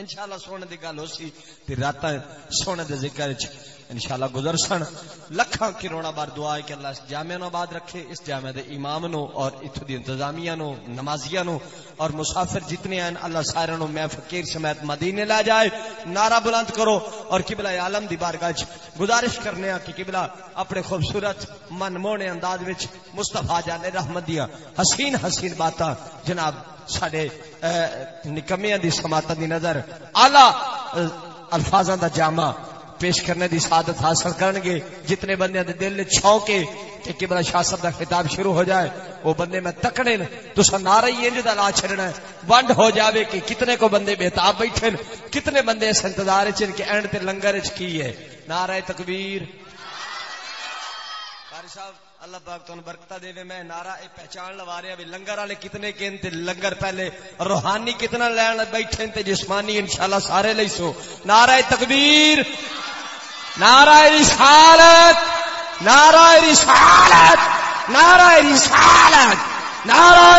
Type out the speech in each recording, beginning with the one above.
انشاءاللہ سونے دی گل ہو سی تے راتاں سونے دے ذکر وچ انشاءاللہ گزر سن۔ لکھاں کروڑا بار دعا ہے کہ اللہ اس جامعہ نو آباد رکھے، اس جامعہ دے امام نو اور ایتھوں دی انتظامیہ نو نمازیاں نو اور مسافر جتنے ہیں، اللہ سارے نو میں فقیر سمیت مدینے لا جائے۔ نعرہ بلند کرو اور قبلہ عالم دی بارگاہ وچ گزارش کرنے ہاں کہ قبلہ اپنے خوبصورت من مونے انداز وچ مصطفی جان رحمت دیاں حسین حسین باتاں جناب سڈے نکمیاں دی سماعت دی نظر اعلی الفاظاں دا جامع پیش کرنے دی سعادت حاصل کرن گے جتنے بندے دے دل چھونکے کہ قبلہ شاہ صاحب دا خطاب شروع ہو جائے وہ بندے میں تکڑے تو سا نعرہ ہی انج دا لا چھڑنا ہے ونڈ ہو جاوے کہ کتنے کو بندے بےتاب بیٹھے کتنے بندے اس انتظار چن کہ اینڈ تے لنگر وچ کی ہے نعرہ تکبیر اللہ پاک تن برکتا دے میں نارا اے پہچان لوا رہا بھی، لنگر والے کتنے کین تے لنگر پہلے روحانی کتنا لین بیٹھے تے جسمانی انشاءاللہ سارے لئی سو۔ نعرہ تکبیر، نعرہ رسالت نعرہ رسالت نعرہ رسالت، نعرہ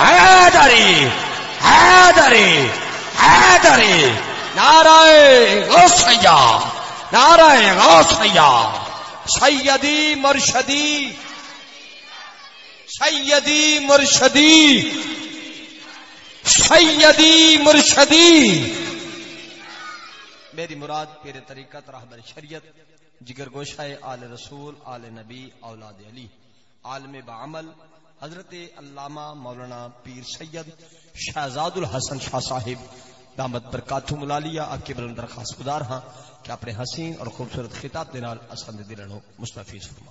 حیدری حیدری حیدری، نعرہ غوثیہ نعرہ غوثیہ۔ سیدی مرشدی سیدی مرشدی سیدی مرشدی۔ میری مراد پیر طریقت رہبر شریعت، جگر گوشہ آل رسول، آل نبی، اولاد علی۔ عالم بعمل، حضرت علامہ مولانا پیر سید شہزاد الحسن شاہ صاحب۔ دامت برکاتو ملالیا آپ کے بلند درخواست گزار ہاں کہ اپنے حسین اور خوبصورت خطاب دے نال اساں دے دلوں مستفیض فرما۔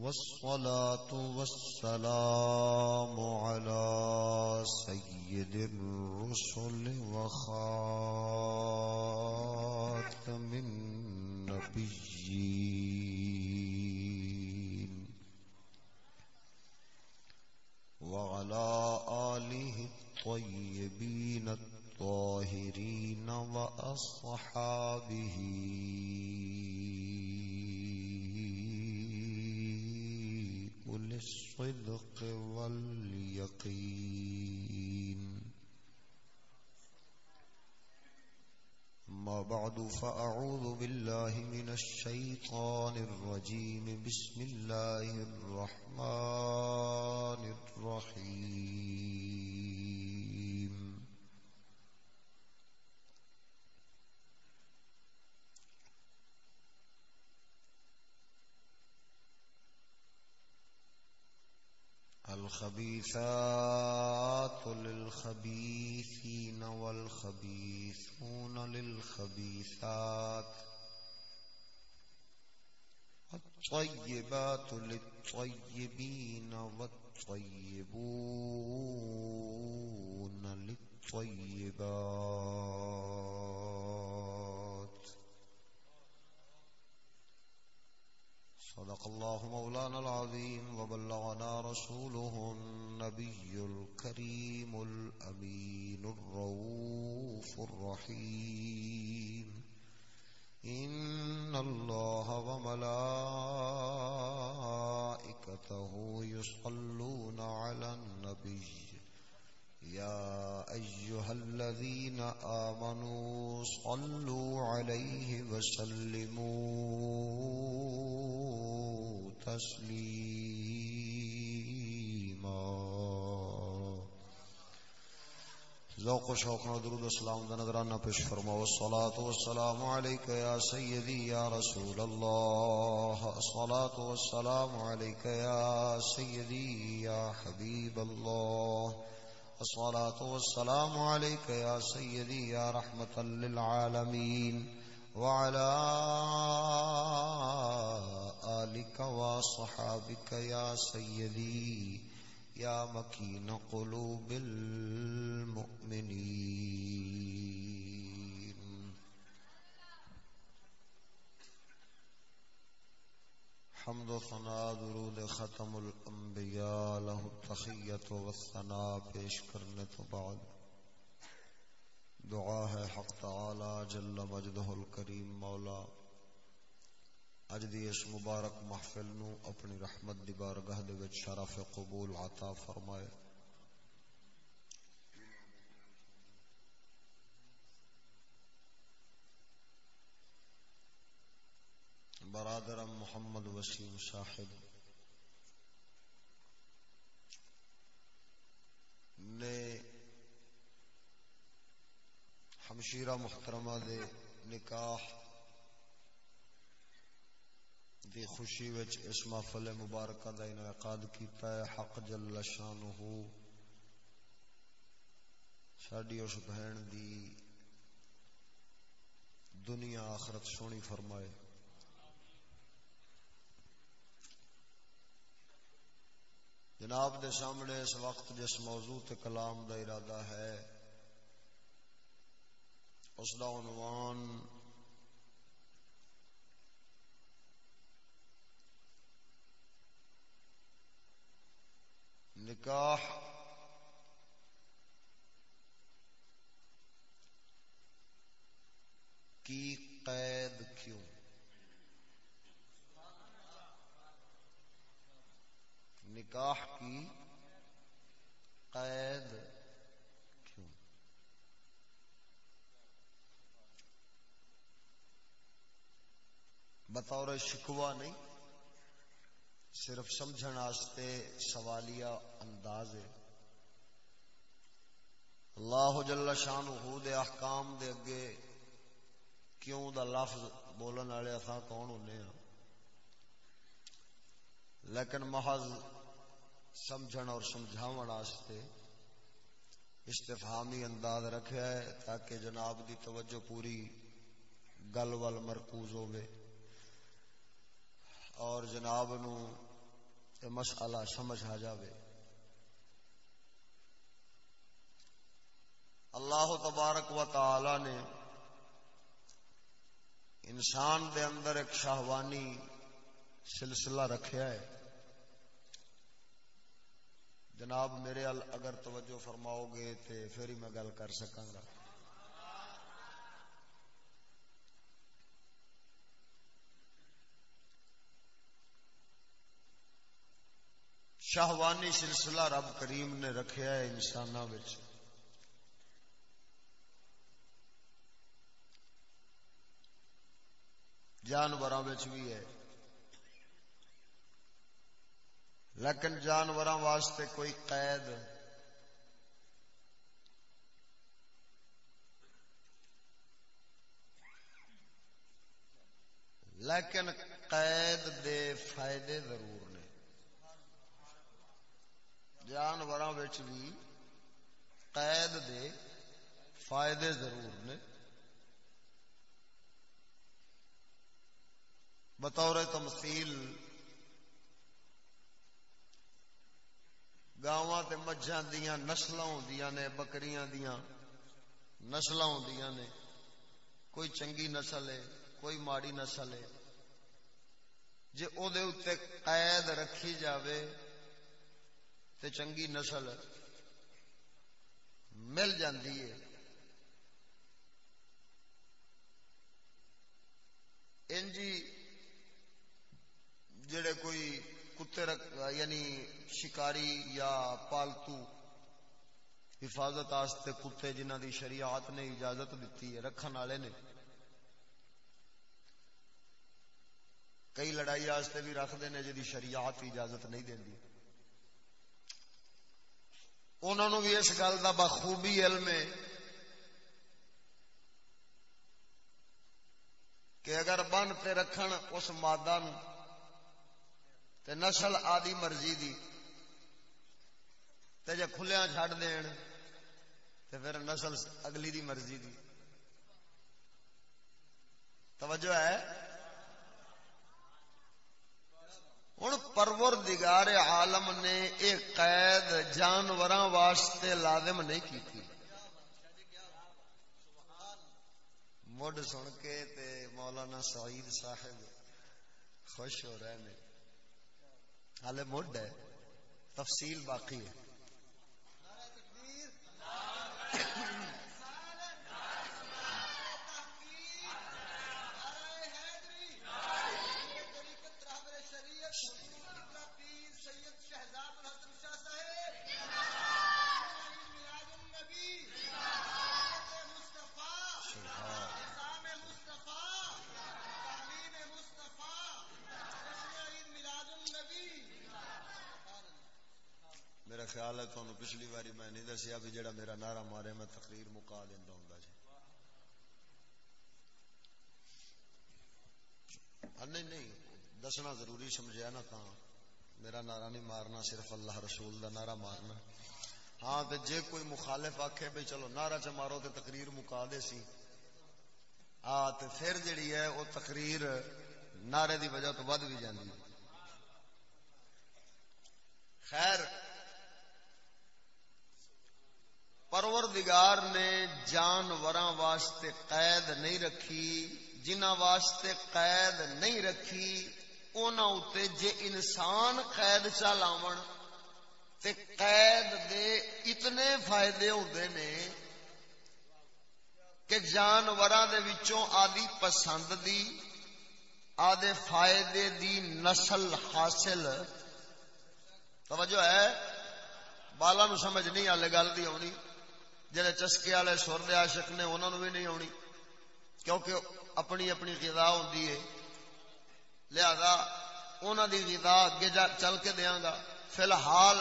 والصلاة والسلام على سيد الرسل وخاتم النبيين. وعلى آله الطيبين الطاهرين وأصحابه للصدق واليقين. ما بعد فأعوذ بالله من الشيطان الرجيم. بسم الله الرحمن الرحيم. الخبيثات للخبيثين والخبيثون للخبيثات الطيبات للطيبين والطيبون للطيبات صدق الله مولانا العظيم وبلغنا رسوله النبي الكريم الأمين الروف الرحيم. إن الله وملائكته يصلون على النبي. يا أيها الذين آمنوا صلوا عليه وسلموا. تسلیم ذوق و شوق نو درود و سلام دا نظرانہ پیش فرماؤ الصلاۃ والسلام علیکہ یا سیدی یا رسول اللہ. الصلاۃ والسلام علیکہ یا سیدی یا حبیب اللہ. الصلاۃ والسلام علیکہ یا سیدی یا رحمت للعالمین. وعلى آلك وصحابك يا سيدي، يا مكين قلوب المؤمنين. حمد ثناء، درود ختم الانبیاء له التخیت والثناء، پیش کرنے تو بعد. دعا ہے حق تعالی جل مجدہ الکریم مولا۔ اج دی اس مبارک محفل نو اپنی رحمت دی بارگاہ دے وچ شرف قبول عطا فرمائے۔ برادرم محمد وسیم صاحب، نے ہمشیرہ محترمہ دے نکاح دی خوشی وچ اس محفل مبارکہ دا انعقاد کیتا ہے، حق جل شانہ ساڈی اس بہن دی دنیا آخرت سونی فرمائے۔ جناب دے سامنے اس وقت جس موضوع تے کلام دا ارادہ ہے اس دا عنوان نکاح کی قید کیوں؟ نکاح کی قید بطور شکوا نہیں، صرف سمجھن آستے سوالیہ انداز ہے۔ اللہ جل شان دے احکام دے اگے کیوں دا لفظ بولن والے اتھا کون ہونے ہیں لیکن محض سمجھن اور سمجھاون آستے استفہامی انداز رکھا ہے تاکہ جناب دی توجہ پوری گل ول مرکوز ہوئے اور جناب نو مسئلہ سمجھ آ جاوے۔ اللہ تبارک و تعالی نے انسان دے اندر ایک شاہوانی سلسلہ رکھیا ہے۔ جناب میرے اگر توجہ فرماؤ گے تو پھر ہی میں گل کر سکاں گا۔ شاہوانی سلسلہ رب کریم نے رکھیا ہے انسان جانور بھی ہے۔ لیکن جانور واسطے کوئی قید لیکن قید دے فائدے ضرور نے جانور بھی قید دے فائدے ضرور نے بطور تمثیل گاواں تے مجھاں دیاں نسلاں ہوندیاں نے بکریاں دیاں نسلاں ہوندیاں نے کوئی چنگی نسل ہے کوئی ماڑی نسل ہے جے او دے اوتے قید رکھی جاوے تے چنگی نسل مل جاندی ہے۔ انجی جڑے کوئی کتے رکھ یعنی شکاری یا پالتو حفاظت آستے کتے جنہ دی شریعت نے اجازت دیتی ہے، رکھن والے نے۔ کئی لڑائی آستے بھی رکھ دینے جی شریعت اجازت نہیں دیں دی انہوں بھی اس گل کا بخوبی علم ہے کہ اگر بن پہ رکھن اس مادہ نو تے نسل آدی مرضی دی تے جے کھلیاں چھڑ دین تے پھر نسل اگلی دی مرضی دی۔ توجہ ہے؟ ہوں پرور عالم نے یہ قید جانور واسطے لازم نہیں کی تھی مڈ سن کے تے مولانا سعید صاحب خوش ہو رہے ہیں۔ ہالے مڈ ہے، تفصیل باقی ہے۔ خیال ہے تمہیں پچھلی باری میں نہیں دسیا بھی جڑا میرا نعرہ مارے، میں تقریر مکا دینا ہوں جی۔ ہاں، نہیں نہیں، دسنا ضروری سمجھا نا تا میرا نعرہ نہیں مارنا، صرف اللہ رسول دا نعرہ مارنا۔ ہاں تے جے کوئی مخالف آکھے بھئی چلو نعرہ چ مارو تے تقریر مکا دے سی۔ آ تے پھر جڑی ہے وہ تقریر نعرے دی وجہ تو ود بھی جاندی۔ خیر پروردگار نے جانور واسطے قید نہیں رکھی جنہ واسطے قید نہیں رکھی اتنے جے انسان قید چلاو تے قید دے اتنے فائدے ہوتے نے کہ جانور آدی پسند دی، آدھے فائدے دی نسل حاصل۔ توجہ ہے؟ بالا نو سمجھ نہیں آلے گل دی آنی۔ جڑے چسکے والے سر دے عاشق نے انہوں بھی نہیں آنی، کیونکہ اپنی اپنی غذا ہوتی ہے۔ لہذا انہوں دی غذا اگے چل کے دیا گا۔ فی الحال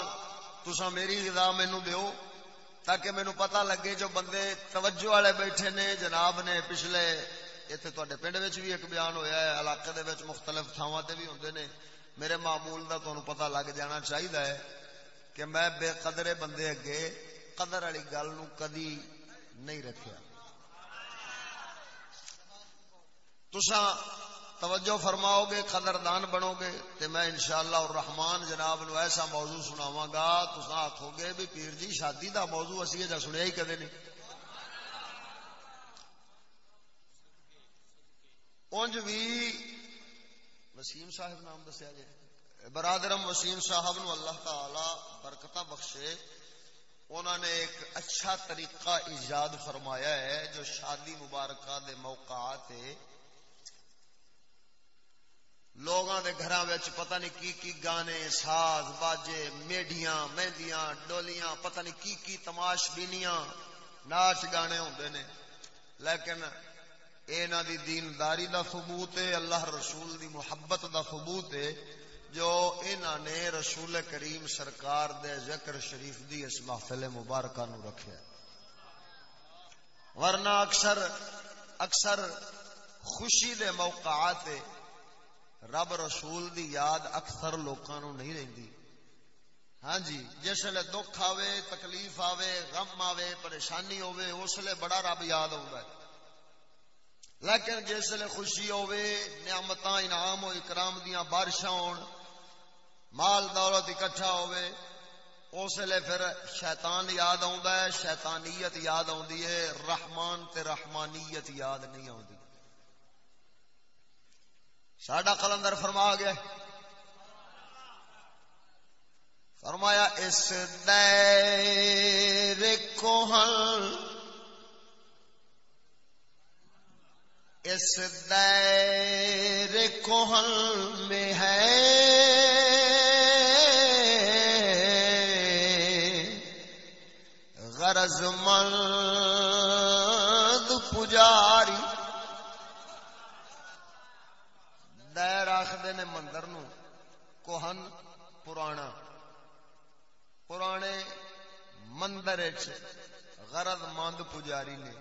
تسا میری غذا مینو دیو، تاکہ مینو پتہ لگے جو بندے توجہ والے بیٹھے نے، جناب نے پچھلے اتنے تے پنڈ بھی ایک بیان ہویا ہے، علاقے دے وچ مختلف تھاواں تے بھی ہوندے نے۔ میرے معمول دا تمہیں پتہ لگ جانا چاہیے کہ میں بے قدرے بندے اگے قدر والی گل کدی نہیں رکھیا۔ تسا توجہ فرماؤ گے، قدردان بنو گے تو میں انشاءاللہ الرحمن جناب نو ایسا موضوع سناواں گا تسا آکھو گے بھی پیر جی شادی دا موضوع اسی جا سنیا ہی کدے نہیں۔ اونج بھی وسیم صاحب نام دسیا جائے برادرم وسیم صاحب نو اللہ تعالی برکتہ بخشے۔ انہوں نے ایک اچھا طریقہ ایجاد فرمایا ہے جو شادی مبارکہ دے موقعات لوگاں دے گھراں وچ پتہ نہیں کی کی گانے، ساز، باجے، میڈیاں، مہندیاں، ڈولیاں، پتہ نہیں کی کی تماش بینیاں، ناچ گانے ہوندے نے۔ لیکن اے نہ دی دینداری دا ثبوت ہے، اللہ رسول دی محبت دا ثبوت ہے۔ جو انہوں نے رسول کریم سرکار دے ذکر شریف دی اس محفل مبارکہ نو رکھے ورنہ اکثر اکثر خوشی دے موقعات رب رسول دی یاد اکثر لوکاں نو نہیں رہندی۔ ہاں جی جس لے دکھ آوے، تکلیف آوے، غم آوے، پریشانی ہوے اس لے بڑا رب یاد ہے۔ لیکن جس لے خوشی ہوے نعمتاں، انعام و اکرام دیاں بارشاں ہون مال دولت اکٹھا ہوئے، اس لیے پھر شیطان یاد ہے، شیطانیت یاد ہے، رحمان تے رحمانیت یاد نہیں آتی ساڈا کلندر فرما گیا۔ فرمایا، اس دیر کوہن اس دیر کوہن میں ہے۔ غرض مند پجاری۔ دیر آخر نے مندر نو۔ کوہن پرانا۔ پرانے مندر غرض مند پجاری نے۔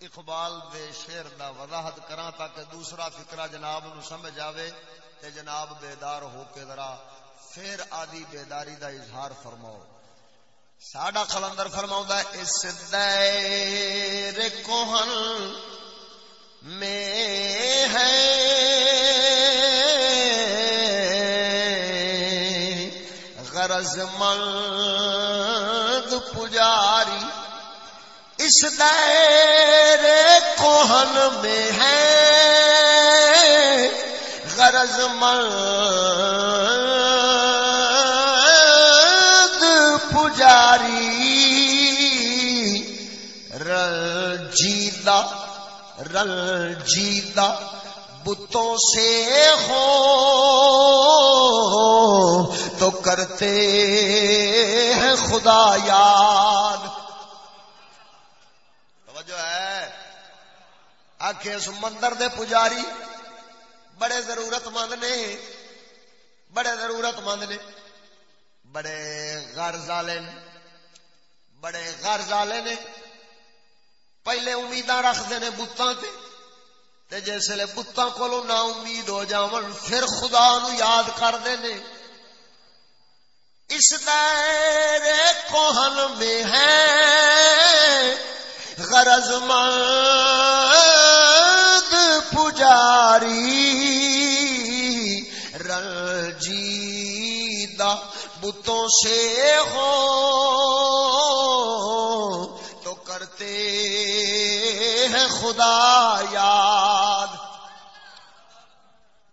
اقبال دے شیر دا وضاحت کراں تاکہ دوسرا فکرہ جناب نو سمجھ آوے تے جناب بیدار ہو کے ذرا پھر آدی بیداری دا اظہار فرماؤ۔ ساڈا کلندر فرماؤں اس دیر کوہن میں ہے۔ غرض مند پجاری، اس دیر کوہن میں ہے۔ غرض مند رل جیتا بتوں سے ہو تو کرتے ہیں خدا یاد۔ توجہ ہے۔ آخر اس مندر دے پجاری بڑے ضرورت مند نے، بڑے ضرورت مند نے۔ بڑے غرض والے، بڑے غرض والے نے۔ پہلے امید رکھتے ہیں بتان سے جسے بتان کو نا امید ہو جاون، پھر خدا نو یاد کرتے ہیں اس دیر کوہن میں ہے۔ غرض مند پجاری۔ رنجیدہ بتوں سے ہو۔ خدا یاد۔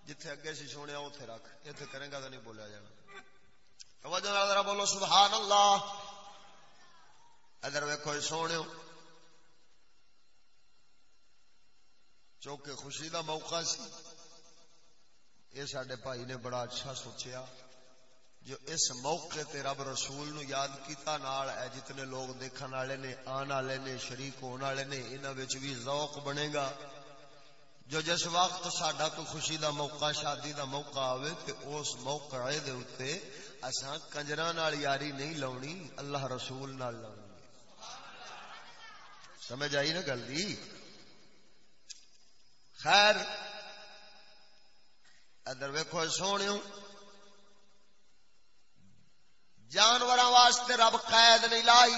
جتھے اگے سی سونے اتے رکھ اتنے کریں گا تو نہیں بولیا جانا۔ توجہ ذرا بولو، سبحان اللہ۔ ادھر ویکو سونے چوکے خوشی دا موقع سی، یہ سڈے بھائی نے بڑا اچھا سوچیا۔ جو اس موقع تے رب رسول نو یاد کیتا، نال اے جتنے لوگ دیکھن والے نے، آن والے نے، شریک ہون والے نے، انہاں وچ بھی ذوق بنے گا۔ جو جس وقت ساڈا کوئی خوشی دا موقع، شادی دا موقع آوے تے اس موقع دے اوتے اساں کنجراں نال یاری نہیں لاونی، اللہ رسول نال لاونی۔ سمجھ آئی نا گل دی خیر، ادھر ویکھو سونیوں۔ جانور واسطے رب قید نہیں لائی۔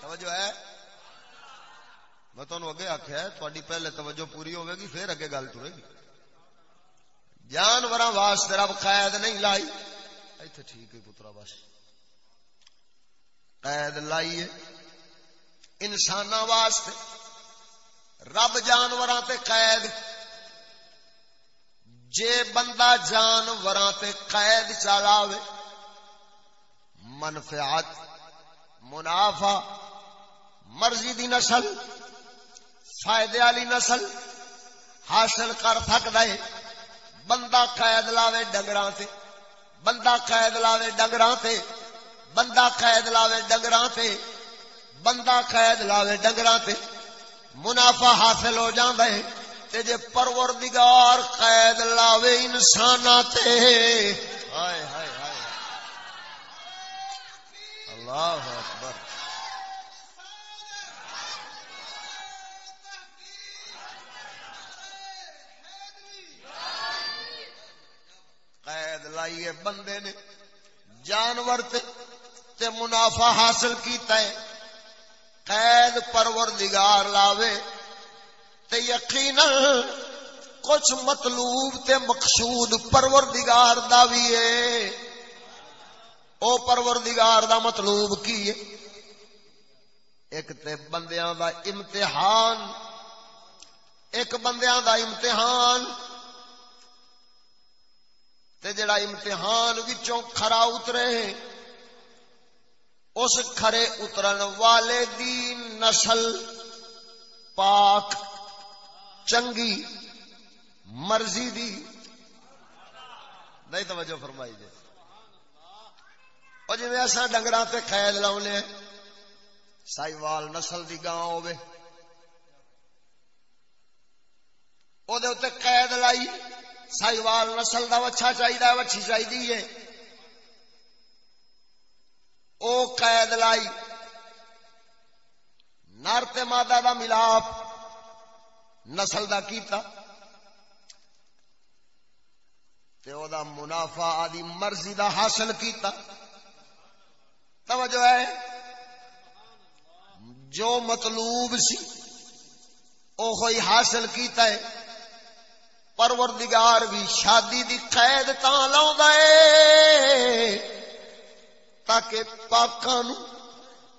توجہ ہے۔ میں تمہیں اگے آخیا تھوڑی پہلے توجہ پوری ہوے گی پھر اگے گل ٹرے گی جانور واسطے رب قید نہیں لائی۔ ایتھے ٹھیک ہے پترا بس۔ قید لائیے انسان واسطے رب جانور قید۔ جے بندہ جانور قید چلاوے منفعت، منافع، مرضی دی نسل، فائدے والی نسل حاصل کر سکتا ہے۔ بندہ قید لاوے ڈنگر سے بندہ قید لاوے ڈنگر سے بندہ قید لاوے ڈنگر سے بندہ قید لاوے ڈنگر سے منافع حاصل ہو جاتا ہے تے جے پروردگار قید لاوے انسان ہائے ہائے۔ اللہ اکبر۔ قید لائیے بندے نے، جانور تے تے منافع حاصل کیتا ہے۔ قید پرور دگار لاوے، تے یقین کچھ مطلوب تے مقصود پرور دگار دا بھی ہے۔ او پروردگار دا مطلوب کی ہے؟ ایک تے بندیاں دا امتحان، ایک بندیاں دا امتحان۔ تے جڑا امتحان وچوں کھرا اترے اس کھرے اترن والے دی نسل پاک، چنگی، مرضی دی۔ نہیں توجہ فرمائی جائے۔ اور جی اصا ڈنگر سے قید لاؤنے سائی وال نسل کی گاں ہوے وہ قید لائی سائی وال نسل کا وچھا چاہیے وچھی چاہیے او قید لائی، نر تے مادہ دا ملاپ نسل دا کیتا۔ تے او دا منافع آدی مرضی دا حاصل کیتا۔ توجہ ہے۔ جو مطلوب سی، او حاصل کیتا ہے۔ پروردگار بھی شادی دی قید تاں لاؤں ہے۔ تاکہ پاکاں نو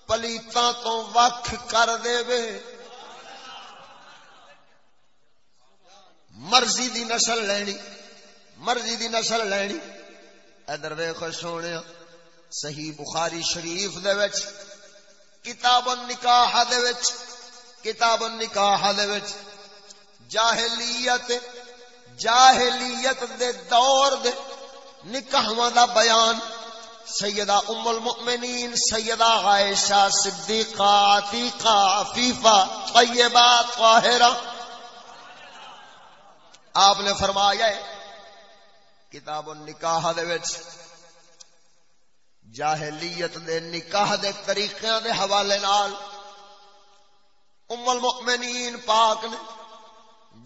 پلیتاں تو وکھ کر دے۔ وے مرضی دی نسل لینی، مرضی دی نسل لینی۔ ادھر ویکھو سونے صحیح بخاری شریف دے وچ، کتاب النکاح دے وچ، کتاب النکاح دے وچ، جاہلیت جاہلیت دے دور دے نکاحاں دا بیان سیدہ ام المؤمنین، سیدہ عائشہ صدیقہ، عتیقہ، عفیفہ، طیبہ، طاہرہ۔ آپ نے فرمایا ہے، کتاب النکاح دے وچ جاہلیت دے نکاح دے طریقیاں دے حوالے نال ام المؤمنین پاک نے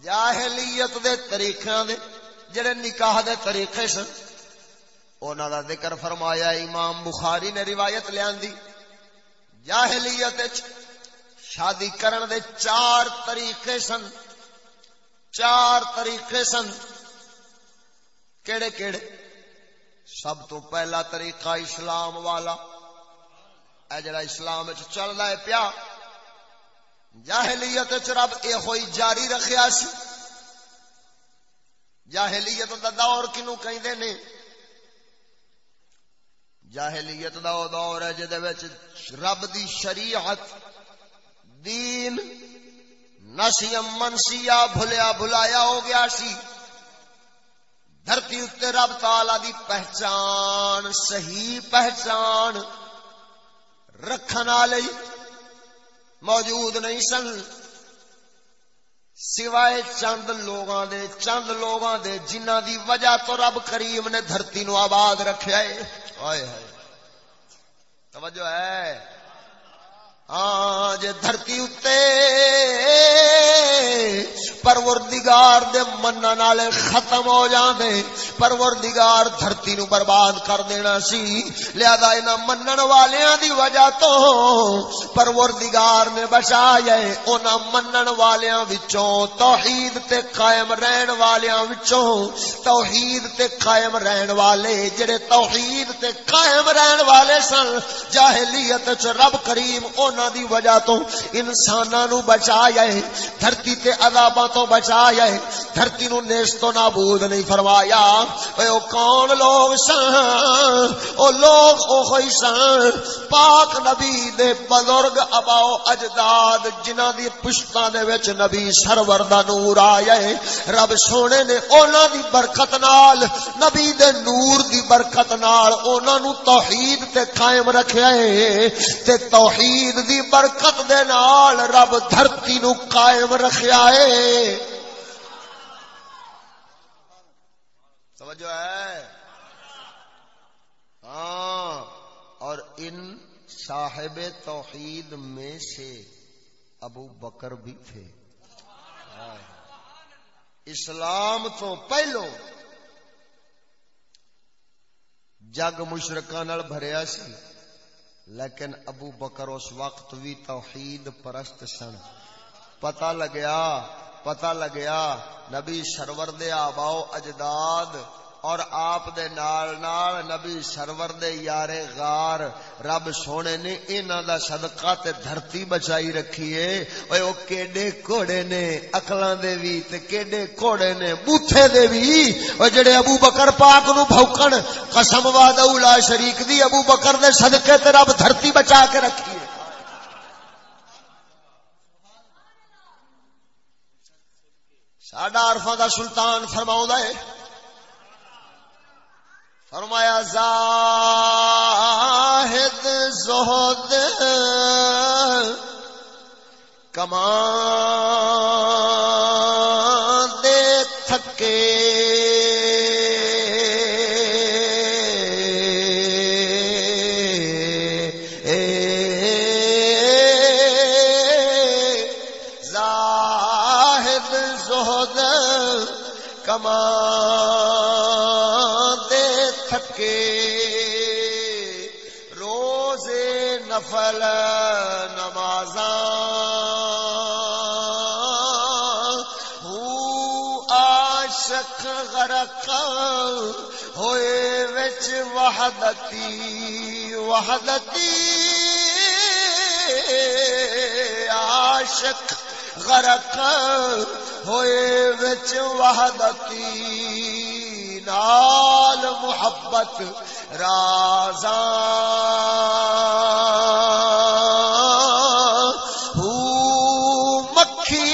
جاہلیت دے طریقیاں دے جڑے نکاح دے طریقے سن، انہاں دا ذکر فرمایا امام بخاری نے روایت لیاندی، جاہلیت وچ شادی کرن دے چار طریقے سن، چار طریقے سن، کیڑے کیڑے؟ سب تو پہلا طریقہ اسلام والا۔ اے جڑا اسلام چل رہا ہے پیا، جاہلیت رب یہ ہوئی جاری رکھیا سی۔ جاہلیت دا دور کنو کہندے نے؟ جاہلیت دا او دور ہے جدے وچ رب دی شریعت، دین، نسیم منسیا بھلیا، بھلایا ہو گیا سی۔ دھرتی اتنے رب تالا دی پہچان، صحیح پہچان رکھن والے موجود نہیں سن۔ سوائے چند لوگاں دے، چند لوگاں دے جنہ دی وجہ تو رب کریم نے دھرتی نو آباد رکھا آئے ہے توجہ ہے۔ ہاں جے دھرتی اتنے پروردگار دے منن والے ختم ہو جاندے پروردگار دھرتی نو برباد کر دینا سی۔ لہذا انہاں منن والیاں دی وجہ تو پروردگار نے بچایا ہے۔ انہاں منن والیاں وچوں توحید تے قائم رہن والیاں وچوں توحید تے قائم رہن والے جڑے توحید تے قائم رہن والے سن، جاہلیت وچ رب کریم انہاں دی وجہ تو انساناں نو بچایا ہے، دھرتی تے عذاباں تو بچایا ہے۔ دھرتی نو نیست تو نابود نہیں فرمایا۔ اے او کون لوگ سن؟ او لوگ او ہوئی سن۔ پاک نبی دے بزرگ اباؤ اجداد جنہ دی پشتاں دے وچ نبی سرور دا نور آیا ہے۔ رب سونے نے انہاں دی برکت نال، نبی دے نور دی برکت نال انہاں نو توحید تے قائم رکھیا ہے۔ تے توحید دی برکت دے نال رب دھرتی نو قائم رکھیا ہے۔ توجہ ہے؟ ہاں اور ان صاحب توحید میں سے ابو بکر بھی تھے۔ اسلام تو پہلو جگ مشرقہ بھریا سی۔ لیکن ابو بکر اس وقت بھی توحید پرست سن۔ پتہ لگیا پتہ لگیا، نبی سرور دے آباؤ اجداد اور آپ دے نال نال نبی سرور دے یارے غار، رب سونے نے انہاں دا صدقہ تے دھرتی بچائی رکھی ہے۔ اوے او کیڈے کوڑے نے، عقلاں دے وی تے کیڈے کوڑے نے بوتھے دے وی۔ او جڑے ابو بکر پاک نو بھوکن، قسم وعدہ لا شریک دی، ابو بکر دے صدقے تے رب دھرتی بچا کے رکھی ہے۔ ساڈا عرفاں دا سلطان فرماؤں ہے فرمایا زاہد زہد کمان وحدتی وحدتی عاشق غرق ہوئے وچ وحدتی نال محبت رازاں. مکھی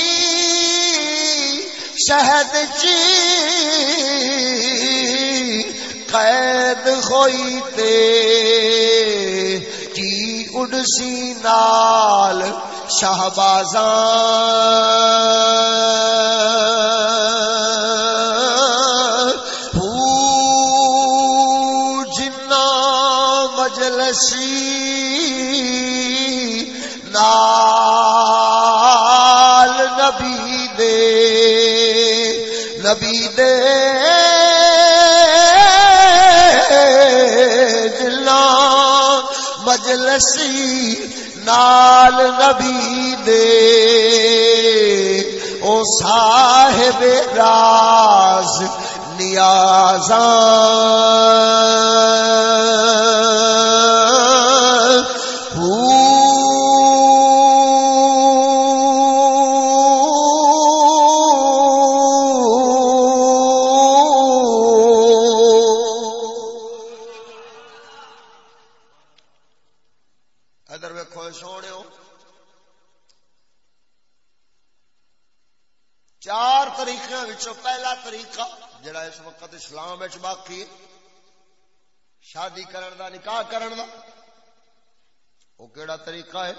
ہوئی تے کی اڈسی نال شہبازاں جنا مجلسی نال نبی دے نبی دے مجلسی نال نبی دے۔ او صاحب راز نیازاں۔ اسلام باقی شادی کرن دا، نکاح کرن دا۔ وہ کیڑا طریقہ ہے؟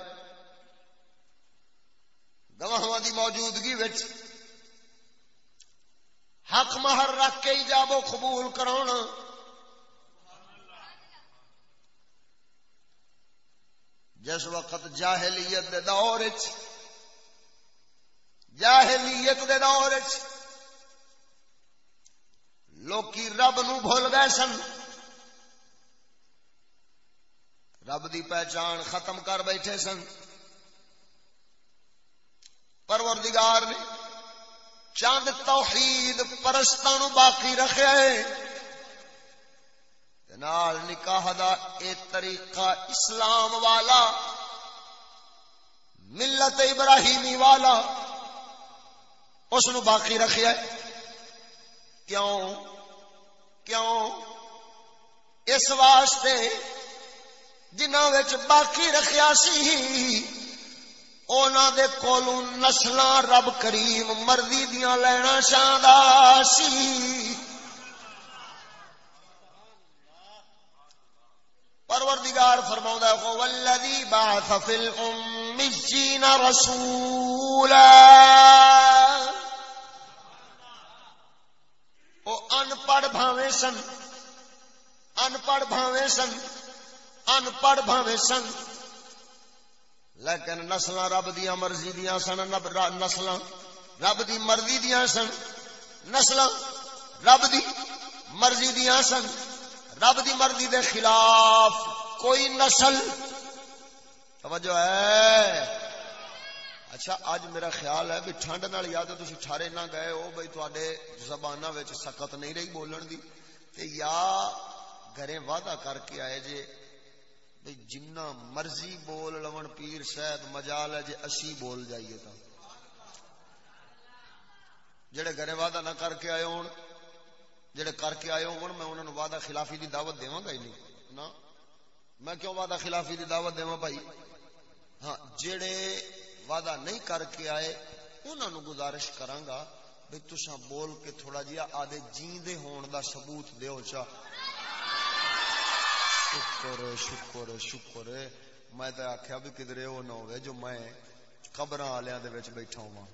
گواہاں دی موجودگی وچ حق مہر رکھ کے ایجاب و قبول کرانا جس وقت جاہلیت دے دور وچ، جاہلیت دے دور وچ لوکی رب نو بھول گئے سن رب دی پہچان ختم کر بیٹھے سن پروردگار نے چاند توحید پرستان باقی رکھے نال نکاح دا اے طریقہ اسلام والا ملت ابراہیمی والا اس باقی رکھے کیوں؟ کیوں؟ اس واسطے جنہ باقی رکھیا سی اونا دے کولو نسل رب کریم مرضی دیا لینا چاہتا سی۔ پروردگار فرماؤں ہے، والذی بعث فی الامیین رسولا او ان پڑھ بھاوے سن۔ ان پڑھ بھاوے سن۔ ان پڑھ بھاوے سن۔ لیکن نسل رب دیا مرضی دیا سن نسل رب دی مرضی دیا سن۔ نسل رب دی مرضی دیا سن۔ رب دی مرضی دے خلاف کوئی نسل توجہ ہے۔ اچھا اج میرا خیال ہے بھی ٹھنڈ نال یا تو تسی ٹھارے نہ گئے ہو، بھئی تواڈے زباناں وچ سخت نہیں رہی بولن دی۔ تے یا گھرے وعدہ کر کے آئے جے بھئی جنہ مرضی بول لون پیر صاحب، مجال ہے جے اسی بول جائیے تا جڑے گھرے وعدہ نہ کر کے آئے ہون، جڑے کر کے آئے ہون، میں انہوں نے وعدہ خلافی دی دعوت دیواں گا ہی نہیں۔ نا میں کیوں وعدہ خلافی دی دعوت دیواں بھائی ہاں جڑے وعدہ نہیں کر کے آئے انہوں نے گزارش کراں گا بھئی تساں بول کے تھوڑا جیا آدھے جیندے ہون دا ثبوت دیو چا۔ شکر شکر شکر میں تو آخیا بھی کدھر وہ نہ ہوئے جو میں قبر والیا بیٹھا ہوا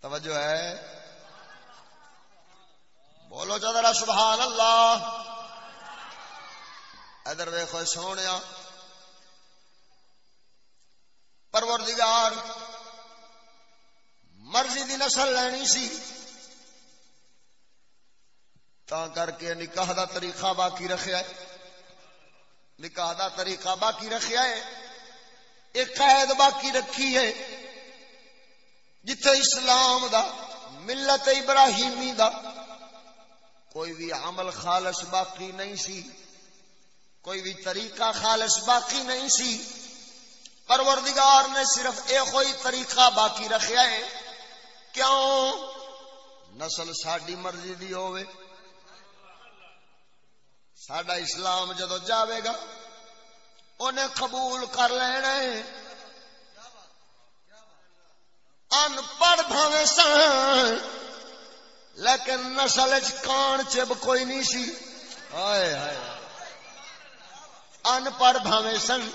توجہ ہے؟ بولو چادر سبحان اللہ۔ ادھر ویخو سونے پروردگار، مرضی دی نسل لینی سی۔ تا کر کے نکاح دا طریقہ باقی رکھا ہے۔ نکاح دا طریقہ باقی رکھا ہے۔ ایک قید باقی رکھی ہے۔ جتھے اسلام دا، ملت ابراہیمی دا، کوئی بھی عمل خالص باقی نہیں سی۔ کوئی بھی طریقہ خالص باقی نہیں سی۔ پروردگار نے صرف ایک ہوئی طریقہ باقی رکھا ہے۔ کیوں؟ نسل ساڈی مرضی دی ہوئے ساڈا اسلام جدو جاوے گا انہیں قبول کر لینا ان پڑھ بھاوے سن لیکن نسل کان چب کوئی نہیں سی۔ ان پڑھ بھاوے سن۔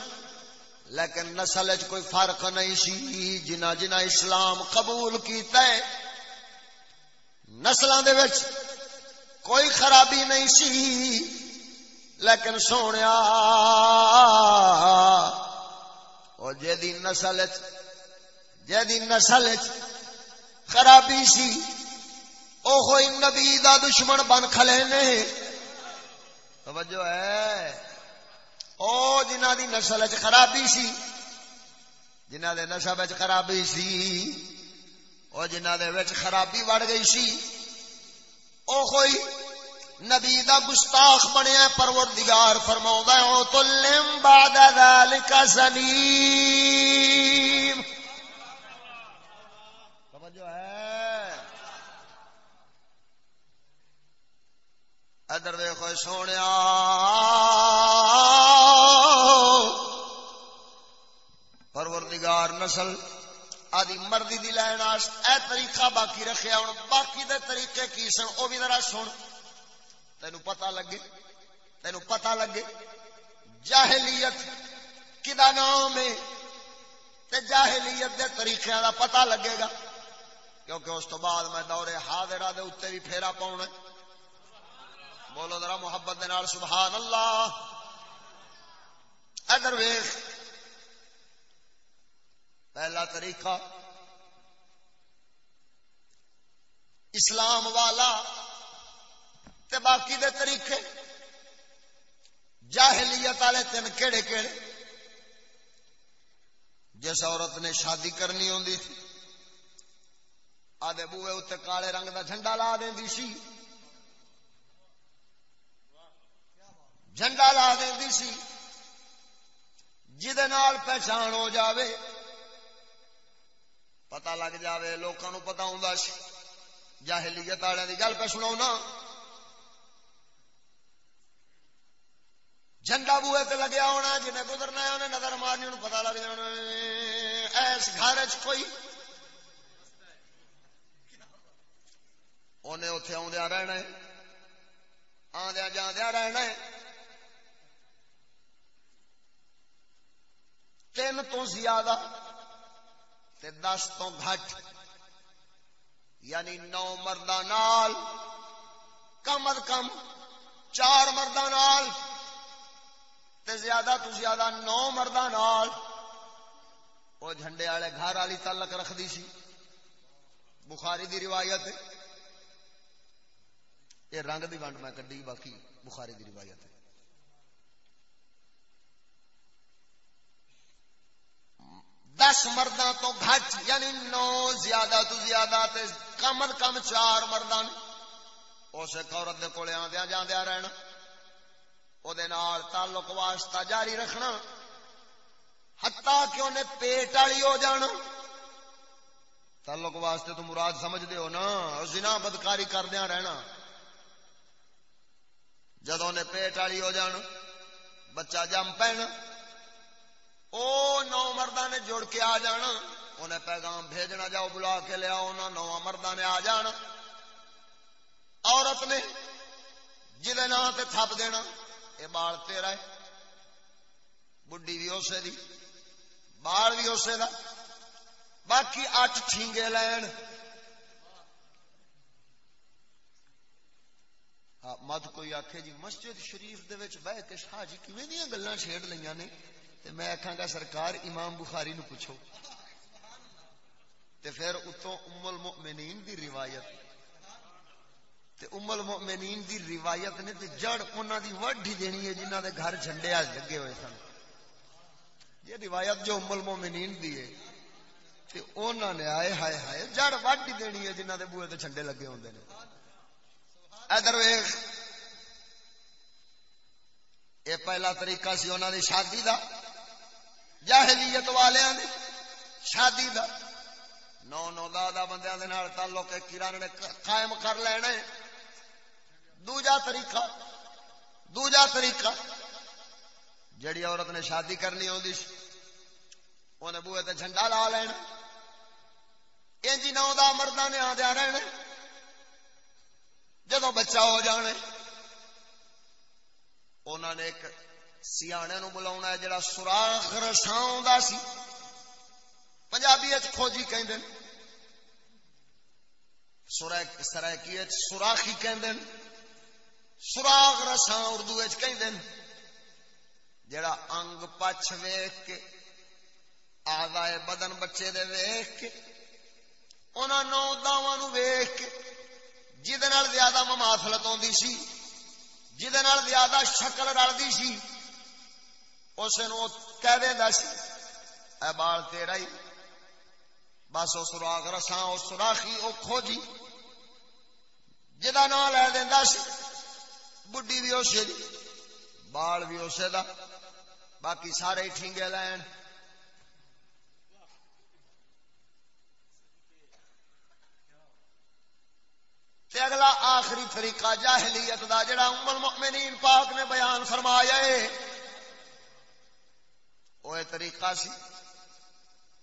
لیکن نسل چ کوئی فرق نہیں سی جنا جنا اسلام قبول کیتا ہے نسل کوئی خرابی نہیں سی۔ لیکن سونے جی نسل جی نسل خرابی سی وہ نبی دا دشمن بن کھلے نے۔ توجہ ہے۔ او جنہ دی نسل چ خرابی سی، جنہ دے نسب چ خرابی سی، او جنہ دے وچ خرابی وڑ گئی سی، او کوئی نبی دا گستاخ بنیا پروردگار فرماوندا ہے او تلم بعد ذلک سلیم توجہ ہے۔ ادر دیکھو سونے پروردگار نسل آدی مردی دی لین اے طریقہ باقی رکھے ہوں باقی دے طریقے کی سن، او بھی ذرا سن۔ تینو پتہ لگے، تینو پتہ لگے، جاہلیت کدا نام ہے؟ تے جاہلیت دے طریقے دا پتہ لگے گا۔ کیونکہ اس تو بعد میں دورے حاضرہ دے اتنے بھی پھیرا پاؤنا بولو ذرا محبت دے نال، سبحان اللہ۔ ادر ویخ پہلا طریقہ اسلام والا تے باقی دے طریقے جاہلیت والے تین کہڑے کہڑے جس عورت نے شادی کرنی ہوں تھی، آدھے بوے اتنے کالے رنگ دا جھنڈا لا دیں سی۔ جھنڈا لا دیں سی جہد پہچان ہو جاوے پتا لگ جائے لوگوں پتا ہوں جاہلیت والے کی گل پہ سنا جھنڈا بوے تے لگیا ہونا جنہیں گزرنا ہے، انہیں نظر مارنی، انہوں پتا لگ جانا ایس گھر چ کوئی؟ انہیں اتے آدھا رہنا ہے۔ آدھا جاندیا رہنا ہے۔ تین تو زیادہ تے دس تو گھٹ۔ یعنی نو مردہ نال، کم از کم چار مردہ نال تے زیادہ تو زیادہ نو مردہ نال۔ وہ جھنڈے والے گھر والی تعلق رکھتی سی۔ بخاری دی روایت یہ رنگ دی ونڈ میں کڈی، باقی بخاری دی روایت ہے۔ دس مردہ تو گھٹ یعنی نو زیادہ تو زیادہ تے کم از کم چار مردہ نے۔ اس عورت کے کول آدیا جاندیا رہنا۔ وہ تعلق واسطہ جاری رکھنا۔ ہتا کہ انہیں پیٹ والی ہو جانا۔ تعلق واسطے تو مراد سمجھتے ہو نا، زنا بدکاری کردیا رہنا۔ جدو نے پیٹ والی ہو جان بچہ جم پینا او نو مردہ نے جڑ کے آ جانا، انہیں پیغام بھیجنا، جاؤ بلا کے لیا انہوں نو مردہ نے آ جانا۔ عورت نے جلے نام تے تھپ دینا یہ بال تیرا ہے بڈی بھی اسے دی، بال بھی اسے دا، باقی اچ ٹھینگے لین۔ ہاں، مت کوئی آخ جی مسجد شریف دے بہ کے شاہ جی کیویں گلا چھیڑ لیا نے؟ تے میں آخا گا سرکار امام بخاری نو پوچھو۔ تے پھر اتوں ام المؤمنین دی روایت۔ تے ام المؤمنین دی روایت نے تے جڑ انہاں دی وڈھی دینی ہے جنہاں دے گھر جھنڈے آ لگے ہوئے سن۔ یہ روایت جو ام المؤمنین دی ہے تے انہاں نے آئے ہائے ہائے جڑ وڈھی دینی ہے جنہاں دے بوئے تے جھنڈے لگے ہوندے نے۔ ادھر ویکھ۔ یہ پہلا طریقہ سی انہاں دی شادی دا۔ جاہلیت والیاں دی، شادی دا۔ نو نو دادا بندیاں دے نال تعلق کران نے قائم کر لینا دوجا طریقہ دوجا طریقہ جڑی عورت نے شادی کرنی ہوندی سی انہیں بوئے تے جھنڈا لا لینا۔ انجی نو دا مردہ نے آدھا رہنے جدو بچہ ہو جانے انہوں نے ایک سیانے نو بلاونا ہے جڑا سوراخ رساؤں دا سی پنجابی اچ کھوجی کہیں دن سرائکی اچ سوراخی کہیں دن سراغ رساں اردو کہیں دن جڑا انگ پچھ ویخ کے آدھائے بدن بچے دے ویخ کے انہاں نو داواں نو کے جہد زیادہ مماثلت آتی سی جہد زیادہ شکل رلتی سی اس کہہ دیندا سی اے بال تیرا ہی بس وہ سراغ رساں وہ سوراخی وہ کھوجی جہاں نام لے دینا سی بڈی بھی اسے دی بال بھی اسے دا باقی سارے ٹھینگے لین تے اگلا آخری طریقہ جاہلیت دا جڑا ام المؤمنین پاک نے بیان فرمایا ہے وہ طریقہ سی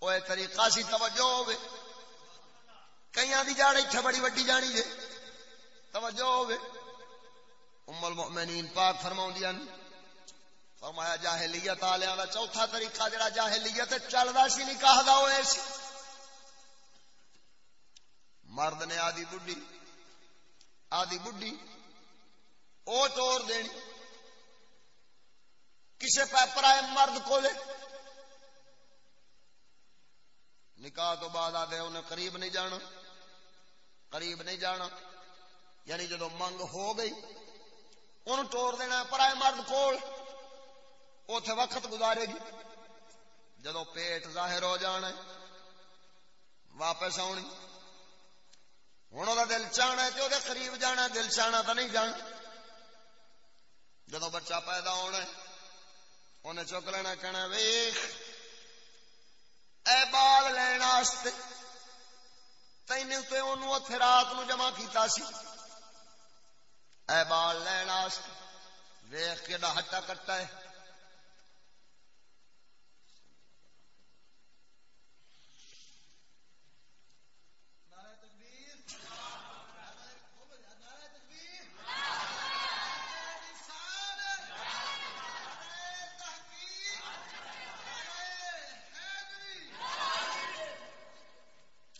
وہ طریقہ سی، توجہ ہوے کئی دی جاڑ اتنے بڑی وڈی جانی جے۔ توجہ ہوے ام المؤمنین پاک فرماؤں فرمایا جاہلیت آلیاں دا چوتھا طریقہ جڑا جاہلیت چلدا سی، نکاح دا ہوئے سی۔ مرد نے آدھی بڈی آدھی بڈی او چور دینی۔ کسے پیپر آئے مرد کو لے نکاح تو بعد آدھے انہیں قریب نہیں جانا۔ قریب نہیں جانا۔ یعنی جدو منگ ہو گئی ان ٹور دینا پرائے مرد کول اتے وقت گزارے گی۔ جدو پیٹ ظاہر ہو جانا واپس آنی۔ ہوں وہ دل چاہنا ہے تو قریب جانا دل چاہنا تو نہیں جانا۔ جدو بچہ پیدا ہونا انہیں چک لینا کہنا ویخ۔ اے بال لینا تین اتنے رات نو جمع کیتا سی۔ اے بال لین ویخ کے ہٹا کٹا ہے۔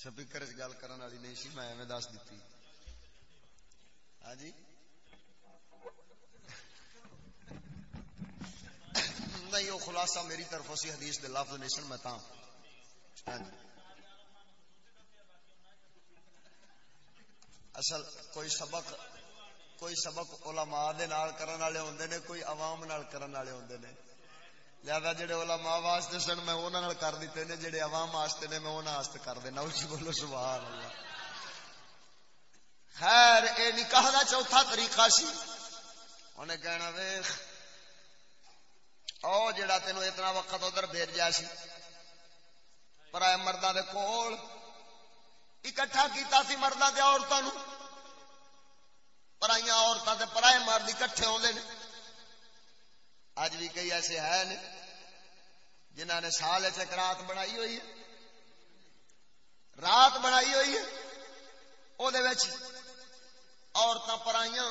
سپیکر گل کرنے والی نہیں سی، میں ایویں دس دیتی۔ ہاں جی؟ نہیں، وہ خلاصہ میری طرف سی حدیث دے لفظ نہیں سن، میں تا ہاں جی۔ اصل کوئی سبق کوئی سبق علماء دے نال کرن والے ہوندے نے، کوئی عوام نال کرن والے ہوندے نے۔ لہذا جڑے علماء واسطے سن، میں انہاں نال کر دتے نے جڑے عوام واسطے نے، میں انہاں واسطے کر دینا۔ اونچی جی، بولو، سبحان اللہ۔ خیر، اے نکاح دا چوتھا طریقہ سی۔ انہیں کہنا ویکھ او جڑا تینو اتنا وقت ادھر بھیجیا سی، پرائے مرداں دے کول، اکٹھا کیتا سی مرداں تے عورتاں نو پرائیاں عورتاں تے پرائے مرد اکٹھے ہوندے نے۔ اج بھی کئی ایسے ہے نے جنہوں نے سال ایک رات بنائی ہوئی ہے، رات بنائی ہوئی ہے وہ عورتیں پرائیاں،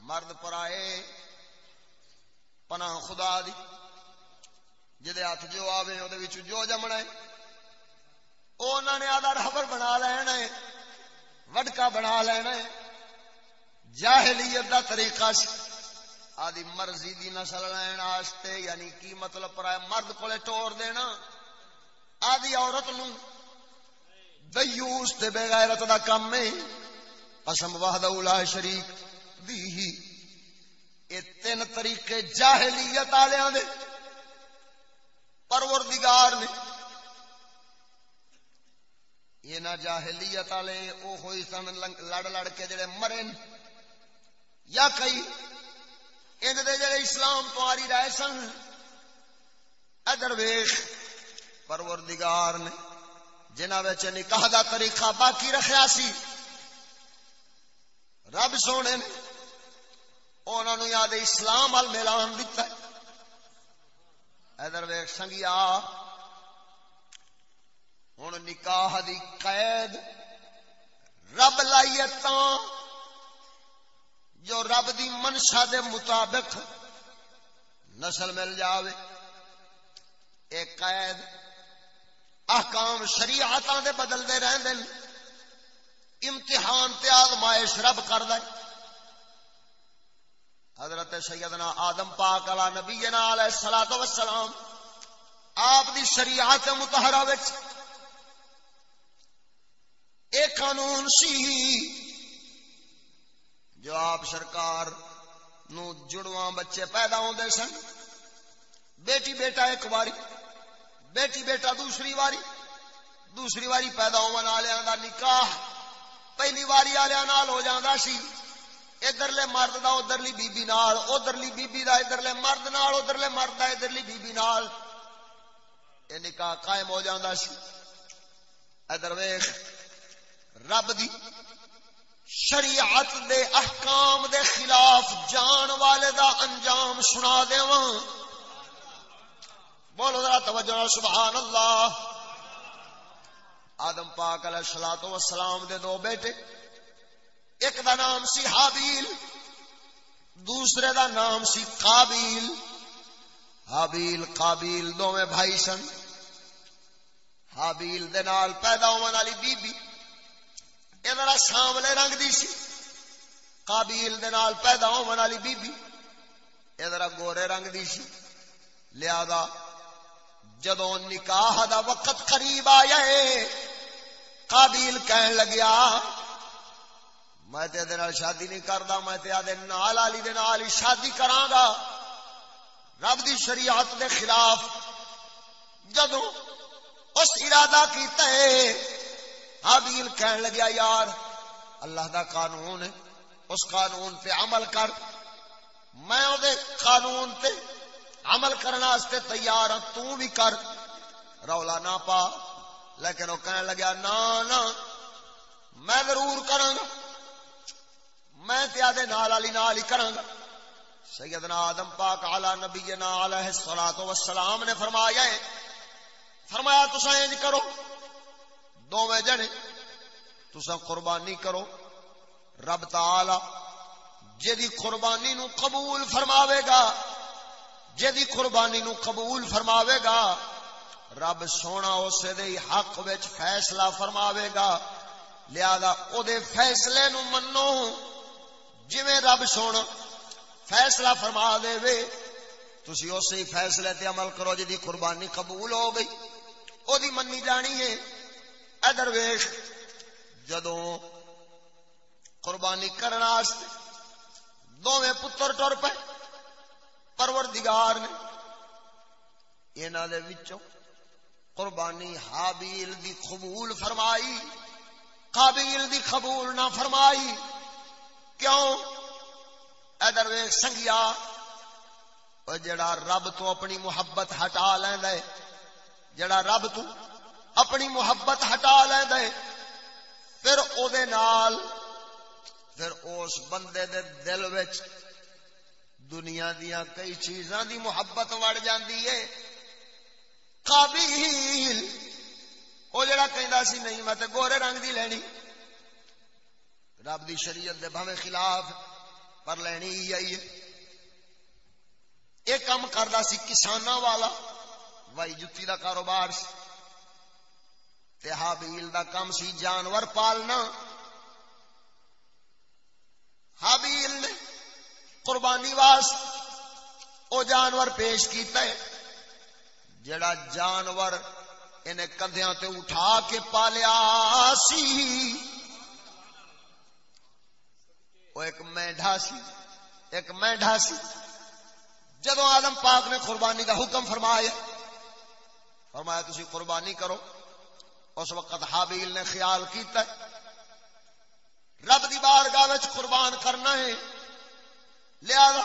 مرد پرائے پنا خدا دی جہد ہاتھ جو آئے وہ جو جمنا ہے وہ انہوں نے آدھا ربر بنا لینا ہے، وڈکا بنا لینا ہے۔ جاہلیت دا طریقہ سی۔ آدھی مرضی دی نسل لین آستے یعنی کی مطلب پر مرد کو ٹور دینا؟ آدھی عورت نو دیوس تے بے غیرت دا کم ہے۔ قسم وحدہ لا شریک دی ہی۔ اے تین طریقے جاہلیت والے دے۔ پروردگار نے یہ نہ جاہلیت والے او ہوئی سن لڑ لڑ کے جڑے مرے۔ یا کئی ان دے جڑے اسلام تو آری رہے سن ادر ویخ پروردگار نے جنہ وچ نکاح دا طریقہ باقی رکھیا سی، رب سونے نے انہوں نے یاد اسلام وال میلان دتا ادھر ویخ سنگیا ہوں نکاح دی قید رب لائیے تا جو رب دی منشا دے مطابق نسل مل جاوے ایک قید، احکام شریعت دے بدلتے رہتے امتحان تے آزمائش رب کر دے حضرت سیدنا آدم پاک علا نبی علیہ الصلوۃ والسلام آپ دی شریعت متحرہ وچ ایک قانون سی جو آپ سرکار نو جڑواں بچے پیدا ہوندے سن، بیٹی بیٹا ایک باری بیٹی بیٹا دوسری باری دوسری باری پیدا ہونے والوں کا نکاح پہلی واری والوں ہو جاتا سی، ادھرلے مرد دا، ادھرلی بی بی نال، ادھرلی بی بی دا، ادھرلے مرد نال، ادھرلے مرد دا، ادھرلی بی بی نال۔ یہ نکاح قائم ہو جاتا سی۔ ادھر ویخ رب دی شریعت دے احکام دے خلاف جان والے دا انجام سنا دے بولو ذرا توجہ سبحان اللہ آدم پاک علیہ الصلوۃ والسلام دے دو بیٹے، ایک دا نام سی حابیل، دوسرے دا نام سی قابیل۔ حابیل، قابیل دوویں بھائی سن۔ حابیل دے نال پیدا ہون والی بی بی اے ذرا سامنے رنگ دی سی۔ قابیل دے نال پیدا ہون والی بی بی اے ذرا گورے رنگ دی سی۔ لہذا جدو نکاح دا وقت قریب آیا ہے، قابیل کہن لگیا، میں تے دے نال شادی نہیں کردا، میں تے آدے نال علی دے نال ہی شادی کراں گا رب دی شریعت دے خلاف جدو اس ارادہ کیتا ہے حابیل کہن لگیا، یار، اللہ دا قانون ہے، اس قانون پہ عمل کر۔ میں او قانون تے عمل کرنا واسطے تیار ہوں تو بھی کر۔ رولا نہ پا۔ لیکن وہ کہنے لگیا نا نا میں ضرور کراں گا میں تے آدے نال علی نال ہی کراں گا سیدنا آدم پاک علی نبینا علیہ الصلوۃ والسلام نے فرمایا ہے، فرمایا تسا انج کرو۔ دوویں جنے۔ تسا قربانی کرو۔ رب تعالی جدی قربانی نو قبول فرماوے گا جدی قربانی نو قبول فرماوے گا، رب سونا اسے دے حق وچ فیصلہ فرماوے گا۔ لہذا او دے فیصلے نو منو۔ جویں رب سونا فیصلہ فرما دے وے تسی اسی فیصلے تے عمل کرو جدی قربانی قبول ہو گئی۔ او دی منی جانی ہے۔ ادھر ویش جدوں قربانی کرنا واسطے دوویں پتر ٹر پے، پروردگار نے انہاں دے وچوں قربانی حابیل دی قبول فرمائی، قابیل دی قبول نہ فرمائی۔ کیوں؟ ادھر ویک سنگیا جڑا رب تو اپنی محبت ہٹا لینا ہے، جڑا رب تو اپنی محبت ہٹا لینا ہے پھر او دے نال، پھر اس بندے دے دل وچ دنیا دیا کئی چیزاں دی محبت وڑ جاندی ہے قابیل وہ جڑا کہندا سی نہیں، میں تے گورے رنگ دی لینی۔ رب دی شریعت دے بھاویں خلاف پر لینی ہی آئی ہے یہ کام کردا سی کساناں والا، وائی جتی دا کاروبار سی۔ تے حابیل دا کام سی جانور پالنا۔ حابیل نے قربانی واسطے او جانور پیش کیتا ہے، جڑا جانور انہیں کندھیاں تے اٹھا کے پالیا سی۔ وہ ایک مینڈا سی، ایک مینڈا سی۔ جدو آدم پاک نے قربانی کا حکم فرمایا فرمایا تھی قربانی کرو۔ اس وقت حابیل نے خیال کیتا ہے، رب دی بارگاہ وچ قربان کرنا ہے۔ لہذا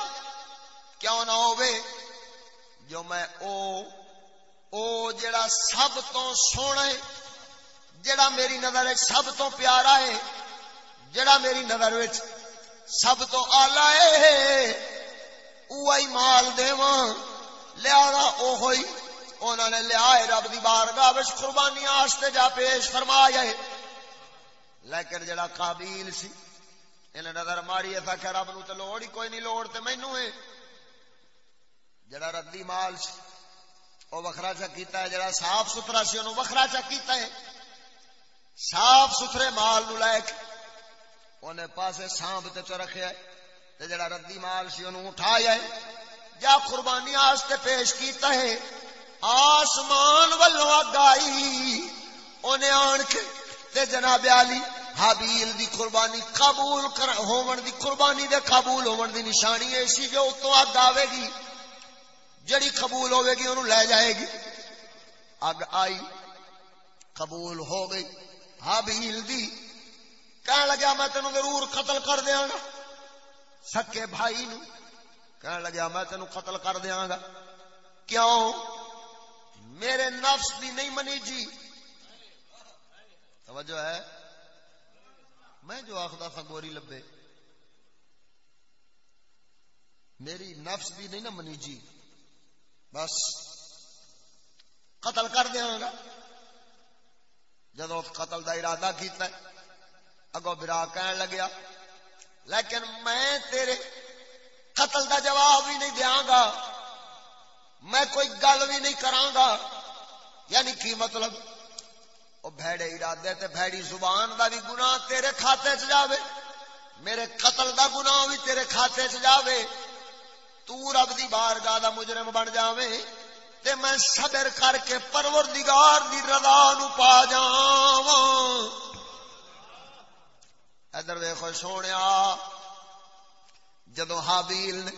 کیوں نہ ہوے جو میں او او جڑا سب تو سونا ہے، جڑا میری نظر سب تو پیارا ہے، جڑا میری نظر وچ سب تو آلہ ہے، اوہی مال دیواں۔ لہذا او ہوئی انہوں نے لیا رب دی بارگاہ وچ قربانی واسطے جا پیش فرمایا ہے۔ لیکن جڑا قابیل سی انہیں نظر ماری تھا کہ رب نو تے لوڑ ہی کوئی نہیں لوڑ تے مینوں ہے۔ جڑا ردی مال سی، او وکھرا چا کیتا ہے، جڑا صاف ستھرا سی اونوں وکھرا چا کیتا ہے۔ صاف ستھرے مال نو لے کے اونے پاسے سانب تے چ رکھیا ہے۔ تے جڑا ردی مال سی اونوں اٹھایا ہے۔ جا قربانی واسطے پیش کیتا ہے۔ آسمان ولوں اگ آئی اونے آن کے تے جناب علی حابیل دی قربانی قبول کر ہون دی قربانی دے قبول ہون دی نشانی ایسی جو اتوں اگ آوے گی۔ جڑی قبول ہوے گی انہوں لے جائے گی۔ اگ آئی۔ قبول ہو گئی۔ حابیل دی کہنے لگا میں تینوں ضرور قتل کر دیاں گا۔ سکے بھائی نو کہنے لگا میں تینوں قتل کر دیاں گا۔ کیوں؟ میرے نفس دی نہیں منی جی۔ توجہ ہے۔ میں جو آخدا تھا گوری لبے۔ میری نفس بھی نہیں نا منی جی۔ بس قتل کر دیا گا۔ جدو قتل دا ارادہ کیتا ہے اگو برا کہن لگیا۔ لیکن میں تیرے قتل دا جواب بھی نہیں دیا گا۔ میں کوئی گل بھی نہیں کراں گا۔ یعنی کی مطلب؟ وہ بھڑے ارادے تے بھڑی زبان دا بھی گناہ تیرے کھاتے چ جاوے۔ میرے قتل دا گناہ بھی تیرے کھاتے چ جاوے۔ تو رب دی بارگاہ دا مجرم بن جاوے تے میں صبر کر کے پروردگار دی رضا نو پا جاواں۔ ادھر ویکھو سونیا جدو حابیل نے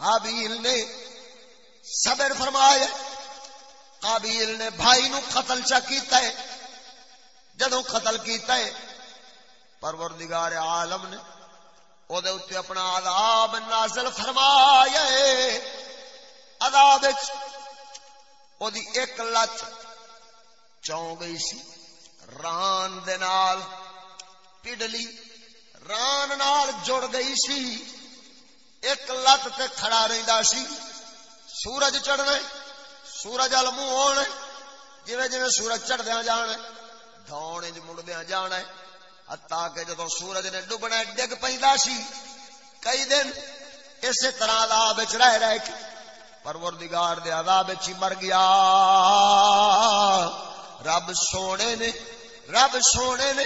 حابیل نے صبر فرمایا۔ قابیل نے بھائی نو قتل چا کیتا ہے۔ جدو قتل کیتا ہے، پروردگار عالم نے او دے اتے اپنا عذاب نازل فرمایا ہے۔ عذاب او دی ایک لت چون گئی سی۔ ران دے نال پڈلی، ران نال جڑ گئی سی۔ ایک لت تے کھڑا رہندا سی۔ سورج چڑھنا سورج ال منہ ہونا جی جی سورج چڑھدیا جان دون مڑدیا جان ہتا کہ جدو سورج نے ڈبنا ڈگ پہ سی، کئی دن اسی طرح آداب رہ رہ کے پروردگار دے آداب ہی مر گیا۔ رب سونے نے، رب سونے نے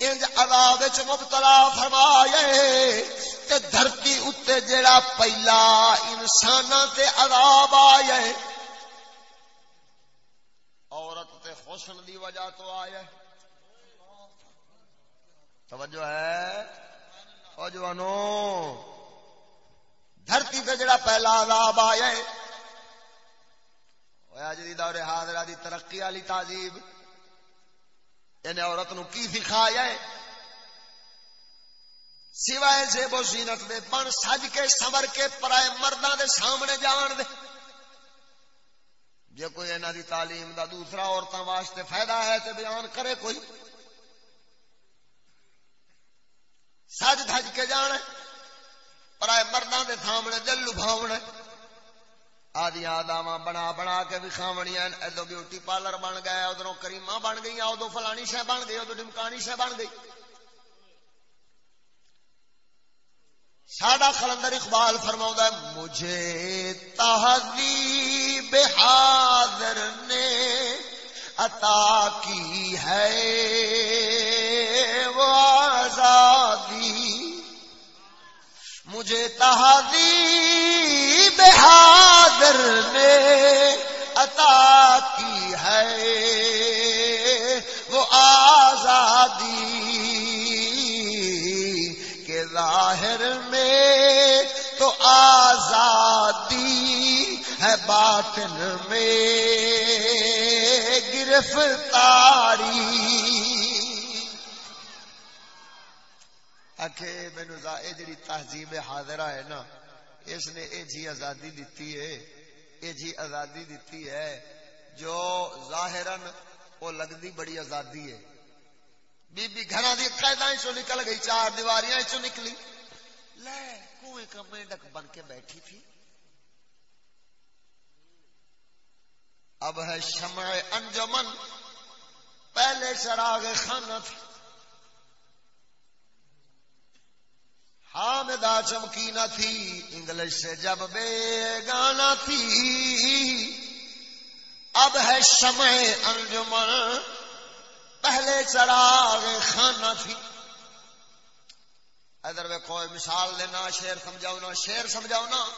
انج عذاب وچ مبتلا فرمائے تے دھرتی اتے جیڑا پہلا انساناں تے عذاب آیا ہے عورت تے حسن دی وجہ تو آیا توجہ ہے؟ نوجوانو دھرتی تے جڑا پہلا عذاب آیا ہے اج دی دور حاضرہ دی ترقی والی تعذیب یعنی عورت نو کی سکھایا ہے؟ سوائے سے بو زینت دے، بن سج کے سور کے، پرائے مرداں دے سامنے جان دے۔ جے کوئی انہاں دی تعلیم دا دوسرا عورتاں واسطے فائدہ ہے تے بیان کرے کوئی؟ سج دھج کے جانا پرائے مرداں دے سامنے دل لبھاونا آدی آداوا بنا بنا کے بھی ادو بیوٹی پارلر بن گیا ادھر کریما بن گئی ادو فلانی شہ بن گئی ادو ڈمکانی شہ بن گئی۔ ساڈا خلندر اقبال فرما ہے، مجھے تہذیب حاضر نے عطا کی ہے، وہ آزادی مجھے تہذیب حاضر نے عطا کی ہے۔ وہ آزادی کے ظاہر میں تو آزادی ہے باطن میں۔ گرفتاری آخے مینو یہ جی تہذیب حاضرہ ہے نا، اس نے یہ جی آزادی دیتی ہے یہ جی آزادی دیتی ہے، جو ظاہر وہ لگتی بڑی آزادی ہے۔ بی بی گھر کی قیدا چو نکل گئی، چار دیواریاں چو نکلی۔ لے کنویں کا مینڈک بن کے بیٹھی تھی۔ اب ہے شمع انجمن، پہلے چراغ خانہ تھا ہاں حامدہ چمکی نہ تھی، انگلش سے جب بے گانا تھی۔ اب ہے شمع انجمن، پہلے چراغ خانہ تھی۔ ادھر میں کوئی مثال لینا شیر سمجھاؤ نا شیر سمجھاؤ نا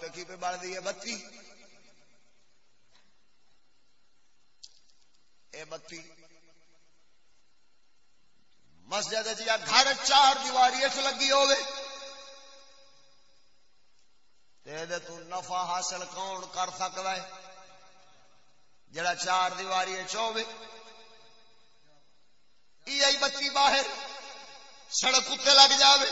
تکی پہ بڑھ دی ہے بتی۔ اے بتی۔ مسجد یا گھر چار دیواری لگی ہوگی تو نفع حاصل کون کر سکتا ہے؟ جڑا چار دیواری چوبے یہ بتی باہر سڑک اتنے لگ جائے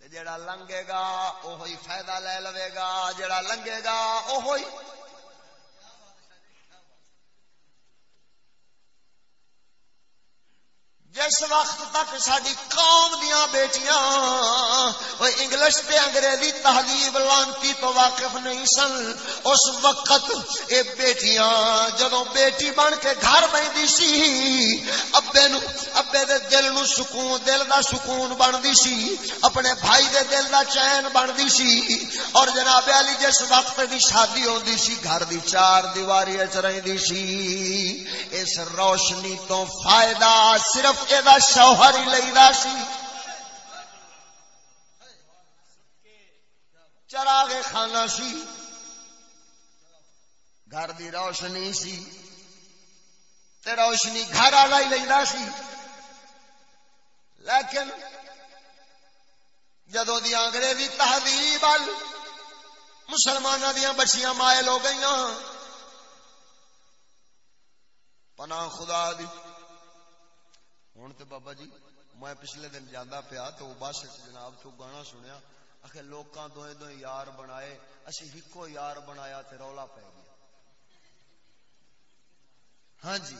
جڑا لنگے گا وہی فائدہ لے لوے گا، جڑا لنگے گا وہی جس وقت تک ساری قوم دیا بیٹیاں وہ انگلش تے انگریزی تہذیب لانتی تو واقف نہیں سن، اس وقت اے بیٹیاں جدو بیٹی بن کے گھر بہتی سی، ابے نو، ابے دے دل نو سکون، دل دا سکون بنتی سی، اپنے بھائی دے دل دا چین بنتی سی، اور جناب علی جس وقت دی شادی ہوندی سی، گھر دی چار دیواری چ سی، اس روشنی تو فائدہ صرف یہ شوہر ہی لئی سی۔ چراغ خانہ سی۔ گھر دی روشنی سی۔ تے روشنی گھر والا ہی لئی سی۔ لیکن جدو دی انگریزی تہذیب مسلمانوں دیا بچیاں مائل ہو گئی پناہ خدا دی۔ ہوں تو بابا جی میں پچھلے دن جانا پیا تو بس جناب تو گانا سنیا۔ آخر لوکاں دوئے دوئے یار بنائے، اسی ہکو یار بنایا تے رولا پی گیا۔ ہاں جی۔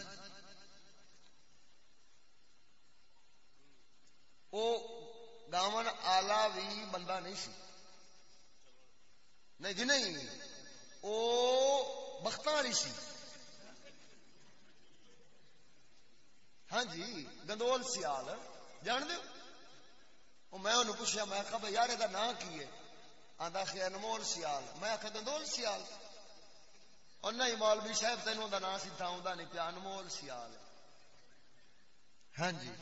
وہ گاون آلہ بھی بندہ نہیں سی۔ نہیں جی نہیں۔ وہ بخت والی سی۔ ہاں جی گندول سیال جان دو میں انہوں پوچھا، میں آخا بھائی، یار یہ نام کی ہے؟ آدھا خیر انمول سیال۔ میں آخا گندول سیال۔ اور نہیں، مولوی صاحب تینوں کا نام سیدھا آتا نہیں پیا، انمول سیال۔ ہاں جی۔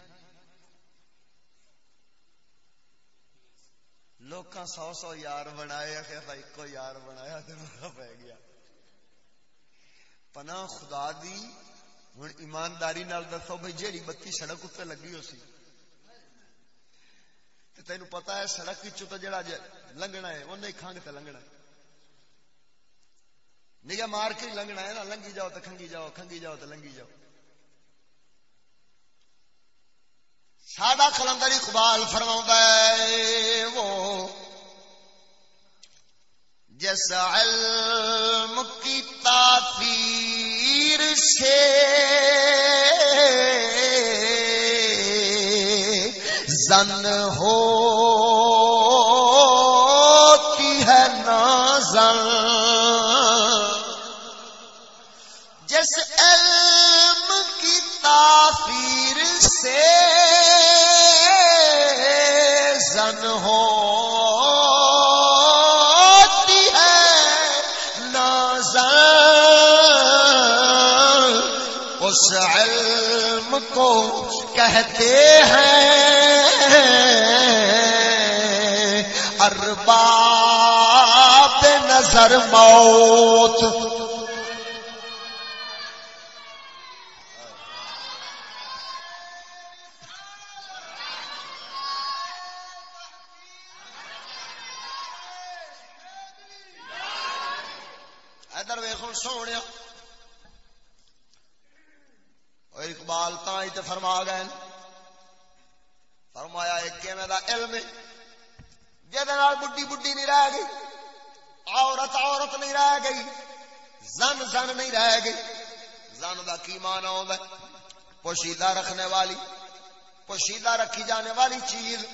لوگ سو سو یار بنائے بھائی کو یار بنایا تو پی گیا۔ پناہ خدا دی ہوں ایمانداری نال دسو بھائی جیڑی بتی سڑک اتنے لگی ہو سی۔ تین پتا ہے سڑک تو جڑا لنگنا ہے وہ نہیں کھنگ تے لنگنا نگاہ مار کے لنگنا ہے نا، لنگی جاؤ تو کھنگی جاؤ کھنگی جاؤ تو لنگی جاؤ۔ سادہ کلندر اقبال فرما ہے، وہ جس علم کی تاثیر سے زن ہو کہتے ہیں ارباب نظر موت۔ ادھر ویخو سونے اقبال تا فرما گیا بڈی نہیں رہ گئی، عورت عورت نہیں رہ گئی، زن زن نہیں رہ گئی۔ زن کا کی مان آ پوشیدہ رکھنے والی، پوشیدہ رکھی جانے والی چیز۔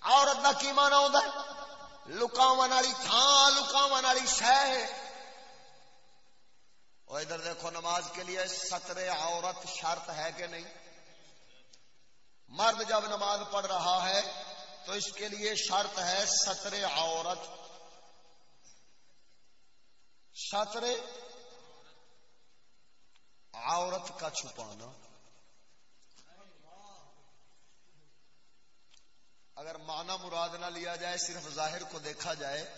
عورت کا کی مان آ لکاو والی تھان لکاو والی شہ اور ادھر دیکھو نماز کے لیے سترے عورت شرط ہے کہ نہیں؟ مرد جب نماز پڑھ رہا ہے تو اس کے لیے شرط ہے سترے عورت۔ سترے عورت کا چھپانا۔ اگر معنی مراد نہ لیا جائے، صرف ظاہر کو دیکھا جائے،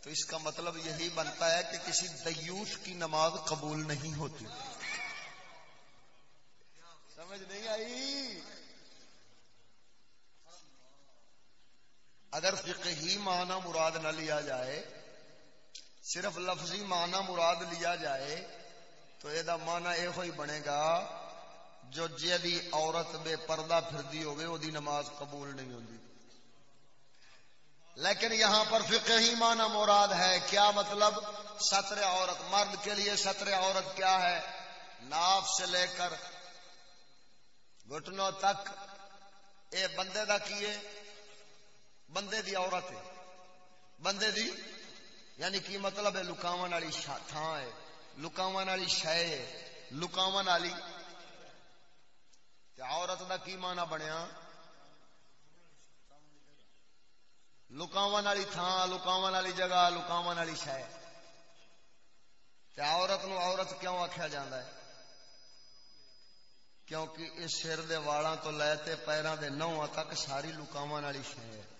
تو اس کا مطلب یہی بنتا ہے کہ کسی دیوس کی نماز قبول نہیں ہوتی۔ سمجھ نہیں آئی؟ اگر فقہی معنی مراد نہ لیا جائے، صرف لفظی معنی مراد لیا جائے، تو یہ مانا یہ ہوئی بنے گا، جو جی عورت بے پردہ پھردی ہوگی وہ نماز قبول نہیں ہوتی لیکن یہاں پر فقہ ہی مانا مراد ہے، کیا مطلب؟ سطر عورت، مرد کے لیے سطر عورت کیا ہے؟ ناف سے لے کر گٹنوں تک، اے بندے دا کیے؟ بندے دی عورت ہے۔ بندے دی یعنی کی مطلب ہے؟ لکاون والی تھان ہے۔ لکاون والی شہ ہے۔ لکاون والی۔ عورت دا کی مانا بنیا؟ لکاون والی تھان لکاون والی جگہ، لکاون والی شہ عورت نو عورت کیوں آخیا جا کیونکہ اس سر دے والاں تو لے تے پیراں دے نواں تک ساری لکاون والی شہ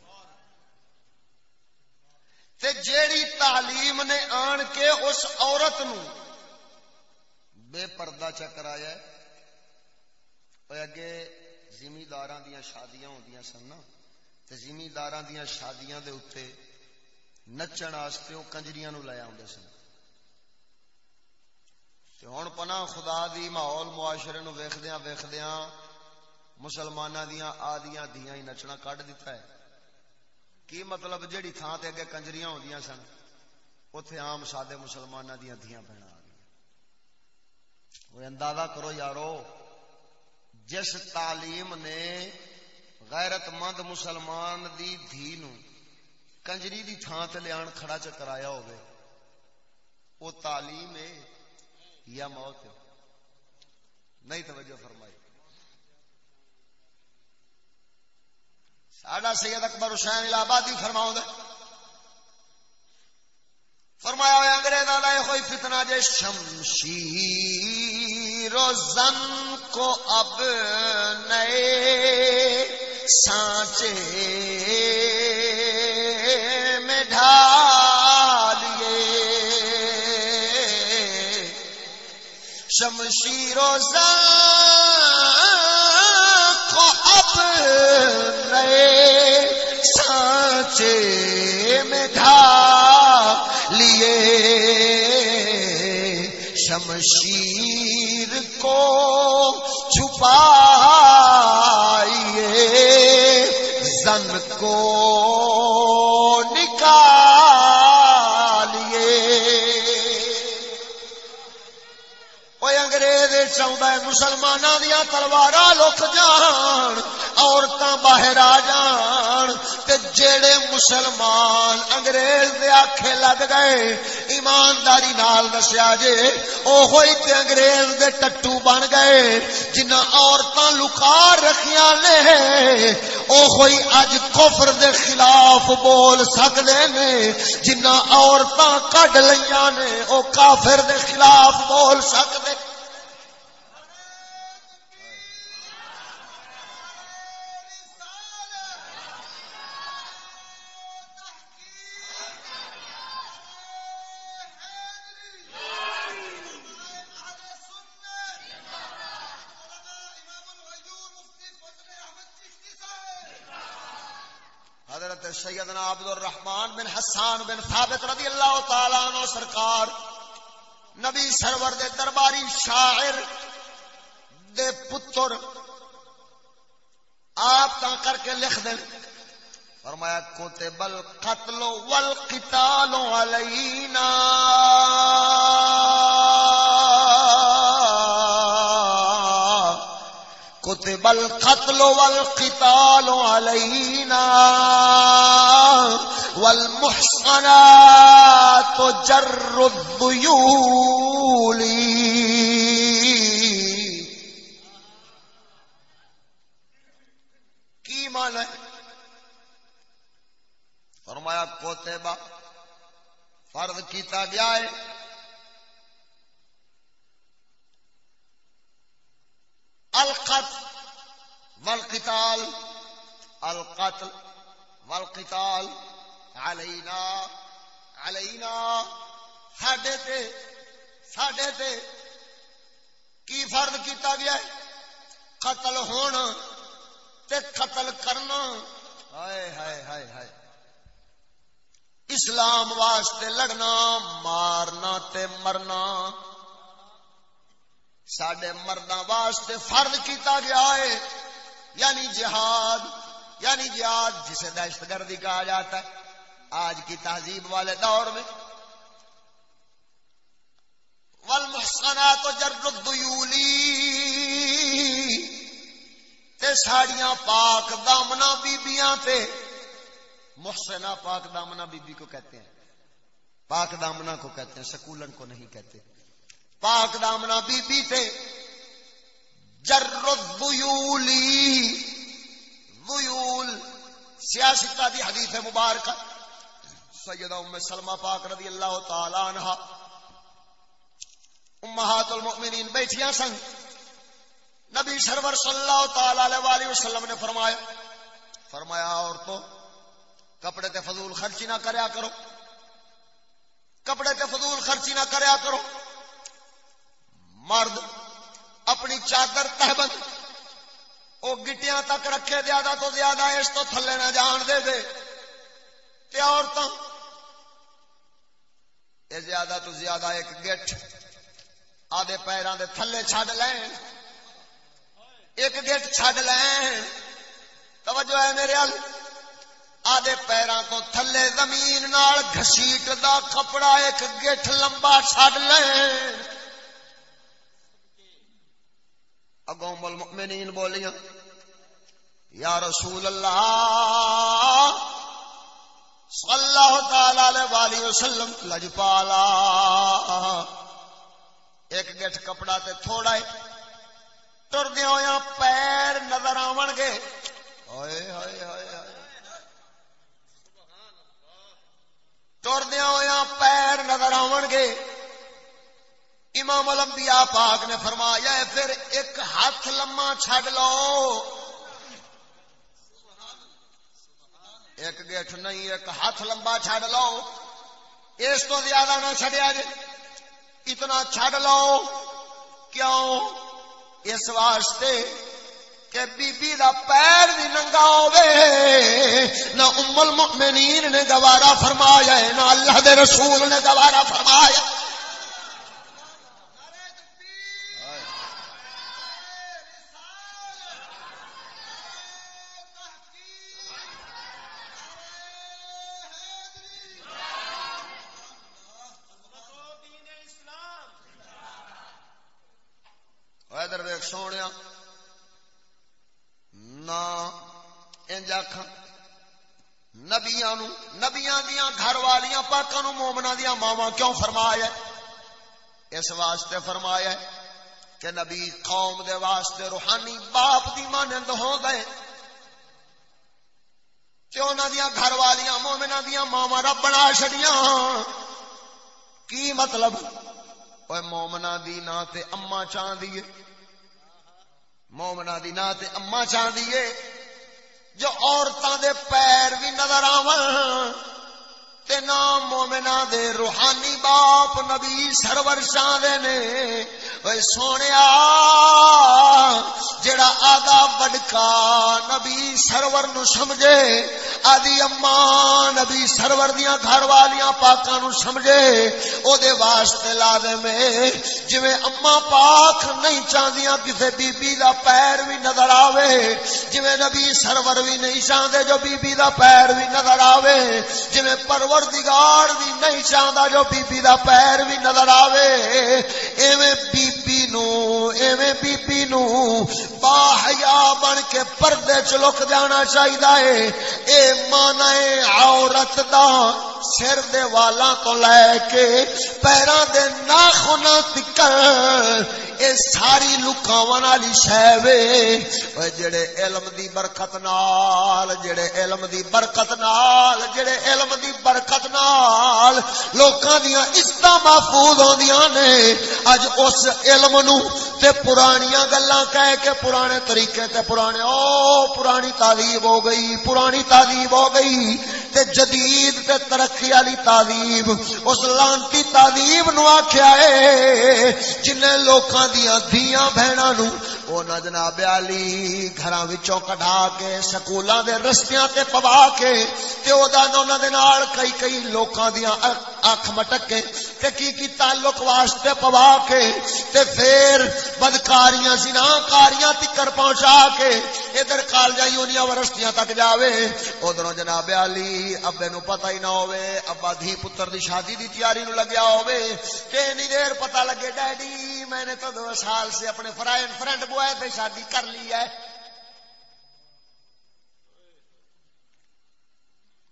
تے جیڑی تعلیم نے آن کے اس عورت نو بے پردہ چکرایا اگے زمیندار دیا شادیاں ہوندیاں سن نا۔ زمیندار دیا شادیاں دے اتنے نچن واسطے وہ کنجریاں نو لے آدھے سن۔ ہوں پنا خدا دی ماحول معاشرے نو ویخدیا ویخدیا مسلمان دیا آدیاں دیا ہی نچنا کڈ دیتا ہے۔ کی مطلب جیڑی تھان تے اگے کنجریاں ہوندیاں سن؟ اتے عام سادے مسلمان دیا دیا بہن آ گئی وہ اندازہ کرو یارو، جس تعلیم نے غیرت مند مسلمان دی دھی نو کنجری دی تھان تے لیان کھڑا چ کرایا ہوگے او تعلیم ہے یا موت ہے؟ نہیں توجہ فرمائی۔ ساڈا سید اکبر حسین الہبادی فرماؤ دے۔ فرمایا ہوا انگریزاں دا کوئی فتنہ جے شمشیر و زن کو اب نئے سانچے میں ڈھالیے۔ شمشیر و کو اب نئے سانچے میں ڈھالیے شمشیر کو چھپا کو چاہتا ہے مسلمانوں دیا تلوار لک جان عورتیں باہر آ جان۔ تے جڑے مسلمان انگریز دے آکھے لگ گئے، ایمانداری نال دسیا جے او تے انگریز دے ٹٹو بن گئے جنہ عورتاں لکا رکھیاں نے او اج کفر دے خلاف بول سکدے نے جنہ عورتاں کڈ لیاں نے، او کافر دے خلاف بول سکدے۔ سیدنا عبد الرحمان بن حسان بن ثابت رضی اللہ تعالیٰ عنہ سرکار، نبی سرور دے درباری شاعر دے پتر، آپ تا کر کے لکھ دیں۔ فرمایا کوتب القتل والقتال علینا كتب القتل والقتال علينا والمحصنات جر الذيول. کی مان ہے؟ فرمایا کوتبہ فرض کیتا گیا ہے القتل والقتال القتل والقتال علينا علينا ساڈے تے ساڈے تے کی فرض کیتا گیا ہے؟ قتل ہونا تے قتل کرنا۔ ہائے ہائے ہائے ہائے۔ اسلام واسطے لڑنا، مارنا تے مرنا۔ سڈے مردوں واسطے فرض کیتا گیا ہے۔ یعنی جہاد یعنی جہاد جسے دہشت گردی کہا جاتا ہے۔ آج کی تہذیب والے دور میں۔ ول مسکنا تو جرد ساڑیاں پاک دامنا بیبیاں تے۔ محسنا پاک دامنا بی بی کو کہتے ہیں۔ پاک دامنا کو کہتے ہیں، سکولن کو نہیں کہتے۔ پاک دامنا بی بی تے، جر ویول سیاستہ دی حدیث مبارک سیدہ ام سلمہ پاک رضی اللہ تعالی عنہ امہات المؤمنین بیٹھیاں سن، نبی سرور صلی اللہ تعالی علیہ وآلہ وسلم نے فرمایا فرمایا عورتوں کپڑے تے فضول خرچی نہ کریا کرو، کپڑے تے فضول خرچی نہ کریا کرو مرد، اپنی چادر تہبند وہ گٹیاں تک رکھے، زیادہ تو زیادہ اس تو تھلے نہ جان دے دے۔ تے عورتوں یہ زیادہ تو زیادہ ایک گٹ آدھے پیروں دے تھلے چھڈ لین۔ ایک گٹ چھڈ لین۔ توجہ ہے میرے ال آدھے پیروں کو تھلے زمین نال گھسیٹ دا کپڑا ایک گٹھ لمبا چھڈ لین۔ اگوں المؤمنین بولیاں، یا رسول اللہ، صلی اللہ تعالی علیہ وآلہ وسلم، لجپالا، ایک گٹھ کپڑا تے تھوڑا ہے ٹردیا ہوا پیر نظر آون گے۔ ہائے ہائے ہائے ہائے۔ ٹردیا ہوا پیر نظر آون گے۔ امام الانبیاء پاک نے فرمایا ہے، پھر ایک ہاتھ لما چھڈ لو۔ ایک گیٹ نہیں، ایک ہاتھ لمبا چھڈ لو۔ اس تو زیادہ نہ چھڈیا جی اتنا چھڈ لو۔ کیوں؟ اس واسطے کہ بی بی دا پیر بھی ننگا ہوے نہ ام المؤمنین نے گوارا فرمایا ہے، نہ اللہ دے رسول نے گوارا فرمایا۔ والیاں پاکوں مومنا دیا ماوا کیوں فرمایا اس واسطے فرمایا کہ نبی قوم دے واسطے روحانی باپ دی مانند ہو گئے کہ انہوں دیا گھر والیاں مومنا دیا ماوا رب بنا چڑیا کی مطلب؟ مومنا دی نہ تے اما چاہتی ہے۔ مومنا دی نا تے اما چاہیے جو عورتوں دے پیر بھی نظر آو تے نام مومنا دے روحانی باپ نبی سرور شاہ دے نے۔ اے سونیا، جڑا آدھا وڈکا نبی سرور نو سمجھے، آدھی اما نبی سرور دیاں گھر والیاں پاکاں نو سمجھے، او دے واسطے لا دے میں۔ جویں اما پاک نہیں چاندیاں کسے بی بی دا پیر بھی نظر آوے۔ جویں نبی سرور بھی نہیں چاندے جو بی بی دا پیر بھی نظر آوے۔ جویں پروردگار بھی نہیں چاہتا جو بی بی دا پیر بھی نظر آوے۔ ایویں بی بی نو، ایویں بی بی نو با حیا بن کے پردے چ لک جانا چاہیے اے مانا عورت دا سر دے والا تو لے کے پیراں دے ناخنا تکر اے ساری لکاون والی شے وے۔ او جڑے علم دی برکت نال، جڑے علم دی برکت نال، جڑے علم دی برکت برکت نال لوکاں دیاں عزت محفوظ ہوندیاں نے۔ اج اس علم نو تے پرانیاں گلاں کہہ کے پرانے طریقے تے پرانے، او پرانی تعلیم ہو گئی، پرانی تعلیم ہو گئی۔ تے جدید تے ترقی والی تعلیم، اس لانتی تعلیم نو آکھیا اے جن لوکاں دیاں دھیاں بہناں نو او نہ جناب علی گھراں وچوں کڈا کے، سکولاں دے رستیاں تے پوا کے، تے او دا انہاں دے نال کئی کئی لوکاں دیاں اکھ مٹک کے تے کی کی تعلق واسطے پوا کے تے پھر بدکاریاں زنا کاریاں تکر پہنچا کے ادھر کالجا یونیاں ورستیاں تک جاوے۔ ادھر جناب علی، ابے نو پتہ ہی نہ ہوے ابا دھی پتر دی شادی دی تیاری نو لگیا ہوے تے نہیں دیر پتہ لگے، ڈیڈی میں نے تو دو سال سے اپنے فرینڈ فرینڈ بوائے تے شادی کر لی ہے۔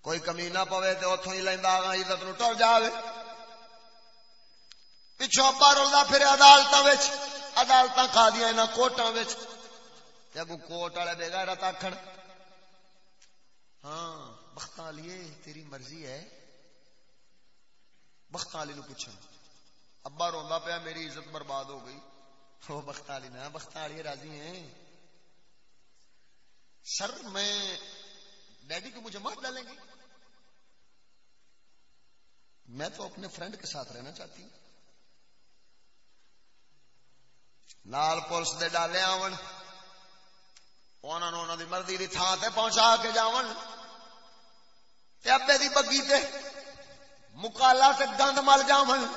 کوئی کمی نہ پوے تو اتوں ہی لینا عزت نو ٹر جائے پچھو ابا رلتا پھر عدالت عدالت کھا دیا یہاں کوٹاں اگو کوٹ والے بے گا آخر ہاں بخت لیے تیری مرضی ہے۔ بخت علی نو پوچھ ابا روا پیا، میری عزت برباد ہو گئی۔ وہ بخت علی میں بخت علی راضی ہیں۔ سر، میں ڈیڈی کو مجھے مار ڈالیں گے؟ میں تو اپنے فرینڈ کے ساتھ رہنا چاہتی ہوں۔ نال پولیس دے ڈالے آن انہوں دی مرضی دی تھان تے پہنچا کے جاون۔ تے ابے دی بگی تے مکالا تے گند مل جاون۔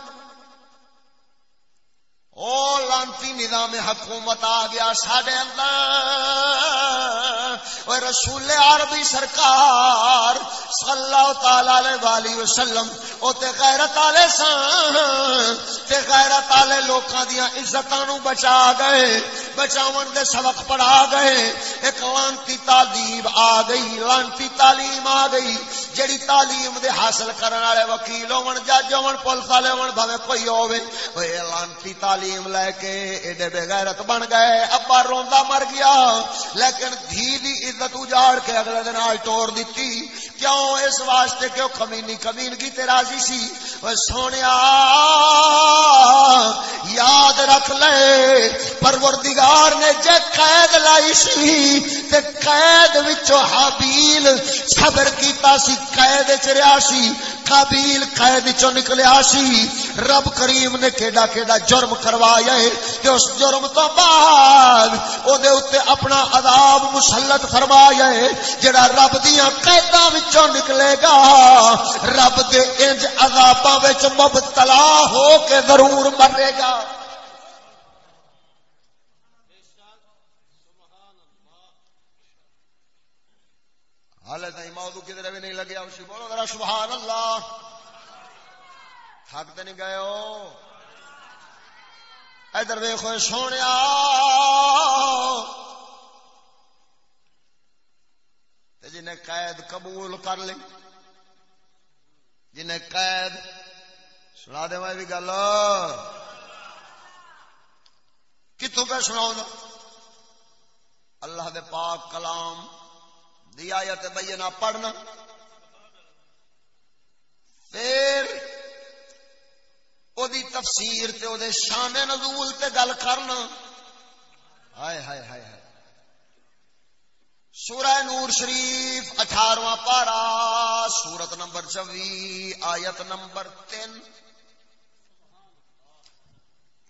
او لانتی نظام حکومت آ گیا ساڈے اندر۔ او رسول عربی سرکار صلی اللہ تعالی علیہ وسلم، او تے غیرت والے سان تے غیرت والے لوکاں دیاں عزتاں نو بچا گئے، بچاون دے سبق پڑھا گئے، ایک لانتی تعلیم آ گئی، لانتی تعلیم آ گئی جڑی تعلیم دے حاصل کرن والے وکیل ہون، جج ہون، پولیس والے ہون، بھاوے کوئی ہوے اوے لانتی تعلیم لے کے ایڈے بے غیرت بن گئے، ابا روندا مر گیا، لیکن دھی دی عزت اجاڑ کے اگلے دن آج توڑ دیتی۔ کیوں اس واسطے کیوں کمینی کمینگی تے راضی سی؟ اوے سونیا، یاد رکھ لے۔ پروردگار نے جے قید لائی سی تے قید وچوں حابیل صبر کیتا سی، قید چ رہیا سی، قابیل قید چوں نکلیا سی۔ رب کریم نے کیڈا کیڈا جرم کروایا ہے تے اس جرم تو بعد او دے اوتے اپنا عذاب مسلط فرمایا جڑا رب دیاں قیداں وچوں نکلے گا، رب دے انج عذاباں وچ مبتلا ہو کے ضرور مرے گا۔ حال تھی موضوع کدھر بھی نہیں لگیا اسی بولو ذرا سبحان اللہ۔ تھک تو نہیں گئے ہو۔ ادھر ویخو سونے جنہیں قید قبول کر لی جنہیں قید، سنا دے میں بھی گل۔ کتوں پہ سنا اللہ دے پاک کلام دی آیت بینہ پڑھنا۔ پھر او دی تفسیر تے او دے شان نزول تے گل کرنا۔ ہائے ہائے ہائے ہائے۔ سورہ نور شریف، اٹھارواں پارا سورت نمبر چوی، آیت نمبر تین۔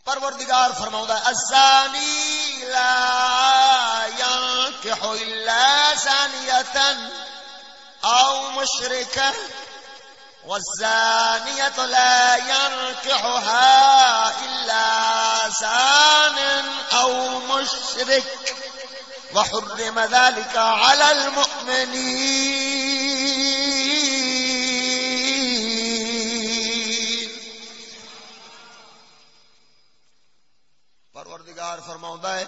پروردگار فرماؤں الزانی لا ينكح إلا زانية أو مشركة والزانية لا ينكحها إلا زان أو مشرك وحرم ذلك على المؤمنين. پروردگار فرماؤں ہے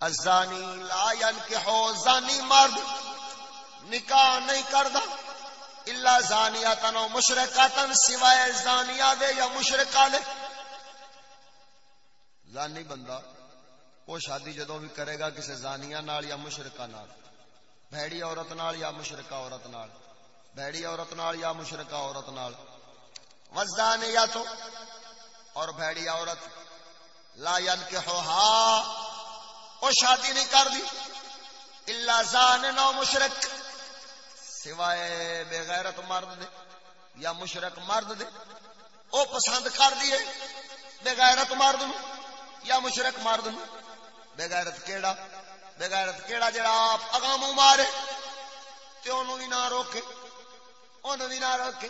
ازانی لا ينكحو زانی مرد نکاح نہیں کردا، الا زانیاتن و مشرکاتن سوائے زانیہ دے یا مشرکہ دے۔ زانی بندہ وہ شادی جدو بھی کرے گا کسی زانیہ نال یا مشرقہ نال بھڑی عورت نال یا مشرقہ عورت نال بھڑی عورت نال یا مشرقہ عورت نال۔ وزدان یا تو اور بھڑی عورت لا ین کے ہو وہ شادی نہیں کر دی۔ اللہ زان نو مشرق سوائے بے غیرت مرد دے یا مشرق مرد دے۔ او پسند کر دیے بے غیرت مرد نو یا مشرق مرد نو۔ بےغیرت کیڑا؟ بےغیرت کیڑا جڑا آپ اگام مارے؟ تے انہوں بھی نہ روکے انہوں بھی نہ روکے،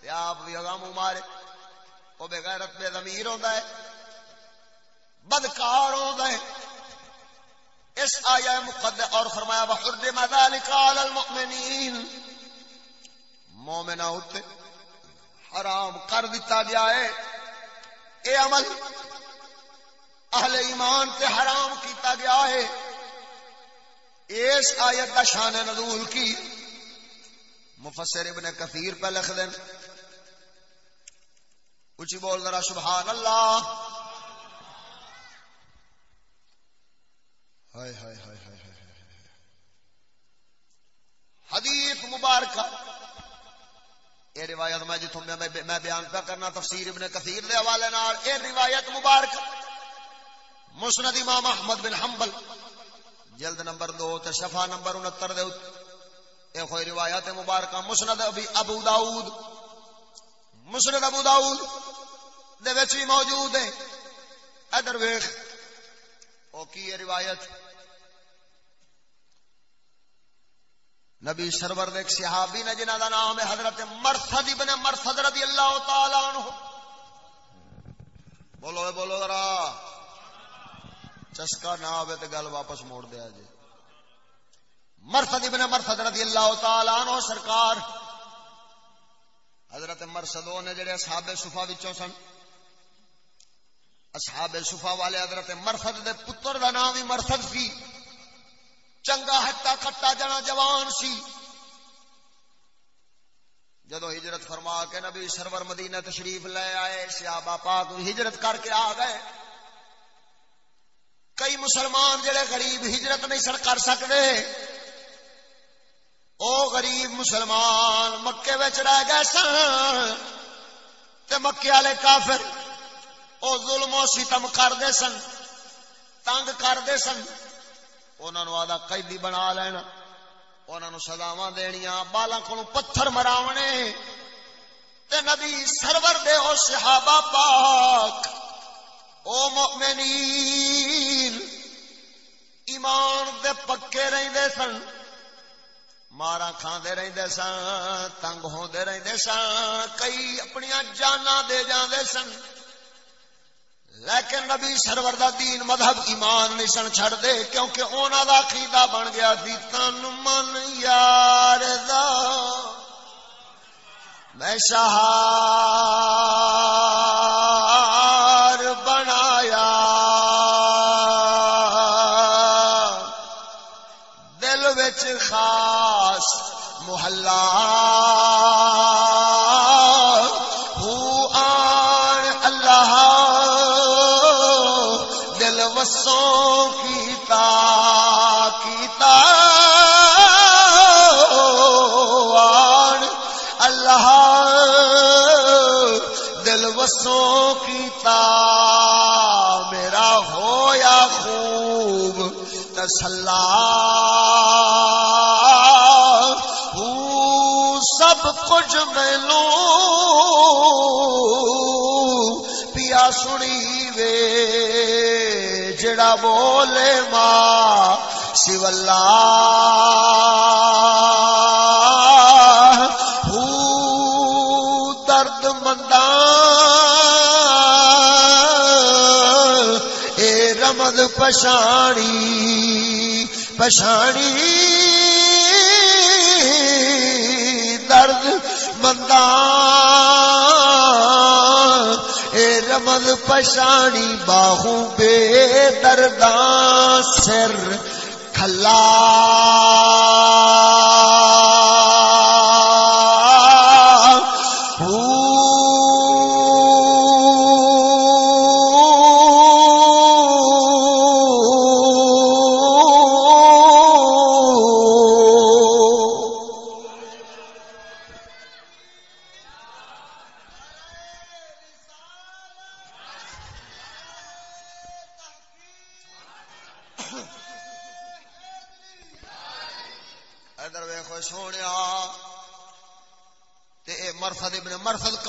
تے آپ بھی اگام مارے۔ وہ بےغیرت بے ضمیر ہوتا ہے، بدکار ہوتا ہے۔ اس آیا مقدر اور فرمایا، وحرم ذلك على المؤمنین مومنہ ہوتے حرام کر دیتا گیا ہے۔ اے عمل اہل ایمان تے حرام کیتا گیا ہے۔ اس آیت کا شان نزول کی؟ مفسر ابن کثیر پہ لکھ دیں اچھی بول ذرا سبحان اللہ۔ ہائے ہائے ہائے ہائے حدیث مبارکہ۔ یہ روایت میں جتوں میں بیان پہ کرنا تفسیر ابن کثیر دے حوالے نال، یہ روایت مبارک مسند امام احمد بن حنبل، جلد نمبر دو تے شفا نمبر انہتر دے اے کوئی روایت مبارکہ، مسند ابی ابو داؤد مسند ابو داؤد دے وچ بھی موجود ہے ادھر ویکھ، او کی یہ روایت؟ نبی سرور دے ایک صحابی نے، جنہاں دا نام ہے حضرت مرثد ابن مرثد رضی اللہ تعالی عنہ۔ بولو بولو ذرا۔ چسکا نہ آئے تو گل واپس موڑ دیا جی۔ مرسد ابن مرسد رضی اللہ تعالی عنہ سرکار، حضرت مرسدوں نے جڑے اصحاب صفا وچوں سن، اصحاب صفا والے حضرت مرسد دے پتر دا نام ہی مرسد سی۔ چنگا ہٹا کٹا جنا جوان سی۔ جدو ہجرت فرما کے نبی سرور مدینہ تشریف لے آئے صحابہ پاک ہجرت کر کے آ گئے۔ کئی مسلمان جڑے غریب ہجرت نہیں سن کر سکتے او غریب مسلمان مکے بچ رہ گئے سن تے مکے والے کافر او ظلم و ستم کرتے سن، تنگ کرتے سن۔ انہوں آدھا قیدی بنا لینا انہوں سزاوا دنیا بالا کو پتھر مراونے۔ تے نبی سرور دے او صحابہ پاک او مؤمنین، ایمان دے پکے رہندے سن مارا کھاندے رہندے سن، تنگ ہوندے رہندے سن، کئی اپنی جانا دے جاندے سن۔ لیکن نبی سرور دا دین مذہب ایمان نہیں سن چھڑ دے کیونکہ اونا دا عقیدہ بن گیا سی، تن من یار دا۔ میں شاہ مسلح سب کچھ ملو پیا سنی وے جڑا بولے ماں شیو اللہ۔ پشانی پشانی۔ درد مندہ۔ اے رمد پشانی باہو بے دردان سر کھلا۔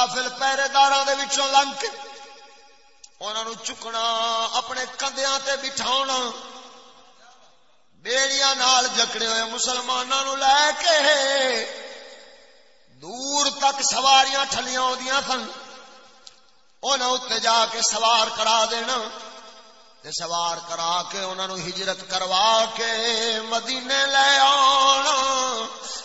غافل پہرے دار لنگ کے انہوں چکنا، اپنے کندیا تے بیڑیاں نال جکڑے ہوئے مسلمانوں لے کے دور تک سواریاں ٹھلیاں آدیاں سن۔ انہوں اتنے جا کے سوار کرا دینا۔ تے سوار کرا کے انہوں ہجرت کروا کے مدینے لے آنا۔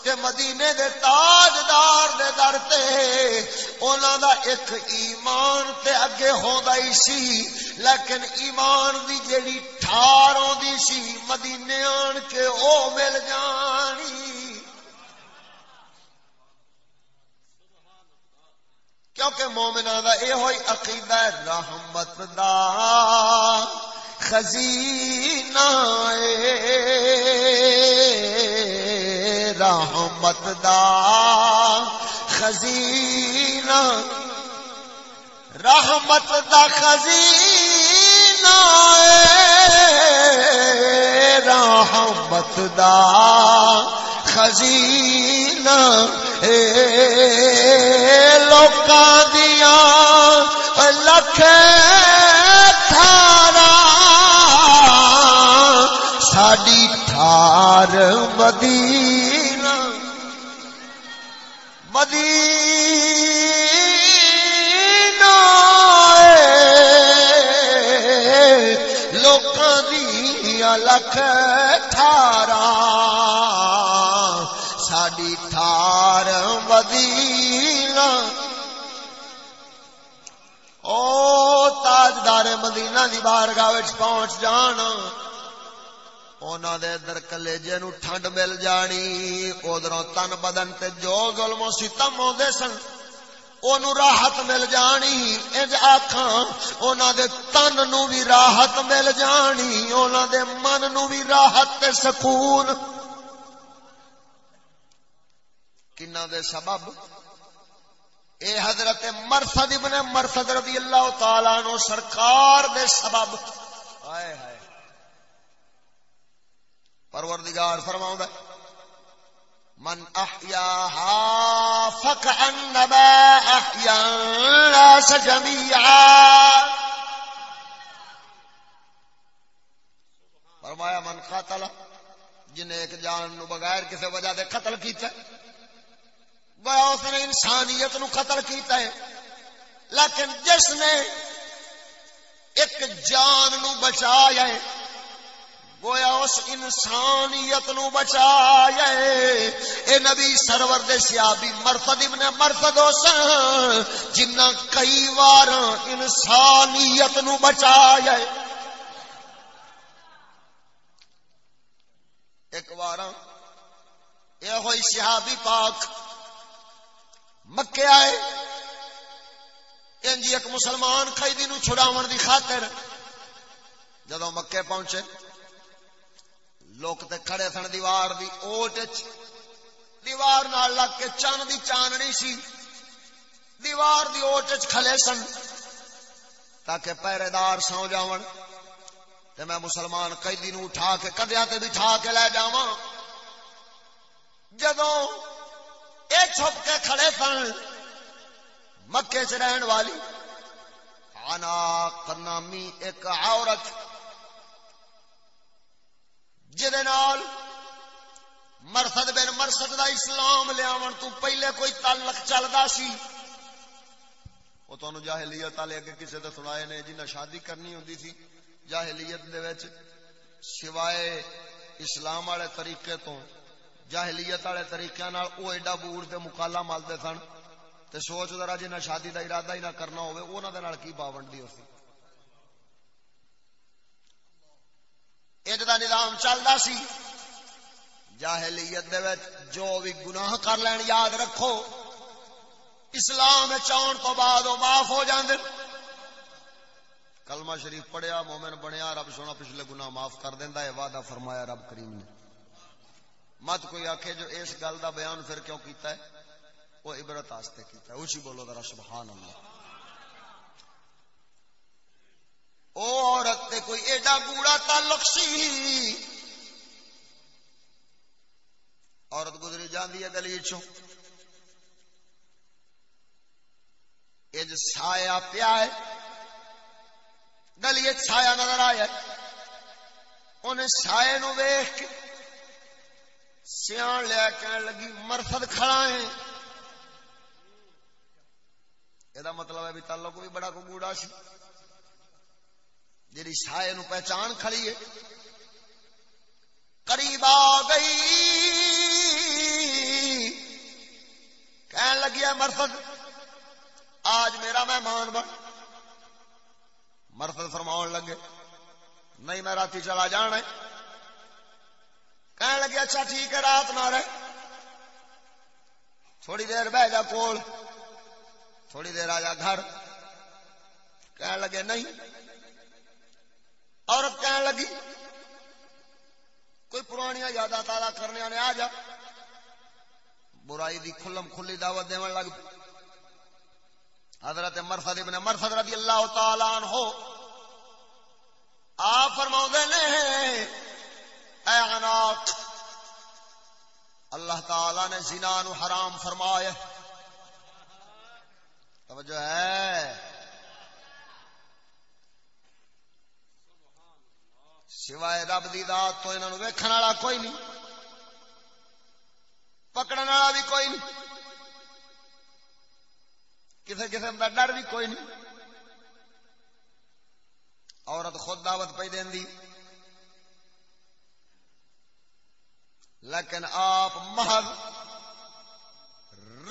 تے مدینے دے تاجدار دے در تے انہاں دا ایک ایمان تے اگے ہوندا ہی سی۔ لیکن ایمان دی جیڑی ٹھار ہوندی سی، مدینے آن کے او مل جانی۔ کیونکہ مومنا دا اے ہوئی عقیدہ رحمت دا خزینہ اے رحمت دا خزینہ، رحمت دا خزینہ رحمت دا خزینہ لوکاں دیا لکھ تھارا، ساڈی تھار مدینہ مدینہ لوکاں دیا لکھ تھارا ساڈی تھار مدینہ۔ او تاجدار مدینہ دی بارگاہ وچ پہنچ جان اونا دے در کلیجے نو ٹھنڈ مل جانی ادھروں تن بدن تے جو ظلم و ستم ہوندے سن اونوں راحت مل جانی انج آکھاں اونا دے تن نو بھی راحت مل جانی اونا دے من نو بھی راحت تے سکون کنہ دے سبب اے حضرت مرسد ابن مرسد رضی اللہ تعالی عنہ سرکار دے سبب آئے ہائے پروردگار فرماؤں ہے من احیاها فکعنما احیا الناس جميعا فرمایا، من قاتل جن ایک جان نو بغیر کسی وجہ دے قتل کیتا ہے گویا اس نے انسانیت نو قتل کیتا ہے، لیکن جس نے ایک جان نو بچایا ہے گویا اس انسانیت نو بچایا اے نبی سرور دے سیابی مرفد ابن مرفد ہو سن جنہ کئی وار انسانیت نو بچایا ہے۔ ایک وار یہ ہوئی صحابی پاک مکے آئے۔ انجی ایک مسلمان قیدی نو چھڑاون دی خاطر جدو مکے پہنچے۔ لوگ تے کھڑے سن دیوار دی اوٹ دیوار نال لگ کے چان دی چاننی سی۔ دیوار دی اوٹ کھلے سن تاکہ پہرے دار سو جاون۔ تے میں مسلمان قیدی نو اٹھا کے کدیا تے بٹھا کے لے جاواں۔ جدو اے چھپ کے کھڑے سن مکے چ رہن والی۔ آنا کنامی ایک عورت جال مرسد بن مرسد دا اسلام لیا تو پہلے کوئی تعلق چلتا سی؟ وہ تمہیں جاہلیت والے اگے کسی نے سنائے نے جنہیں شادی کرنی ہوں سی، جاہلیت دے وچ سوائے اسلام والے طریقے تو، جاہلیت والے طریقے نال او ایڈا بوڑ تے مکالا ملتے سن، تے سوچ ذرا جنہیں شادی دا ارادہ ہی نہ کرنا ہوئے انہاں دے نال کی پابندی ہو سی دا نظام چلتا سی۔ جاہلیت دے وچ جو بھی گناہ کر لین، یاد رکھو، اسلام چاؤن تو بعد وہ معاف ہو جاندے۔ کلمہ شریف پڑھیا، مومن بنیا، رب سونا پچھلے گناہ معاف کر دیندا ہے، وعدہ فرمایا رب کریم نے۔ مت کوئی آکھے جو اس گل دا بیان پھر کیوں کیتا ہے؟ وہ عبرت آستے کیتا ہے۔ اونچی بولو ذرا سبحان اللہ او عورت تے کوئی ایڈا گوڑا تعلق سی عورت گزری جاندی ہے گلی چوں۔ اج سایہ پیا ہے۔ گلی سایہ نظر آیا انہیں سائے نو ویخ کے سیان لیا کہنے لگی مرفد کھڑا ہے۔ یہ مطلب ہے بھی تعلق بھی بڑا کو گوڑا سی۔ جی سائے نو پہچان کھڑی ہے۔ قریب آ گئی۔ کہنے لگی ہے مرفد آج میرا مہمان بن۔ مرفد فرماؤ لگے، نہیں میں رات چلا جانا کہنے لگے اچھا ٹھیک ہے، رات نہ رہے۔ تھوڑی دیر بہ جا کول، تھوڑی دیر آ جا گھر۔ کہنے لگے، نہیں عورت کہنے لگی، کوئی پرانیاں یاداں تازہ کرنے نے آ جا۔ برائی دی کھلم کھلی دعوت دے لگ حضرت مرفد ابن مرفد رضی اللہ تعالی عنہ، آپ فرما نے، اے عناق، اللہ تعالی نے زنا نو حرام فرمایا۔ توجہ ہے۔ سوائے رب دی ذات تو انہوں ویکھن والا کوئی نہیں، پکڑن والا بھی کوئی نہیں کسی قسم کا ڈر بھی کوئی نہیں۔ عورت خود دعوت پہ دی لیکن آپ محض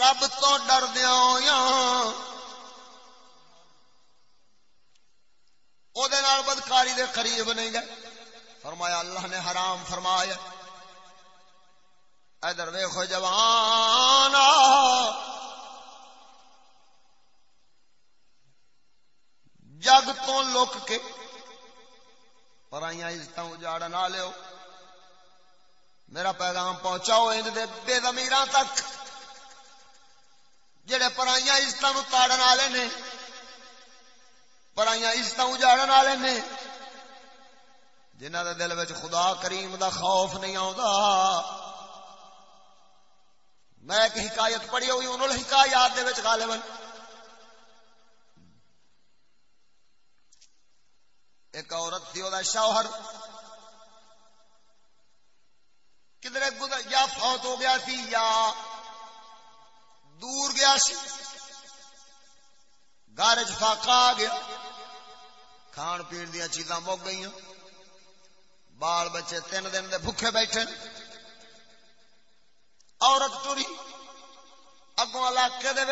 رب تو ڈر دیا بدکاری دے قریب نہیں گئے۔ فرمایا، اللہ نے حرام فرمایا۔ ادھر ویخو جوان جگ تو لک کے پرائیاں عزت اجاڑ نہ لو میرا پیغام پہنچاؤ دے بے زمیر تک۔ جڑے پرائیاں عزت تاڑن والے نے، پرائیاں عزت اجاڑ والے نے جنہ دے دل وچ خدا کریم دا خوف نہیں آتا میں ایک حکایت پڑھی ہوئی، انہوں نے حکایات دے وچ غالباً ایک عورت تھی وہ شوہر۔ کدھر گزر یا فوت ہو گیا سی یا دور گیا سی۔ گارج فاقا آ گیا۔ کھان پی دیا چیزاں مک گئی بال بچے تین دن دے بھوکے بیٹھے عورت ٹری اگوں علاقے دے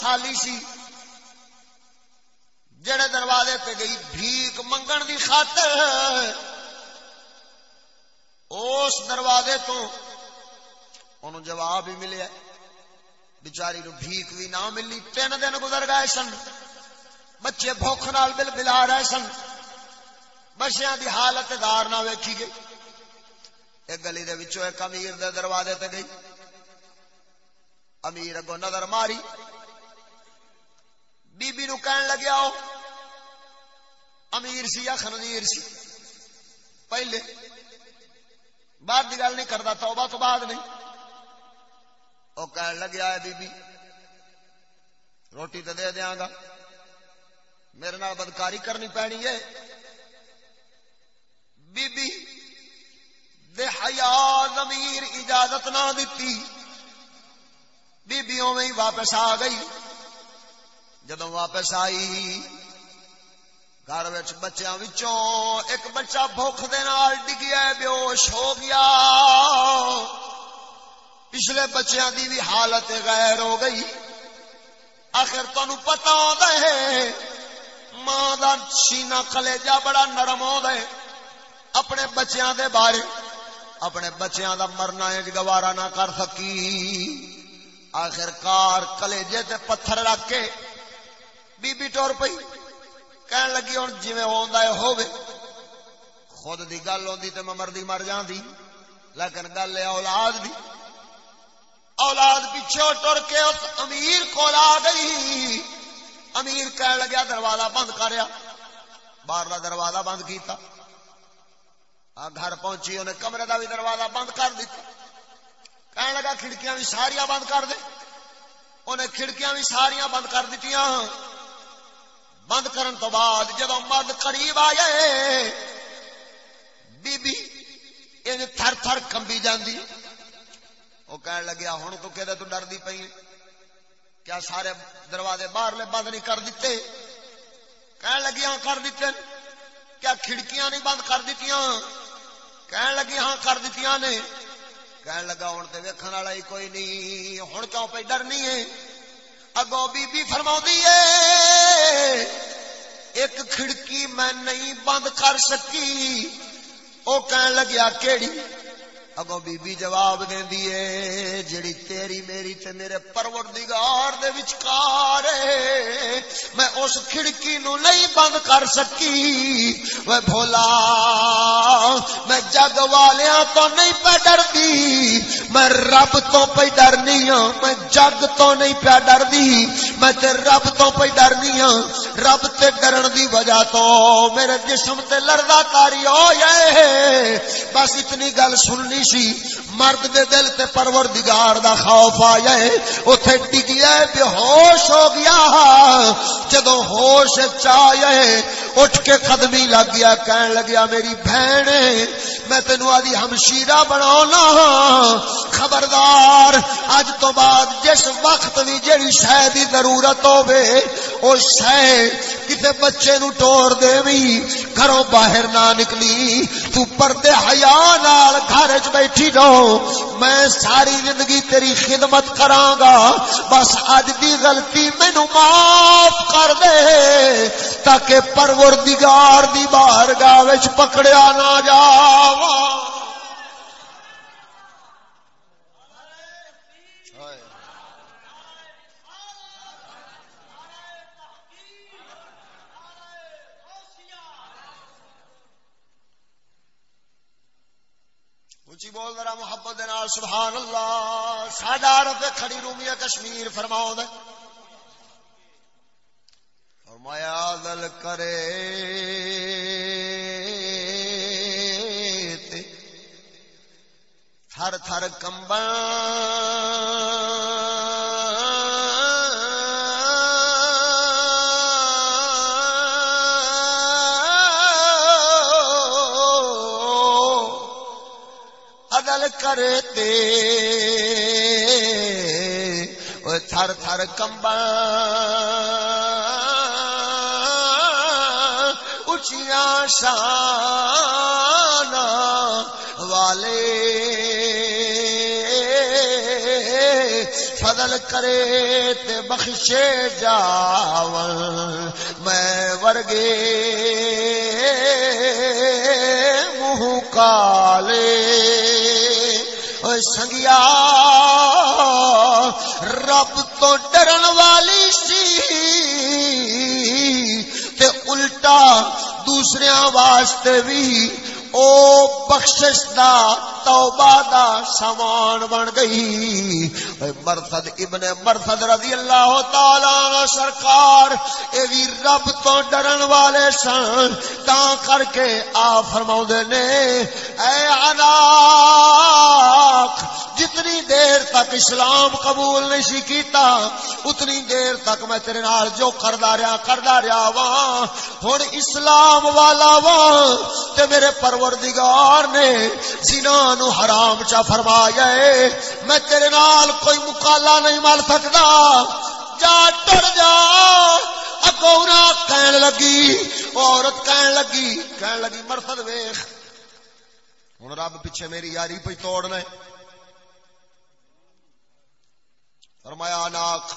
سالی سی، جڑے دروازے پہ گئی بھیک منگن دی خاطر، اس دروازے تو انہوں جواب ہی ملیا۔ بچاری نو بھیک بھی نہ ملی، تین دن گزر گئے سن۔ بچے بھوک نال بل بلا رہے سن۔ بچیاں دی حالت دار نہ ویکھی گئی۔ ایک گلی دے وچوں ایک امیر دے دروازے تے گئی۔ امیر اگو نظر ماری۔ بی بی نو کہن لگیا ہو امیر سی یا خنزیر سی؟ پہلے بعد کی گل نہیں کرتا توبہ تو بعد نہیں۔ وہ کہن لگیا ہے بی بی روٹی تو دے دیا گا۔ میرے نال بدکاری کرنی پینی ہے۔ بی بی، دے حیا ضمیر اجازت نہ دیتی بی بی میں ہی واپس آ گئی۔ جدو واپس آئی، گھر بچوں ایک بچہ بھوک ڈگیا بے ہوش ہو گیا۔ پچھلے بچیاں دی بھی حالت غیر ہو گئی۔ آخر تمہیں پتا ہے، ماں کا سینا کلیجا بڑا نرم ہو گئے اپنے بچیاں دے بارے، اپنے بچیاں دا مرنا گوارا نہ کر سکی۔ آخر کار کلیجے تے پتھر رکھ کے بی بی ٹور پئی۔ کہن لگی ہوں جی ہوگی خود دی گل ہوندی تے میں مردی مر جاندی۔ لیکن گل ہے اولاد دی۔ اولاد پیچھے ٹر کے اس امیر کو آ گئی۔ امیر کہن لگیا، دروازہ بند کریا باہر دروازہ بند کیتا۔ گھر پہنچی، انہیں کمرے دا بھی دروازہ بند کر دیتا۔ کہنے لگا، کھڑکیاں بھی ساریاں بند کر دے۔ انہیں کھڑکیاں بھی ساریاں بند کر دیتی بند کرن تو بعد جب مرد قریب آئے بی بی ان تھر تھر کمبی جاندی۔ وہ کہنے لگیا ہوں تو کہ تو ڈر پئی؟ کیا سارے دروازے باہر بند نہیں کر دیتے؟ کہنے لگی ہاں کر دیتے۔ کیا کھڑکیاں نہیں بند کر دیتی کہن لگی ہاں کر دیتی نے۔ کہن لگا ہوں تو ویکن والا ہی کوئی نہیں۔ ہوں کیوں پہ ڈرنی ہے؟ اگو بی بی فرما ہے، ایک کھڑکی میں نہیں بند کر سکی۔ وہ کہن لگیا، کیڑی؟ اگو بی بی جواب دین دیئے جڑی تیری میری تے میرے پروردگار دے وچکار میں اس کھڑکی نو نہیں بند کر سکی۔ وہ بھولا، میں جگ والیاں تو نہیں پہ ڈر دی میں رب تو پہ ڈرنی ہوں میں جگ تو نہیں پہ ڈر دی میں تے رب تو پہ ڈرنی ہوں رب تے ڈرن دی وجہ تو میرے جسم تے لردا کاری ہو جائے بس اتنی گل سننی سی۔ مرد دے دل تے پروردگار دا خوف آیا ہے۔ اوتھے ڈگیا بے ہوش ہو گیا۔ جدوں ہوش چایا ہے، اٹھ کے قدمی لگ گیا، کہن لگیا، میری بہن، میں تینو آدھی ہمشیرہ بناونا ہاں۔ خبردار، اج تو بعد جس وقت بھی جڑی شے دی ضرورت ہوے او شے کتے بچے نو ٹور دے وی، گھروں باہر نہ نکلی۔ تو پردے حیا نال گھر وچ بیٹھی رہو، میں ساری زندگی تیری خدمت کراں گا بس اج دی غلطی مینوں معاف کر دے، تاکہ پروردگار دی بارگاہ وچ پکڑیا نہ جاواں اچھی بول، ذرا محبت نال، سبحان اللہ۔ ساڈا رب کھڑی رومی کشمیر فرماؤ دے۔ فرمایا دل کرے تھر تھر کمبا کرتے۔ تھر تھر کمبا اچیا شان والے۔ فضل کرے تے بخشے جاول میں ورگے۔ منہ کالے۔ سنگیا رب تو ڈرن والی سی تے الٹا دوسرے واسطے بھی او بخشش دا، توبہ دا سامان بن گئی۔ مرسد ابن مرسد رضی اللہ تعالی سرکار، اے بھی رب تو ڈرن والے سن۔ تا کر کے آ فرما نے، اے اناک، جتنی دیر تک اسلام قبول نہیں سی کیتا، اتنی دیر تک میں تیرے نال جو کردا رہا کردا رہا وا ہن اسلام والا وا تے میرے پر پروردگار نے زنا نو حرام چا فرمایا ہے۔ میں تیرے نال کوئی مقابلہ نہیں مل سکدا جا ٹر جا۔ اگونا کہن لگی۔ عورت کہن لگی۔ کہن لگی، مرسد ویخ۔ ہوں رب پیچھے میری یاری پہ توڑنا ہے فرمایا، ناک،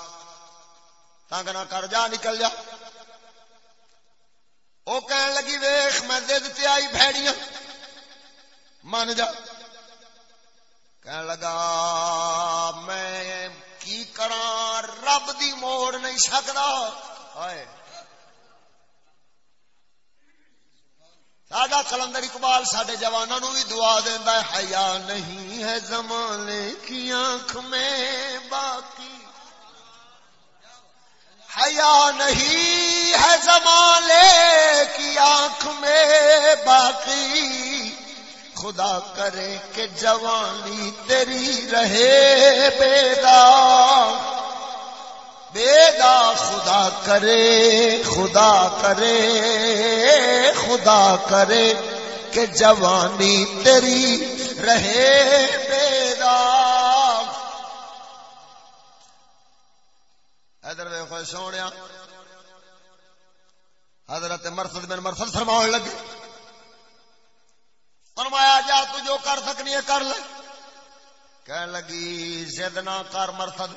تنگ نہ کر، جا نکل جا۔ وہ کہن لگی ویخ، میں دد تے آئی بھڑیاں من جا۔ کہن لگا، میں کی کرا رب دی موڑ نہیں سکتا ساڈا کلندر اقبال سڈے جوانوں بھی دعا دینا حیا نہیں ہے زمانے کی آنکھ میں باقی۔ حیا نہیں ہے زمانے کی آنکھ میں باقی۔ خدا کرے کہ جوانی تیری رہے بیدا۔ بیدا، خدا کرے خدا کرے خدا کرے کہ جوانی تیری رہے بیدا۔ ادھر ویخو سونے حضرت مرسد بن مرسد فرما لگے، فرمایا، جا تو جو کر سکنی ہے کر لے. کہنے لگی زد نہ کر مرسد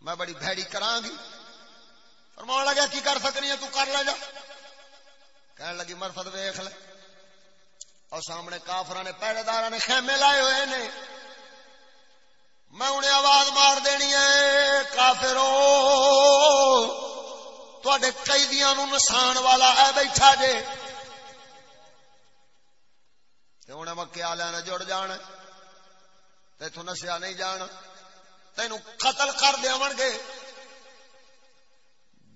میں بڑی بھڑی کرا گی. فرما لگا کی کر سکنی ہے؟ تو کر لے جا. کہنے لگی مرسد ویخ لے اور سامنے کافر نے پہرے دار نے خیمے لائے ہوئے نے۔ میں انہیں آواز مار دینی ہے، کافرو! تے قیدیاں نو نسان والا ہے بیٹھا جے۔ انہیں مکے والے نے جڑ جان؟ تیتو نسیا نہیں جان۔ تین قتل کر دیا گے۔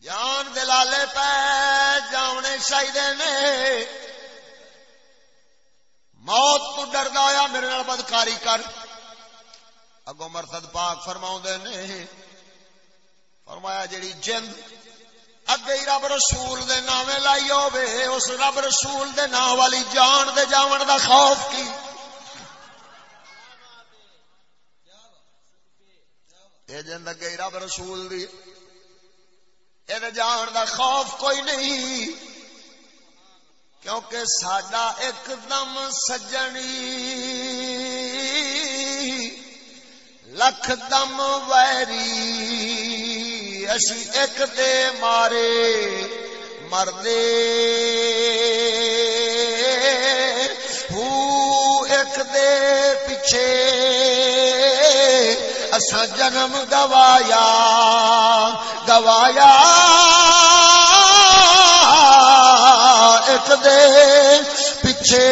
جان دلالے پہ جانے چاہیے نے۔ موت تو ڈردا ہوا میرے نال بدکاری کر۔ اگو مرتد پاک فرما نے۔ فرمایا جیڑی جند اگے ہی رب رسول دے نامے لائی ہوے اس رب رسول دے نام والی جان دے جاون دا خوف کی یہ جند اگے ہی رب رسول دی یہ جان دا خوف کوئی نہیں کیونکہ ساڈا ایک دم سجنی لکھ دم ویری اسی ایک دے مارے مردے ہو ایک دے پیچھے اسا جنم گوایا گوایا ایک دے پیچھے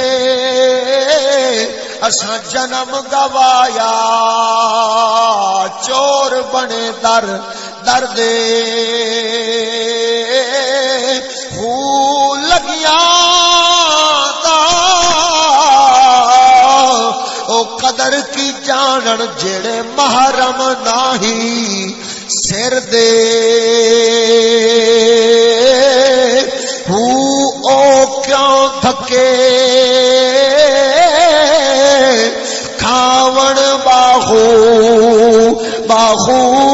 اسا جنم گوایا چور بنے در در دے لگیا او قدر کی جانن جڑے محرم نہیں سر دے۔ او کیوں تھکے؟ باہو باہو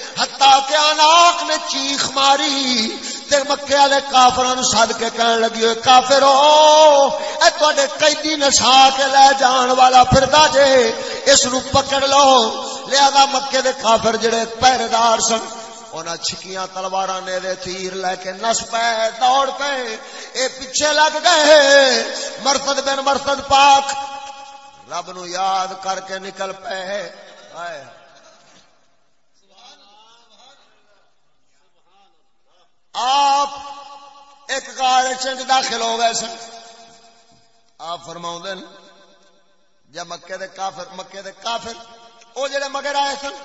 ہتا کہ اناک نے چیخ ماری تے مکے والے کافراں سد کے کہن لگی ہوئے کافر اے تواڈے قیدی نسا کے لے جان والا پھردا جے، اس نو پکڑ لو۔ لہذا مکے دے کافر جڑے پہرے دار سن انہاں چھکیاں تلواراں نے دے تیر لے کے نس پے، دوڑ پے، اے پیچھے لگ گئے۔ مرتد بن مرتد پاک، رب نو یاد کر کے نکل پے۔ آئے آپ ایک گال چنگ داخل ہو گئے سن۔ آپ فرما جب مکے دے کافر، مکے دے کافر، وہ جڑے مگر آئے سن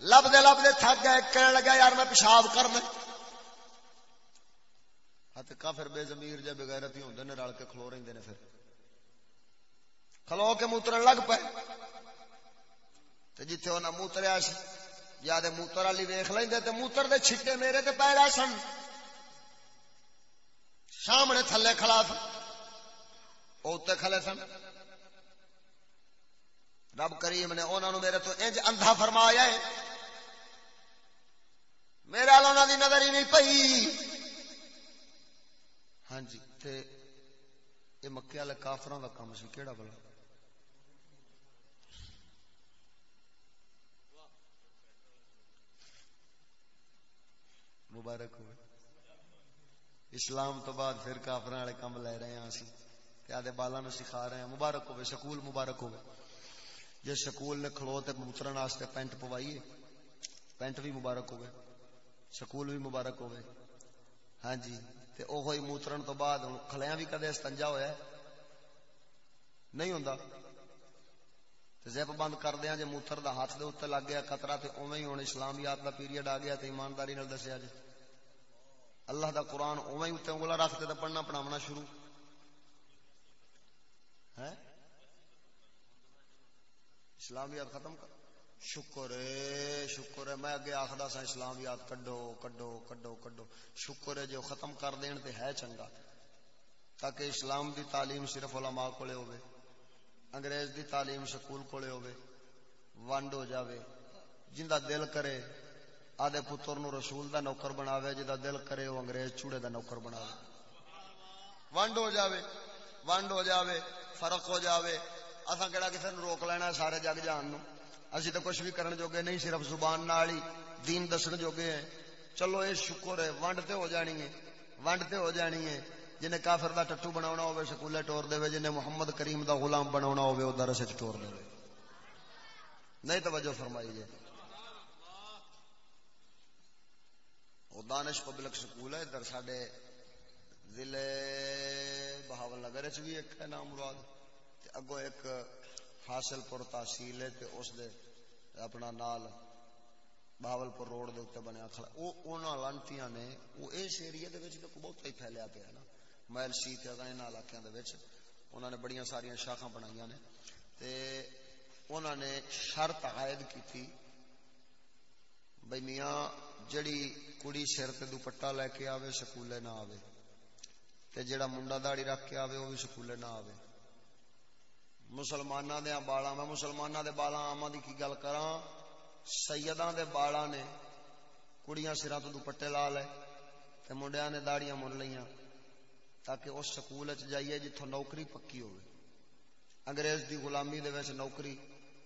لب دے لب دے تھک گئے کہنے لگا یار میں پیشاب کرنا ہاتھ کافر بے زمیر جب بغیرتی ہوں نے، رل کے کھلو رہے نے پھر۔ کھلو کے موتر لگ پے۔ جتھے انہیں موتریا سی یا موتر والی ویخ لیں تے موتر دے چھٹے میرے تے پی رہے سن۔ سامنے تھلے کھلا سن وہ اتنے کھلے سن۔ رب کریم نے انہوں نے میرے تو انج اندھا فرمایا ہے۔ میرے انہوں دی نظر ہی نہیں پئی۔ ہاں جی تے یہ مکے والے کافران کا کام سی کہڑا بلا مبارک ہو۔ اسلام تو بعد پھر کافر والے کام لے رہے ہیں اسی۔ آدھے بالا نو سکھا رہے ہیں؟ مبارک ہوئے سکول مبارک ہوئے جی سکول نے کھلو تے موترن واسطے پینٹ پوائیے، پینٹ بھی مبارک ہوئے سکول بھی مبارک ہوئے ہاں جی تے او موترن تو بعد کھلیاں بھی کدے استنجا ہویا ہے؟ نہیں ہوندا۔ زپ بند کر دیا جی موتر دا ہاتھ دے اتنے لگ گیا قطرہ، تے اوویں ہی ہن اسلامیات دا پیریڈ آ گیا تے ایمانداری نال دسیا جی اللہ دا قرآن اوے اتنے انگلا رکھتے تو پڑھنا پڑھاونا شروع۔ ہے؟ اسلامیات ختم کر۔ شکر ہے شکر ہے۔ میں اگے آخدا سا اسلامیات کڈو کڈو کڈو کڈو۔ شکر ہے جو ختم کر دین تے ہے چنگا۔ تاکہ اسلام دی تعلیم صرف علماء کولے ہوے انگریز دی تعلیم سکول کولے ہوے ونڈ ہو جاوے، جندا دل کرے۔ آدھے پتر نو رسول دا نوکر بناوے جدا دل کرے وہ انگریز چوڑے دا نوکر بناوے۔ ونڈ ہو جاوے، ونڈ ہو جاوے، فرق ہو جاوے۔ اساں کیڑا کسے نو روک لینا سارے جگ جان نو اسی تو کچھ بھی کرن جوگے نہیں، صرف زبان نال ہی دین دسن جوگے ہیں۔ چلو، اے شکر ہے، ونڈ تے ہو جانی ہے۔ ونڈ تے ہو جانی ہے۔ جنہیں کافر دا ٹٹو بناونا ہوے سکولے ٹور دے جنہیں محمد کریم دا غلام بناونا ہوے او درس وچ ٹور دے نہیں توجہ فرمائی وہ دانش پبلک سکول ہے ادھر سڈے ضلع بہاول نگر چ بھی ایک ہے نام مراد اگو ایک حاصل پور تحصیل ہے تے اس دے اپنا نال بہاول پور روڈ دے اتنے بنیا کھڑا وہ انہاں لانتیاں نے وہ اس ایریا دے وچ بہت ہی پھیلیا پیا نا میل سی تے اگا انہاں علاقیاں دے وچ انہاں نے بڑیاں ساریاں شاخاں بنائیاں نے تے نے شرط عائد کی تھی بھئی میاں جڑی کڑی سر تے دوپٹا لے کے آوے سکولے نہ آوے تے جڑا منڈا داڑی رکھ کے آوے وہ بھی سکولے نہ آوے مسلمانہ دے بالا میں مسلمانہ دے بالا آما دی کی گل کراں سیداں دے بالا نے کڑیاں سراں تو دوپٹے لا لے تے منڈیاں نے داڑیاں من لیاں تاکہ اس سکول وچ جائیے جتھوں نوکری پکی ہوے انگریز دی غلامی دے وچ نوکری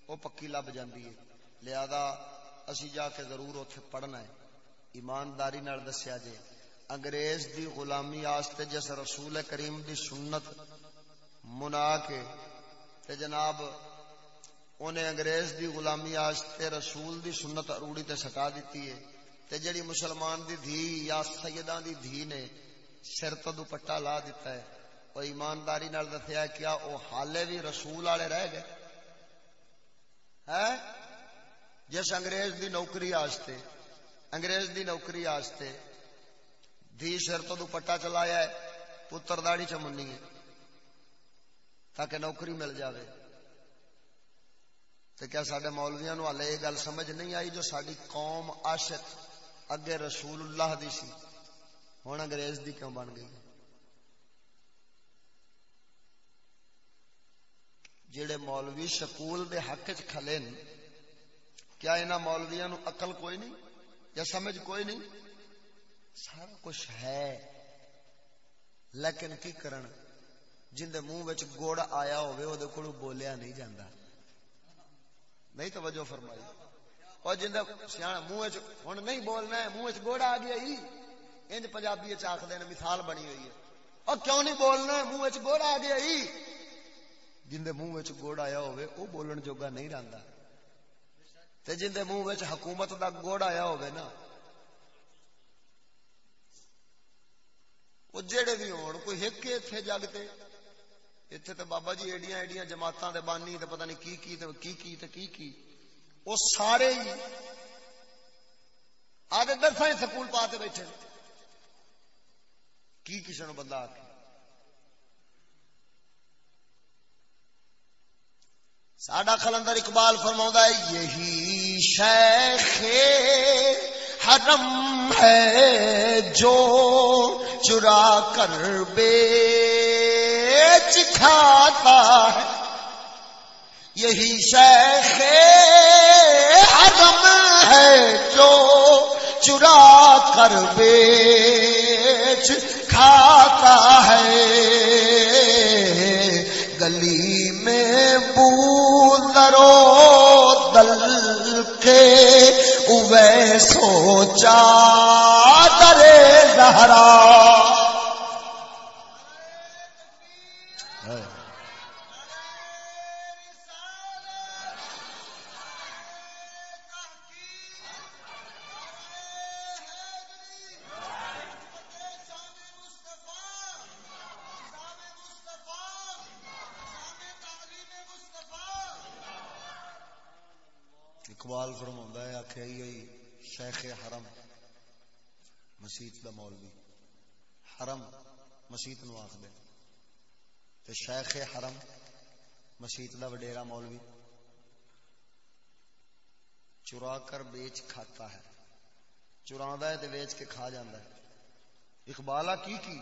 او پکی لب جاندی ہے لہذا اسی جا کے ضرور اوتھے پڑھنا ہے۔ ایمانداری نال دسیا جے، انگریز دی غلامی آستے جس رسول کریم دی سنت منا کے، تے جناب انہیں انگریز دی غلامی آستے رسول دی سنت اروڑی تے سٹا دیتی ہے۔ تے جڑی مسلمان دی دھی یا سیدان دی دھی نے سر تو دوپٹا لا دیتا ہے۔ وہ ایمانداری نال دسیا کیا او حالے بھی رسول والے رہ گئے؟ ہے جس انگریز دی نوکری آستے، انگریز دی نوکری آستے، دھی سر تو دوپٹا چلایا ہے، پتر داڑی چمنی ہے، تاکہ نوکری مل جاوے۔ تو کیا سڈے مولویا نو ہلے یہ گل سمجھ نہیں آئی جو ساری قوم عاشق اگے رسول اللہ دی سی ہوں انگریز دی کیوں بن گئی؟ جڑے مولوی سکول دے حق چ کھلے کیا انہاں مولویاں نو کوئی نہیں؟ یا سمجھ کوئی نہیں؟ سارا کچھ ہے۔ لیکن کی کرن؟ جن دے منہ وچ گڑ آیا ہوئے او دے کولوں بولیا نہیں جاندا۔ نہیں توجہ فرمائی۔ اور جن دے منہ وچ ہن نہیں بولنا ہے، منہ وچ گڑ آ گیا ہی۔ انج پنجابی وچ آکھدے نے، مثال بنی ہوئی ہے۔ اور کیوں نہیں بولنا ہے؟ منہ وچ گڑ آ گیا ہی۔ جن دے منہ وچ گڑ آیا ہوئے او بولن جوگا نہیں رہندا تے جن دے منہ وچ حکومت دا گڑ آیا ہوئے نا، وہ جڑے بھی ہون، کوئی ایک ایتھے جگتے ایتھے تے بابا جی ایڈیاں ایڈیاں جماعتاں دے بانی تے پتہ نہیں کی کی تے کی کی تے کی کی۔ وہ سارے ہی آدھے درساں سکول پاتے بیٹھے۔ کی کسی نو بندہ آ کے ساڈا خلندر اقبال فرما ہے، یہی شیخ حرم ہے جو چرا کر بیچ کھاتا ہے۔ یہی شیخ حرم ہے جو چرا کر بیچ کھاتا ہے۔ گلی میں بو، درو، دل کے اوے سوچا درے زہرا مولوی، حرم مسیت نو آخ دے تے شیخ حرم مسیت دا وڈیرا مولوی چرا کر بیچ کھاتا ہے چرا ہے تے بیچ کے کھا جاندہ ہے۔ اقبالہ کی کی؟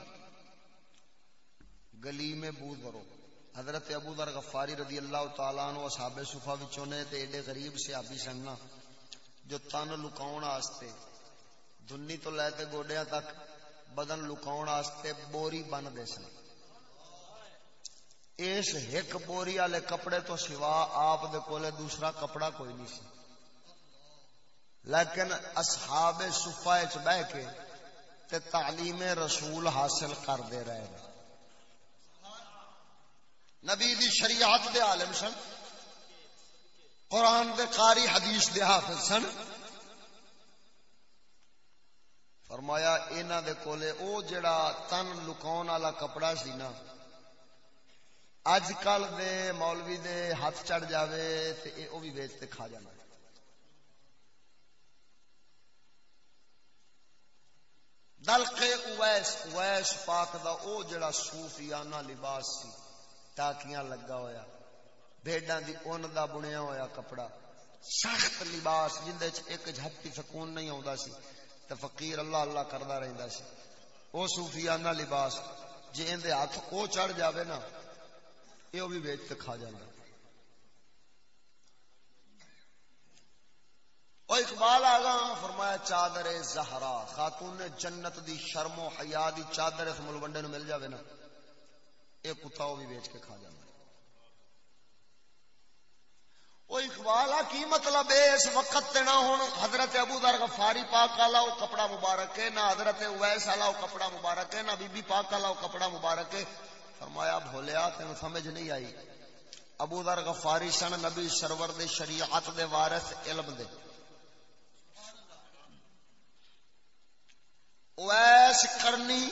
گلی میں بو درو حضرت ابو ذر غفاری رضی اللہ تعالیٰ عنہ اصحاب صفہ وچوں نے تے ایڈے غریب صحابی سننا جو تن لکاون واسطے دنی تو لے تے گوڈیاں تک بدن لکاون واسطے بوری بن دے سن۔ اس ایک بوری والے کپڑے تو سوا آپ دے کولے دوسرا کپڑا کوئی نہیں سی لیکن اصحاب صفہ وچ بیٹھ کے تے تعلیم رسول حاصل کر دے رہے نبی دی شریعت دے عالم سن، قرآن دے قاری حدیث دے حافظ سن۔ فرمایا اینا دے کولے او جڑا تن لکاؤن والا کپڑا سی نا اج کل دے مولوی دے ہاتھ چڑھ جاوے تے اے او بھی ویچ تے کھا جانا۔ دلقے اویس اویس پاک دا او جڑا صوفیانہ لباس سی، ٹاکیاں لگا ہویا، بھیڈاں دی اون دا بنیا ہویا کپڑا۔ سخت لباس جندے چ ایک جھپتی سکون نہیں آوندا سی۔ تے فقیر اللہ اللہ کردا رہندا سی۔ او صوفیانہ لباس، جے ان دے ہاتھ او چڑھ جاوے نا ایو بھی ویچ تے کھا جاندا۔ او اقبال آگا فرمایا، چادر زہرا، خاتون جنت دی شرم و حیا دی چادر اس ملوڈے نو مل جاوے نا۔ ایک کتا وہ بھی بیچ کے کھا جانا وہ اقبال کی مطلب ہے؟ اس وقت تے نہ ہوں حضرت ابو در غفاری پاک والا وہ کپڑا مبارک ہے، نہ حضرت اویس والا وہ کپڑا مبارک ہے، نہ بی بی پاک والا وہ کپڑا مبارک ہے۔ فرمایا، بھولیا تین سمجھ نہیں آئی۔ ابو در غفاری سن نبی سرور دے شریعت دے وارث علم دے۔ اویس کرنی،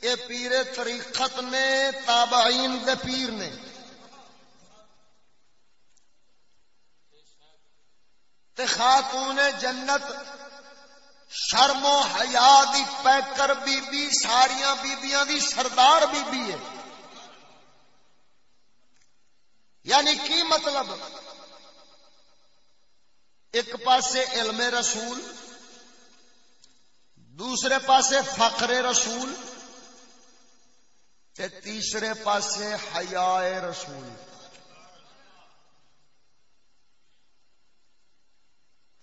اے پیر طریقت نے، تابعین دے پیر نے۔ تے خاتون جنت شرم و حیا دی پیکر بی بی ساریاں بیبیاں دی سردار بی بی ہے۔ یعنی کی مطلب؟ ایک پاسے علم رسول، دوسرے پاسے فخر رسول، تے تیسرے پاسے حیا رسول۔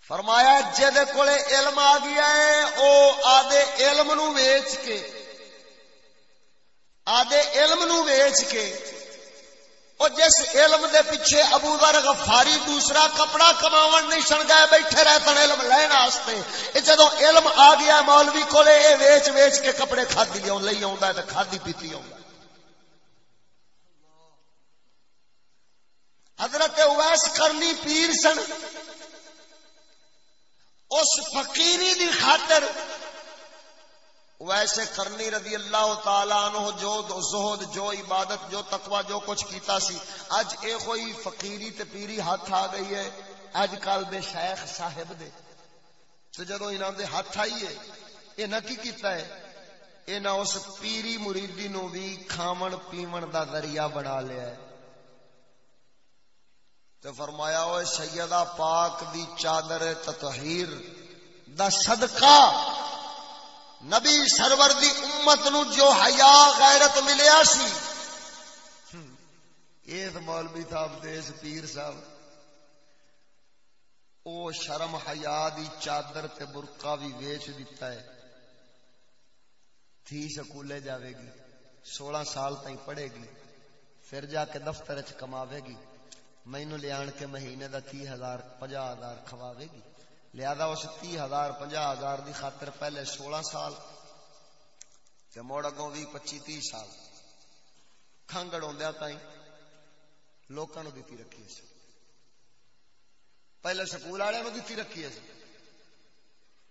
فرمایا جہد کو علم آ گیا ہے، او آدھے علم نو ویچ کے۔ آدھے علم نو ویچ کے۔ او جس علم دے پیچھے ابو ذر غفاری دوسرا کپڑا کماون نہیں سن گئے بیٹھے رہتے علم لین واسطے اے جدوں علم آ گیا مولوی کولے، اے ویچ ویچ کے کپڑے کھادی لیاون لئی آوندا ہے تے کھادی پیتی آوندا حضرت اویس کرنی پیر سن اس فقیری دی خاطر ویسے کرنی رضی اللہ تعالی عنہ جو زہد، جو عبادت، جو تقوی، جو کچھ کیتا سی، اج اے کوئی فقیری تے پیری ہاتھ آ گئی ہے۔ اج کل دے شیخ صاحب دے۔ تو جدو انہاں دے ہاتھ آئی ہے، اے نہ کی کیتا ہے؟ اے نہ اس پیری مریدی نو بھی کھاون پیون دا ذریعہ بنا لیا ہے۔ تو فرمایا ہوئے سیدہ پاک دی چادر تطہیر دا صدقہ نبی سرور دی امت نو جو حیا غیرت ملیا سی۔ ایس مولوی صاحب دیس پیر صاحب، او شرم حیا دی چادر تے برقع بھی ویچ دیتا ہے۔ تھی سکولے جاوے گی، سولہ سال تائیں پڑھے گی، پھر جا کے دفتر چ کماوے گی۔ مینو لیا کے مہینے دا تی ہزار پنجا ہزار کھواوے گی۔ لہذا اس تی ہزار پنجا ہزار دی خاطر پہلے سولہ سال تے موڑ اگوں بھی پچی تی سال۔ کھانگڑ ہوندیا تائیں لوکاں نو رکھی سی۔ پہلے سکول والے نو رکھی سی۔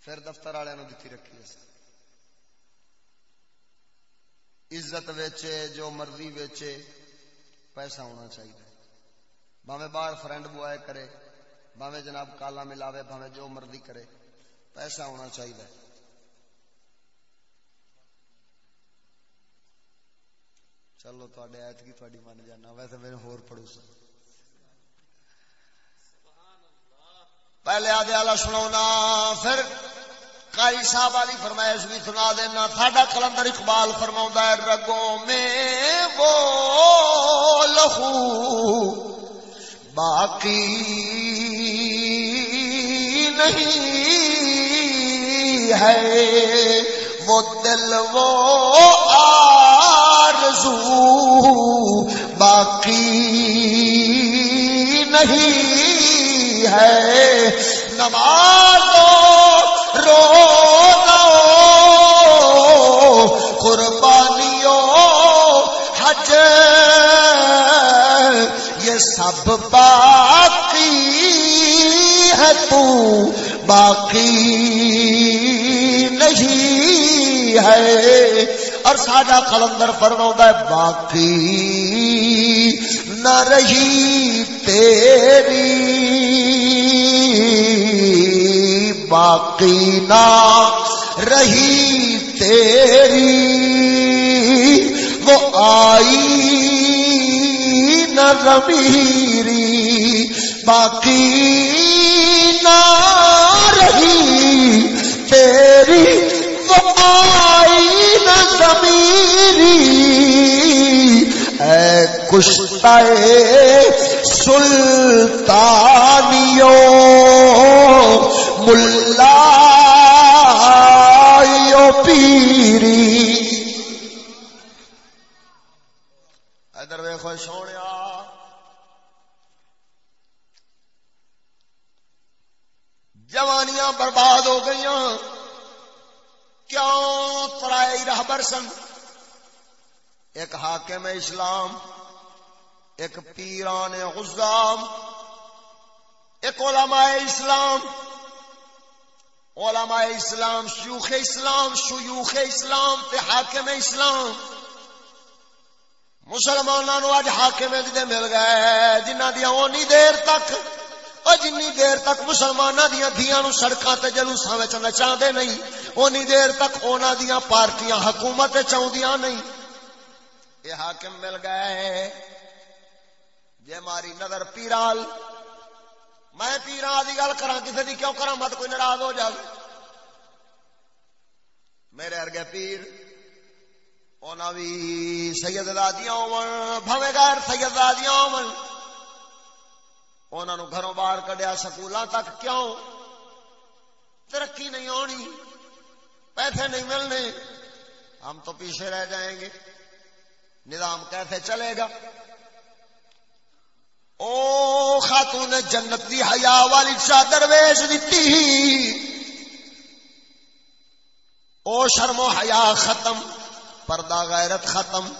پھر دفتر والے نو دتی رکھی سی۔ عزت ویچے، جو مرضی ویچے، پیسہ ہونا چاہیے باوے باہر فرینڈ بوائے کرے باوے جناب کالا ملاوے باوے جو مرضی کرے، پیسہ ہونا چاہیے۔ چلو تے ایت کی تھوڑی من جانا، ویسے میرے ہور پڑھو سا پہلے آدھے والا سنا پھر کاری صاحب والی فرمائش بھی سنا دینا ساڈا کلندر اقبال فرما ہے، رگوں میں وہ لہو باقی نہیں ہے۔ وہ دل وہ آرزو باقی نہیں ہے۔ نماز رو قربانیوں سب باقی ہے تو باقی نہیں ہے۔ اور ساڈا کلندر فرما ہے، باقی نہ رہی تیری، باقی نہ رہی تیری۔ وہ آئی نہ ضمیری، باقی نہ رہی۔ تیری آئی نہ ضمیری۔ اے کشتا سلطانیوں ملا پیری۔ ادھر ویخو سونے جوانیاں برباد ہو گئی کیوں ترائی رہبر سن؟ ایک حاکم اسلام، ایک پیران غزام، ایک علماء اسلام۔ علماء اسلام، شیوخ اسلام شیوخ اسلام تے حاکم اسلام۔ مسلمانوں اج حاکم جدے مل گئے جنہ دیا اونی دیر تک اور جن دیر تک مسلمانوں دیا دیا نو سڑکاں تے جلوساں نچا دے نہیں، اونی دیر تک اونا دیا پارٹیاں حکومت چاہدیاں نہیں۔ یہ حاکم مل گئے۔ جے ماری نظر پیرال، میں پیرا دی گل کرا کسی دی کیوں کرا مت کوئی ناراض ہو جائے میرے ارگے پیر اونا بھی سید دادیاں ہون غیر سید دادیاں ہون۔ انہوں نے گھروں باہر کڈیا، سکولوں تک کیوں؟ ترقی نہیں ہونی، پیسے نہیں ملنے۔ ہم تو پیچھے رہ جائیں گے۔ نظام کیسے چلے گا؟ او خاتون جنت دی حیا والی چادر ویچ دیتی او شرم و حیا ختم، پردہ غیرت ختم۔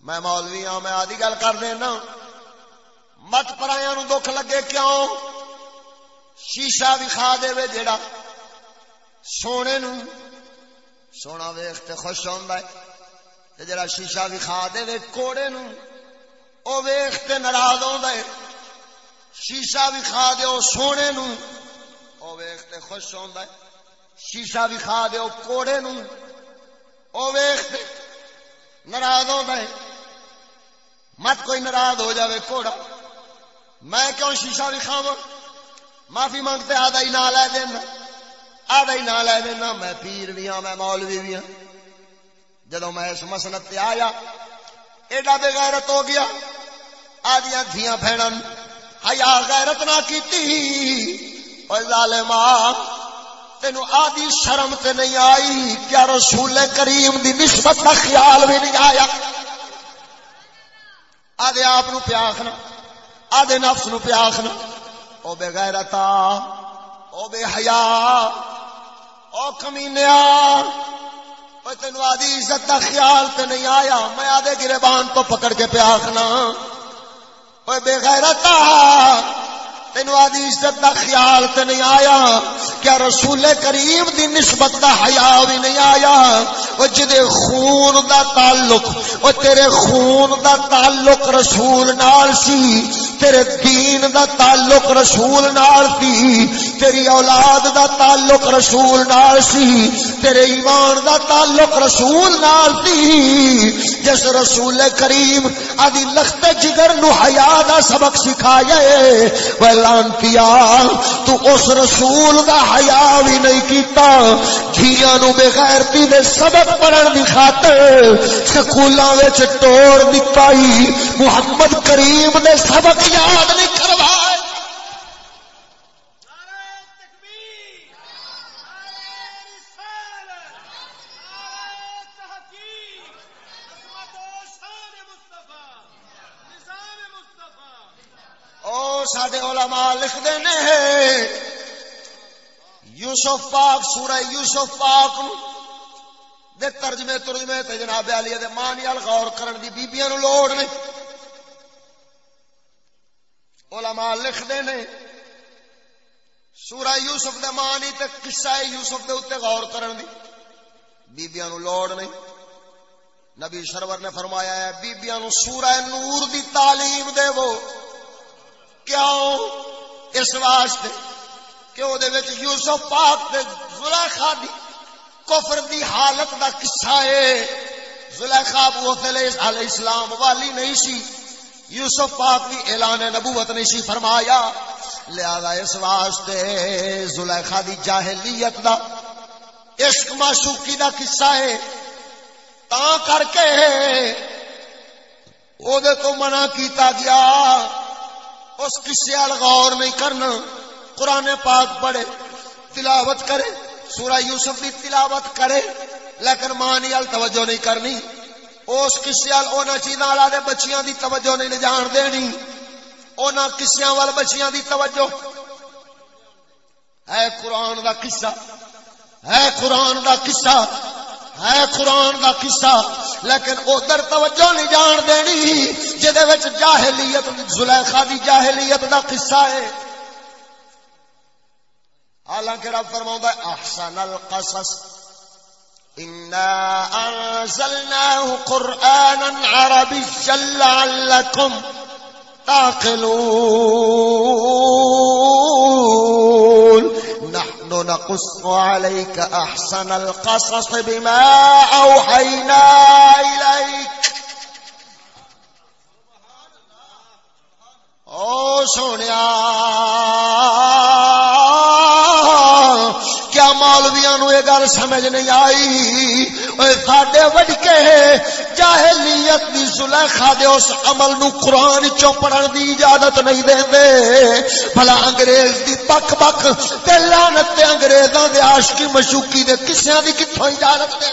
میں مولوی ہاں میں آدھی گل کر دینا۔ مت پرایا نو دکھ لگے کیوں؟ شیشہ بھی کھا دے جڑا سونے نو۔ سونا ویخ تے خوش ہوندا ہے تے جڑا شیشہ بھی کھا دے کوڑے نو۔ او ویخ تے ناراض ہوندا ہے۔ شیشہ بھی کھا دے او سونے نو۔ او ویخ تے خوش ہوندا ہے۔ شیشہ بھی کھا دے او کوڑے نو۔ او ویخ تے ناراض ہوندا ہے۔ مت کوئی ناراض ہو جاوے کوڑا۔ میں کیوں شیشہ بھی کھاواں معافی منگتے آدھا ہی نہ لے دینا آدھا ہی نہ لے دینا میں پیر بھی ہاں میں مولوی بھی ہاں۔ جدو میں اس مسنت تے آیا، ایڈا بے غیرت ہو گیا۔ آدیا دھیاں بہن ہیا غیرت نہ کیتی۔ ظالما تینو آدھی شرم تے نہیں آئی۔ کیا رسول کریم دی نسبت کا خیال بھی نہیں آیا۔ آدھے آپ پیاخنا آدھے نفس نو پیاخنا او بے غیرتا، او بے حیا، او کمینیا تین آدھی عزت کا خیال تے نہیں آیا۔ میں آدھے گربان تو پکڑ کے پیاخنا بے غیرتا تین آدھی عزت کا خیال تے نہیں آیا کیا رسول کریم دی نسبت دا حیا بھی نہیں آیا۔ وہ جدے خون دا تعلق، وہ تیرے خون دا تعلق رسول نال سی، تیرے دین دا تعلق رسول نال سی، تیری اولاد دا تعلق رسول نال سی، تیرے ایمان دا تعلق رسول نال سی۔ جس رسول کریم ادی لخت جگر نو حیا دا سبق سکھایا لانتی تو اس رسول دا حیا بھی نہیں کیتا۔ جھیاں نو بے غیرتی دے سبق پڑھن دی خاطر سکولاں وچ ٹور محمد کریم دے سبق یاد نہیں کروا سڈے علماء لکھتے ہیں۔ یوسف پاک، سورہ یوسف پاک دے ترجمے ترجمے تے جناب علی دے مانی ال غور کرن دی بیبیاں نو لوڑ نہیں۔ علماء لکھتے نے سورہ یوسف دے مانی تے قصہ یوسف دے اوتے غور کرن دی بیبیاں نو لوڑ نہیں۔ نبی سرور نے فرمایا ہے، بیبیاں نو سورہ نور دی تعلیم دے وہ کیوں اس واسطے کہ وہ یوسف پاک دے زلیخا دی کفر دی حالت دا قصہ ہے زلیخا ابو علیہ السلام والی نہیں سی۔ یوسف پاک کی اعلان نبوت نہیں سی فرمایا۔ لہذا اس واسطے زلیخا دی جاہلیت دا عشق معشوقی دا قصہ ہے تا کر کے او دے تو منع کیتا گیا۔ اس کسے غور نہیں کرنا۔ قرآن پاک پڑھے، تلاوت کرے، سورہ یوسف کی تلاوت کرے، لیکن ماں نہیں توجہ نہیں کرنی۔ اس کسے اونا چیزاں والا دے بچیاں دی توجہ نہیں جان دینی۔ اونا کسیاں وال بچیاں دی توجہ۔ ہے قرآن دا قصہ ہے قرآن دا قصہ۔ ہے قرآن دا قصہ، لیکن ادھر توجہ نہیں جان دینی جہد جاہلیت، زلیخا دی جاہلیت دا قصہ ہے۔ حالانکہ رب فرما احسن القصص۔ انا انزلناه قرانا عربيا لعلكم تعقلون۔ نقص عليك أحسن القصص بما أوحينا إليك. او سونیا کیا مولویا نو یہ گل سمجھ نہیں آئی۔ ساڈے وڈکے جاہلیت دی سلیخا دے اس عمل نو قرآن چو پڑھن دی اجازت نہیں دے دے بھلا انگریز دی بک بک تے لعنت تے انگریزاں دے عاشقی مشوقی دے کسیاں دی کتھوں اجازت دے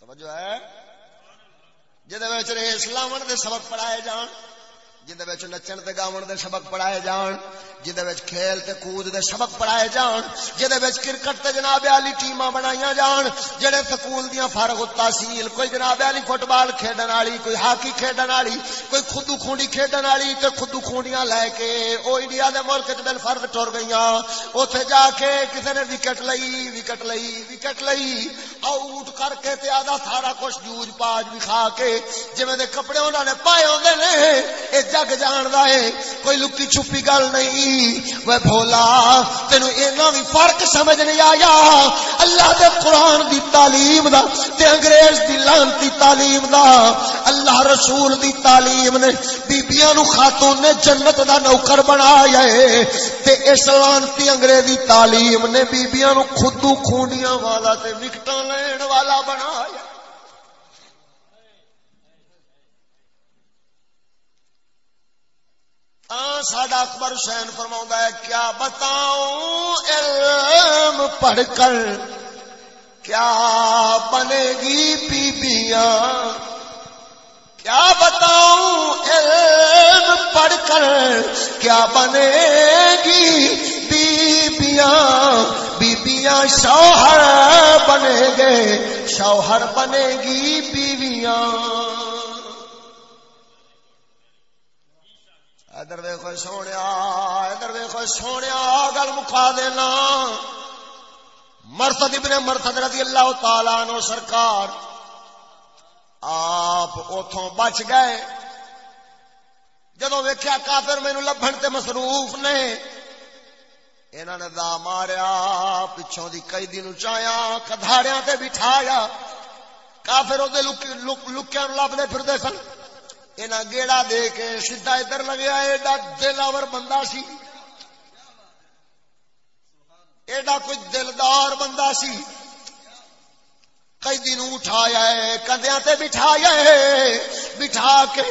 توجہ ہے؟ جہد ریس لاون دے سبق پڑھائے جان۔ جہد نچن تے گاون دے سبق پڑھائے جان جہد کھیل تے کود دے سبق پڑھائے جان جہد کرکٹ تے جناب علی ٹیماں بنائیاں جان، جڑے سکول دیاں فارغ التحصیل، کوئی جناب علی فٹ بال کھیڈن والی کوئی ہاکی کھیڈن والی کوئی خودو کھونڈی کھیڈن والی تے خودو کھونڈیاں لے کے او انڈیا دے ملک وچ بل فرد ٹر گئیاں۔ اوتھے جا کے کسے نے وکٹ لئی وکٹ لئی وکٹ لئی آؤٹ کر کے تے آدھا سارا کچھ جوج پاج بھی کھا کے، جویں دے کپڑے انہاں نے پائے ہوندے نے، اے جگ جاندا اے کوئی لکی چھپی گل نہیں۔ وہ بھولا تینوں اینا بھی فرق سمجھ نہیں آیا۔ اللہ دے قرآن دی تعلیم دا، تے انگریز دی لانتی تعلیم دا۔ اللہ رسول دی تعلیم نے بیبیاں نو خاتون نے جنت دا نوکر بنایا ہے۔ تے اس لانتی انگریزی تعلیم نے بیبیاں نو خودو خونیاں والا تے وکٹاں لین والا بنایا۔ ہاں، ساڈا اکبر حسین فرما ہے، کیا بتاؤں؟ علم پڑھ کر کیا بنے گی بیبیاں؟ کیا بتاؤں؟ علم پڑھ کر کیا بنے گی بیبیاں؟ بیبیاں شوہر بنے گے شوہر بنے گی بیویاں۔ ادھر ویخو سونے ادھر ویخو سونے گل مکا دینا۔ مرتد ابن مرتد رضی اللہ تعالی نو سرکار آپ اتوں بچ گئے۔ جدو ویکیا کافر مینو لبن تے مصروف نے انہوں نے دا ماریا، پچھوں دی کئی دن چایا کداڑیا تے بٹھایا۔ کافر وہ لکیا لبتے پھرتے سن۔ انہیں گیڑا دے کے سیدا ادھر لگیا، ایڈا دلاور بندہ سی۔ ایڈا کوئی دلدار بندہ سی۔ کئی نو اٹھایا ہے کدیا تے بٹھایا ہے۔ بٹھا کے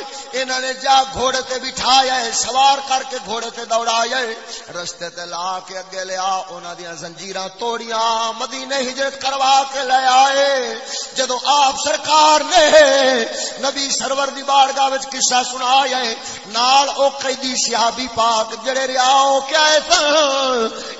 انہوں نے جا گھوڑے تے بٹھایا ہے، سوار کر کے گھوڑے تے دوڑایا ہے۔ رستے تے لا کے اگے لیا انہوں دیا زنجیراں توڑیاں مدینے ہجرت کروا کے لے آئے۔ جدو آپ سرکار نے نبی سرور دی بارگاہ وچ قصہ سنایا ہے، نال او قیدی صحابی پاک جڑے ریا کیا ہے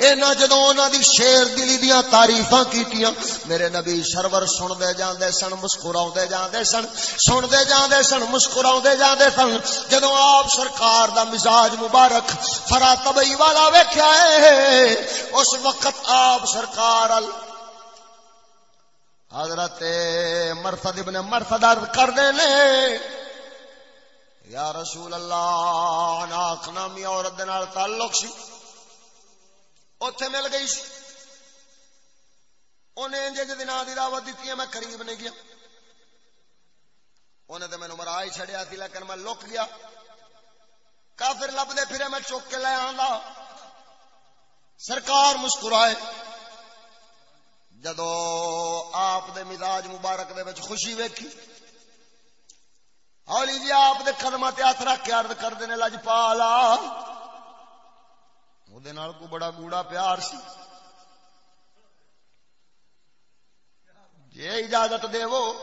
اینا جدو انہوں دی شیر دلی دیاں تعریفاں کیتیاں، میرے نبی سرور سن دے جاندے سن مسکرا جاندے سن سن دے جاندے سن۔ مسکرا جاندے سن۔ جدو آپ سرکار دا مزاج مبارک فرا تبئی والا ویخیا ہے، اس وقت آپ سرکار حضرت مرتد ابن مرتد عرض کر دے نے، یا رسول اللہ ناک نامی عورت دے تعلق سی۔ اوتھے مل گئی سی۔ انہیں جج دن کی دعوت دیتی ہے، میں قریب نہیں گیا۔ انہیں تو مینو مرا ہی چڑیا تھی لیکن میں لک گیا۔ کافر لبدے پھرے میں چک کے لے آندا۔ سرکار مسکرائے۔ جدو آپ دے مزاج مبارک دے وچ خوشی ویکھی ہولی جی آپ دے قدمہ تے ہاتھ رکھ کے عرض کر دینے لج پالا۔ وہ کو بڑا گوڑا پیار سی۔ جی اجازت دے وہ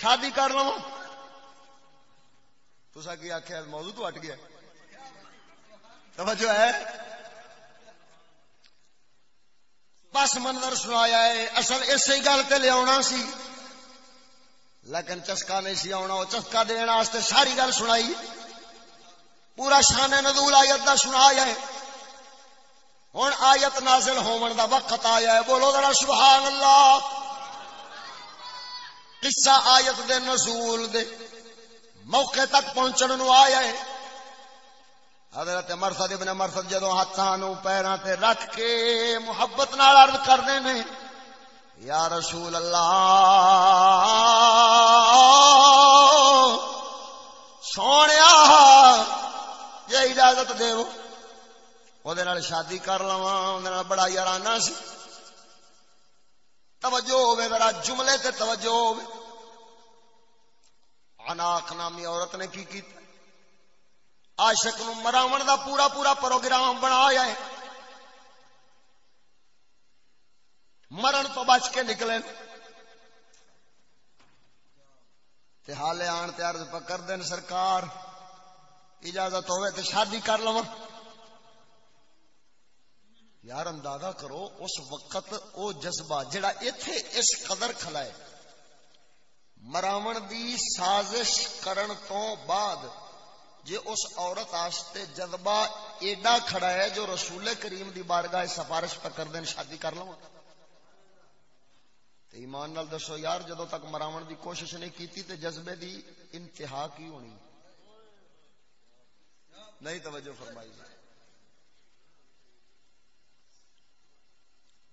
شادی کر لو۔ تو کی آخیا موضوع تو ہٹ گیا۔ توجہ ہے۔ بس منظر سنایا ہے۔ اصل اسی گل تے لیا سی۔ لیکن چسکا نہیں سی آنا وہ چسکا دن ساری گل سنائی۔ پورا شان ندول آیت کا سنایا ہے۔ ہوں آیت نازل ہون دا وقت آیا ہے۔ بولو ذرا سبحان اللہ۔ قصہ آیت دے نزول دے موقع تک پہنچن نو آیا ہے۔ حضرت مرسد ابن مرسد جدو ہاتھاں نو پیراں تے رکھ کے محبت نال عرض کرنے نے، یا رسول اللہ سونے یہ اجازت دے وہ۔ شادی کر لوا بڑا یارانہ سی۔ توجہ ہوے ذرا جملے تے توجہ ہوے اناخ نامی عورت نے کی کیتا؟ عاشق نو مراون دا پورا پورا پروگرام بنایا ہے۔ مرن تو بچ کے نکلے۔ تے حالے آن تے عرض پکر دین سرکار۔ اجازت ہوئے تے شادی کر لوا یار اندازہ کرو، اس وقت او جذبہ جڑا ایتھے اس قدر کھلائے مراون دی سازش کرن تو بعد جے اس عورت آستے جذبہ ایڈا کھڑا ہے جو رسول کریم دی بارگاہ سفارش پکر دین شادی کر لوا ایمان نال دسو یار جدو تک مراون دی کوشش نہیں کیتی تے جذبے دی انتہا کی ہونی؟ نہیں توجہ فرمائی۔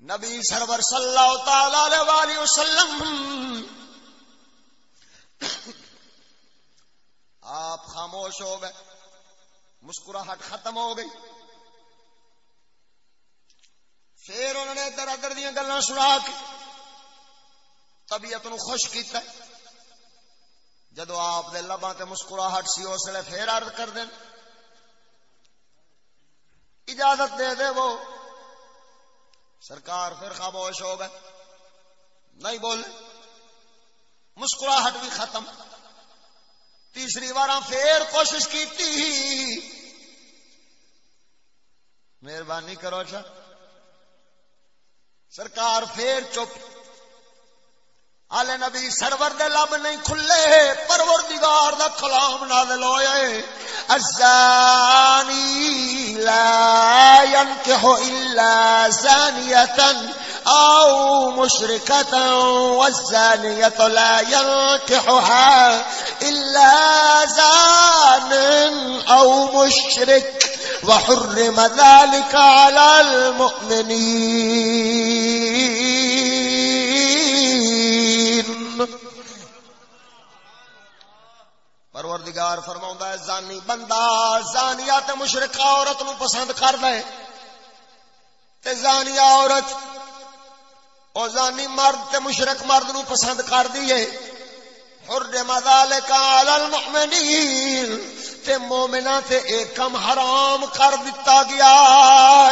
نبی سرور صلی اللہ تعالی علیہ وسلم، آپ خاموش ہو گئے، مسکراہٹ ختم ہو گئی۔ پھر انہوں نے ادھر ادھر دیا گلا سنا کے طبیعت نو خوش کیتا ہے۔ جدو آپ دے لباں تے مسکراہٹ سی، اس لیے پھر عرض کر دین۔ اجازت دے دے وہ سرکار پھر خاموش ہو گئے۔ نہیں بولے۔ مسکراہٹ بھی ختم۔ تیسری بار پھر کوشش کی مہربانی کرو اچھا۔ سرکار پھر چپ۔ آلے نبی سرور دے لب نہیں کھلے، پروردگار دا کلام نازل ہویا ہے الزانی لا ينكح الا زانية او مشركة والزانية لا ينكحها الا زان او مشرك وحرم ذلك على المؤمنين پروردگار فرما ہے، زانی بندہ زانیات مشرقہ عورت نو پسند کر دے تے زانیا عورت، او زانی مرد تے مشرق مرد نو پسند کر دیے حرم ذالک علی المؤمنین، تے مومنا تے ایک کم حرام کر دیتا گیا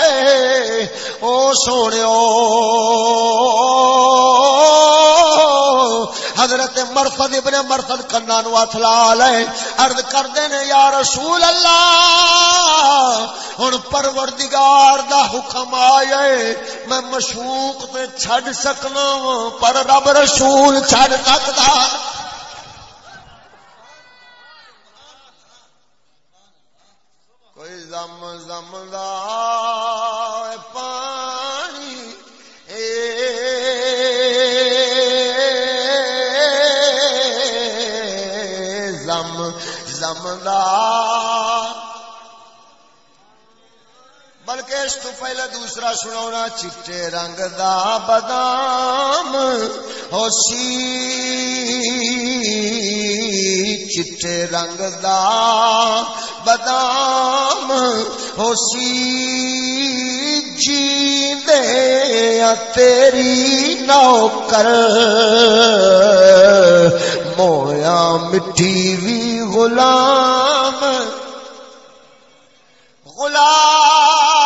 ہے۔ او سونےو حضرت مرفد ابن مرفد کنا نو ہاتھ لا لے۔ عرض کردے نے، یا رسول اللہ، ہن پروردگار دا حکم آیا میں مشوق تے چھڈ سکنا پر رب رسول چھڈ سکدا کوئی زم زم دا پانی بندہ بلکہ اس تو پہلے دوسرا سنا چٹے رنگ دا بدام ہو سی چٹے رنگ دا بدام ہو سی جی دے تیری نوکر مویا مٹھی بھی غلام۔ غلام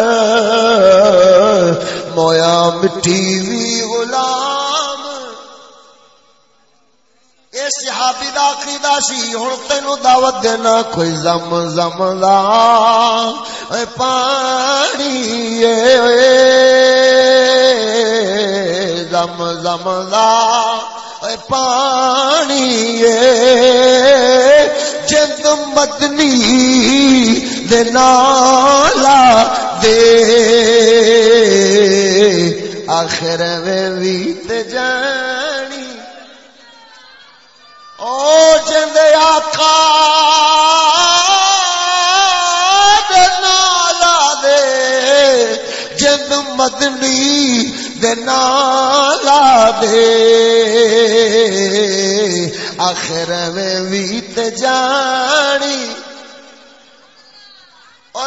نوکر مویا مٹھی بھی غلام۔ یہ صحابی دا عقیدہ سی، ہن تینو دعوت دینا کوئی زم زم لا اے پانی، اے زم زم لا پانی اے جند مدنی دے دے آخر میں بھی جانی او جند آقا دے نالا دے جند مدنی لا دے۔ آخر میں ویت جانی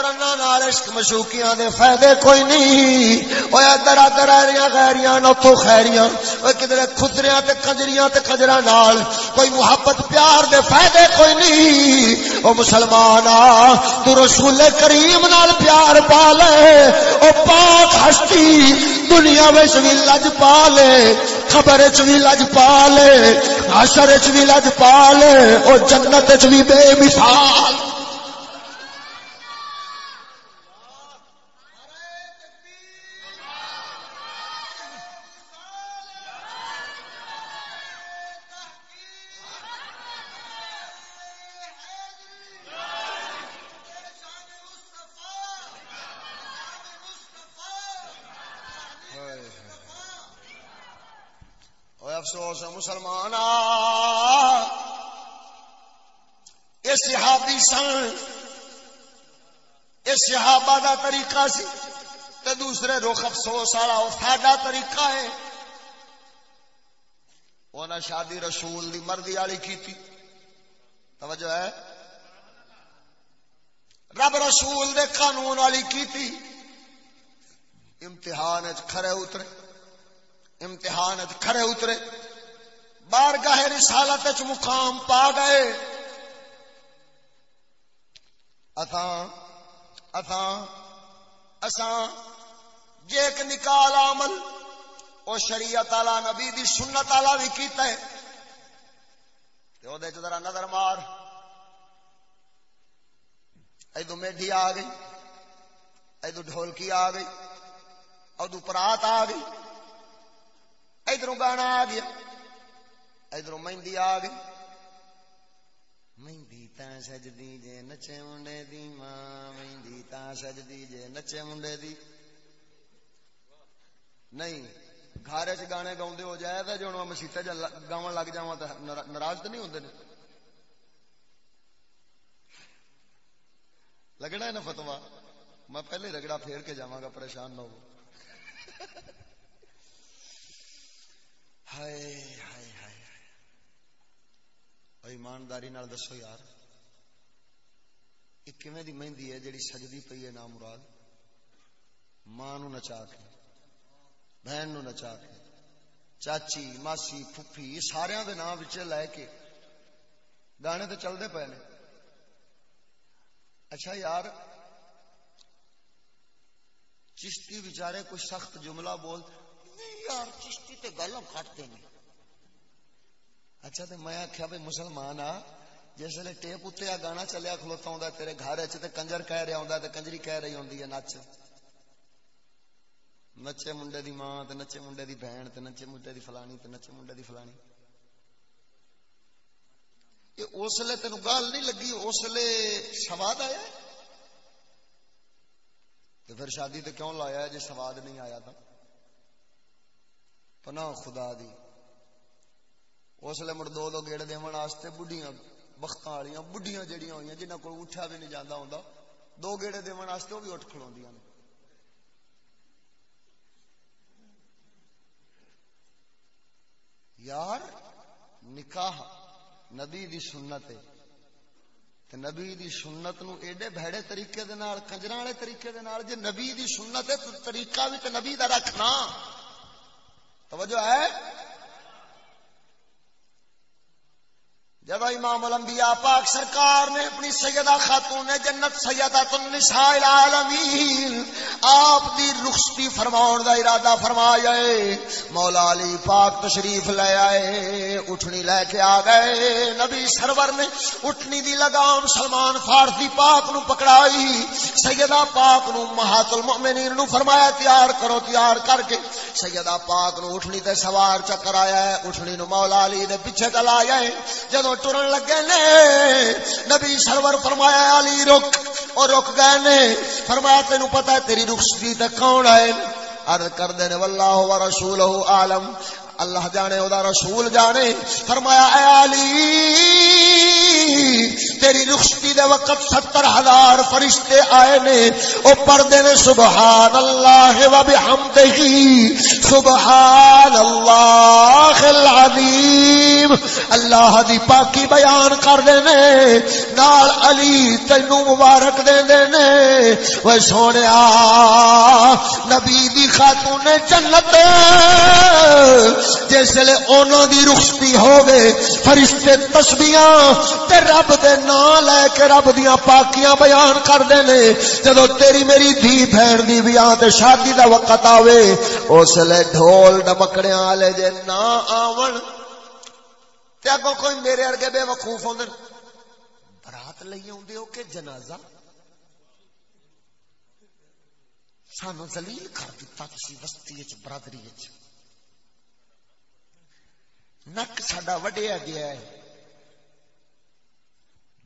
اور عشق مشوکیاں دے فائدے کوئی نہیں۔ اوے درا درا غیریاں نتو خیریاں۔ اوے کدھر خدریاں تے کنجریاں تے کنجرا نال کوئی محبت پیار دے فائدے کوئی نہیں۔ او مسلمان تو رسول کریم نال پیار پا لے۔ او پاک ہستی دنیا وچ وی لج پا لے۔ خبر چ وی لج پا لے۔ حشر چ وی لج پا لے۔ او جنت چ وی بے مثال۔ افسوس مسلمان یہ صحابی سن یہ صحابہ دا طریقہ سی۔ تے دوسرے رخ افسوس والا ساڈا طریقہ ہے۔ انہیں شادی رسول دی مرضی والی کی توجہ ہے۔ رب رسول دے قانون والی کی امتحان کھڑے اترے۔ امتحان کھڑے اترے۔ بار گاہ رسالت مقام پا گئے۔ اتھاں اتھاں اساں جے ایک نکال عمل او شریعت والا، نبی دی سنت والا بھی کیتا ہے۔ تے او دے ذرا نظر مار۔ ایدو میڈی آ گئی ایدو ڈھولکی آ گئی ادو پرات آ گئی ادھر گانا آ گیا۔ ادھر مہندی آ گئی۔ مہندی تا سجدی جے نچے منڈے دی، ماں مہندی تا سجدی جے نچے منڈے دی۔ نہیں گھر چ گانے گاؤں ہو جائے تو جو مسیطے گاؤں لگ جا تو ناراض تو نہیں ہوں لگنا ہے نا فتوا میں پہلے رگڑا پھیر کے جاگا پریشان نہ ہو۔ ہائے ہائے ایمانداری نال دسو یار، یہ کیویں دی مہندی ہے جڑی سجدی پئی ہے نام مراد؟ ماں نو نچا کے، بہن نو نچا کے، چاچی، ماسی پھپھی یہ سارے دے نام وچ لے کے گانے تو چلتے پے نے۔ اچھا یار، چشتی بچارے کوئی سخت جملہ بول یار، چشتی تے گلم کھٹتے نہیں اچھا تے میں آخیا بھائی مسلمان آ، جس ویلے ٹیپ اتنے آ گانا چلیا کھلوتا ہوں تیرے گھر تے کنجر کہہ رہا ہوں کنجری کہہ رہی ہوں نچ۔ نچے منڈے دی ماں تے نچے منڈے دی بہن تے نچے منڈے دی فلانی تے نچے منڈے دی فلانی۔ اس لیے تین گل نہیں لگی، اس لیے سواد آیا؟ تو پھر شادی تے کیوں لایا جی سواد نہیں آیا تھا؟ پناہ خدا دی۔ اس لیے مڑ دو دو گیڑ دون واسطے بڑھیاں بخت والی بڑھیاں جہاں ہوئی جنہ کو اٹھا بھی نہیں جانا ہوں دو گیڑے دون واسطے وہ بھی اٹھ کھلو یار، نکاح نبی دی سنت ہے۔ تے نبی دی سنت نو ایڈے بھڑے طریقے دے نال، کنجراں والے طریقے دے نال، جے نبی دی سنت ہے، تو طریقہ بھی تے نبی دا رکھنا۔ توجہ ہے؟ جب امام الانبیاء پاک سرکار نے اپنی سیدہ خاتون جنت سیدہ النساء العالمین آپ دی رخصتی فرماؤن دا ارادہ فرمایا ہے۔ مولا علی پاک تشریف لے آئے، اٹھنی لے کے آ گئے۔ نبی سرور نے اٹھنی دی لگام سلمان فارسی پاک نو پکڑائی۔ سیدہ پاک نو مہات المؤمنین نو فرمایا، تیار کرو، تیار کر کے۔ سیدہ پاک نو اٹھنی تے سوار چکر آیا ہے، اٹھنی نو مولا علی دے پیچھے چلا آیا ہے جدو ٹرن لگے نے۔ نبی سرور فرمایا، علی، رک۔ اور رک گئے نے۔ فرمایا، تینو پتا ہے تیری رخصتی تے کون آئے عرض کر دے واللہ و رسولہ عالم اللہ جانے، او دا رسول جانے۔ فرمایا، اے علی تیری رخصتی دے وقت ستر ہزار فرشتے آئے نے۔ او پردے نے سبحان اللہ و بحمدہی سبحان اللہ العظیم۔ اللہ دی پاکی بیان کر دے نے، نال علی تینو مبارک دے دے نے۔ وہ سونے نبی دی خاتون جنت۔ جس لے انہوں دی رخصتی ہو گئے فرشتے تسبیاں تے رب دے نام لے کے رب دیاں پاکیاں بیان کر دے نے۔ جدو تیری میری دھی بہن دی بیاں تے شادی دا وقت آوے، اس لے ڈھول ڈمکڑے والے جے نہ آون۔ تے اگوں کوئی میرے ارگے بے وقوف ہوندے برات لئی اوندے ہو کہ جنازہ؟ سانو زلیل کر دیتا تسی بستی برادری نک ساڈا وڈیا گیا ہے۔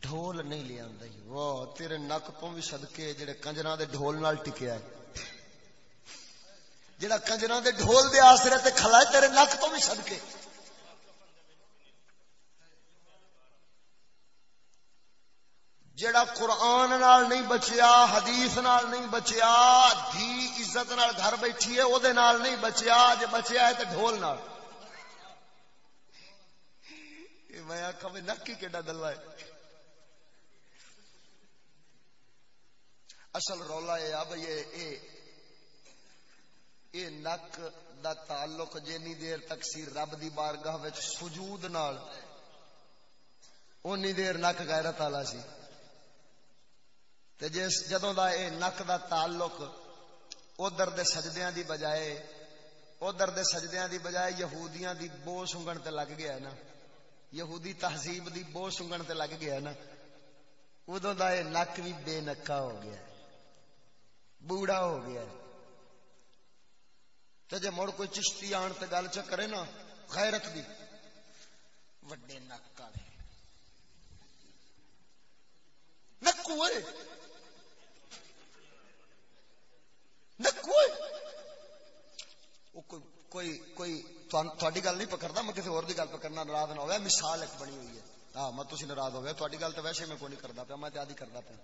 ڈھول نہیں لیا وہ تیرے نک تو بھی سدکے جڑے کنجرا دے ڈھول نال ٹکیا ہے جڑا کنجرا دے ڈھول دے آسرے تے کھلا ہے تیرے نک تو بھی سدکے جڑا قرآن نال نہیں بچیا حدیث نال نہیں بچیا دھی عزت نال گھر بیٹھی ہے او دے نال نہیں بچیا جے بچیا ہے تے ڈھول نال میں آخا میں نک ہی کیڈا دلہ ہے اصل رولا یہ اب یہ اے نک دا تعلق جنی دیر تک سی رب دی بارگاہ وچ سجود نال، اونی دیر نک غیرت والا سی۔ تے جس جدوں دا اے نک دا تعلق ادھر دے سجدیاں دی بجائے، ادھر دے سجدیاں دی بجائے یہودیاں دی بو سنگن تے لگ گیا ہے نا۔ یہودی تہذیب دی بو سنگن تے لگ گیا ہے نا۔ ادو دا اے نک بھی بے نکا ہو گیا ہے۔ بوڑا ہو گیا ہے۔ تے جے مڑ کوئی چشتی آن تے گل چ کرے نا، غیرت دی۔ وڈے نک والے نکو کوئی کوئی تھوڑی گل نہیں پکڑتا، میں کسی اور گل پکڑنا ناراض نہ ہوا مثال ایک بنی ہوئی ہے۔ ہاں میں تھی ناراض ہو گیا تھوڑی گل تو ویسے میں کوئی نہیں کرتا پیا، میں آدھی کرتا پیا۔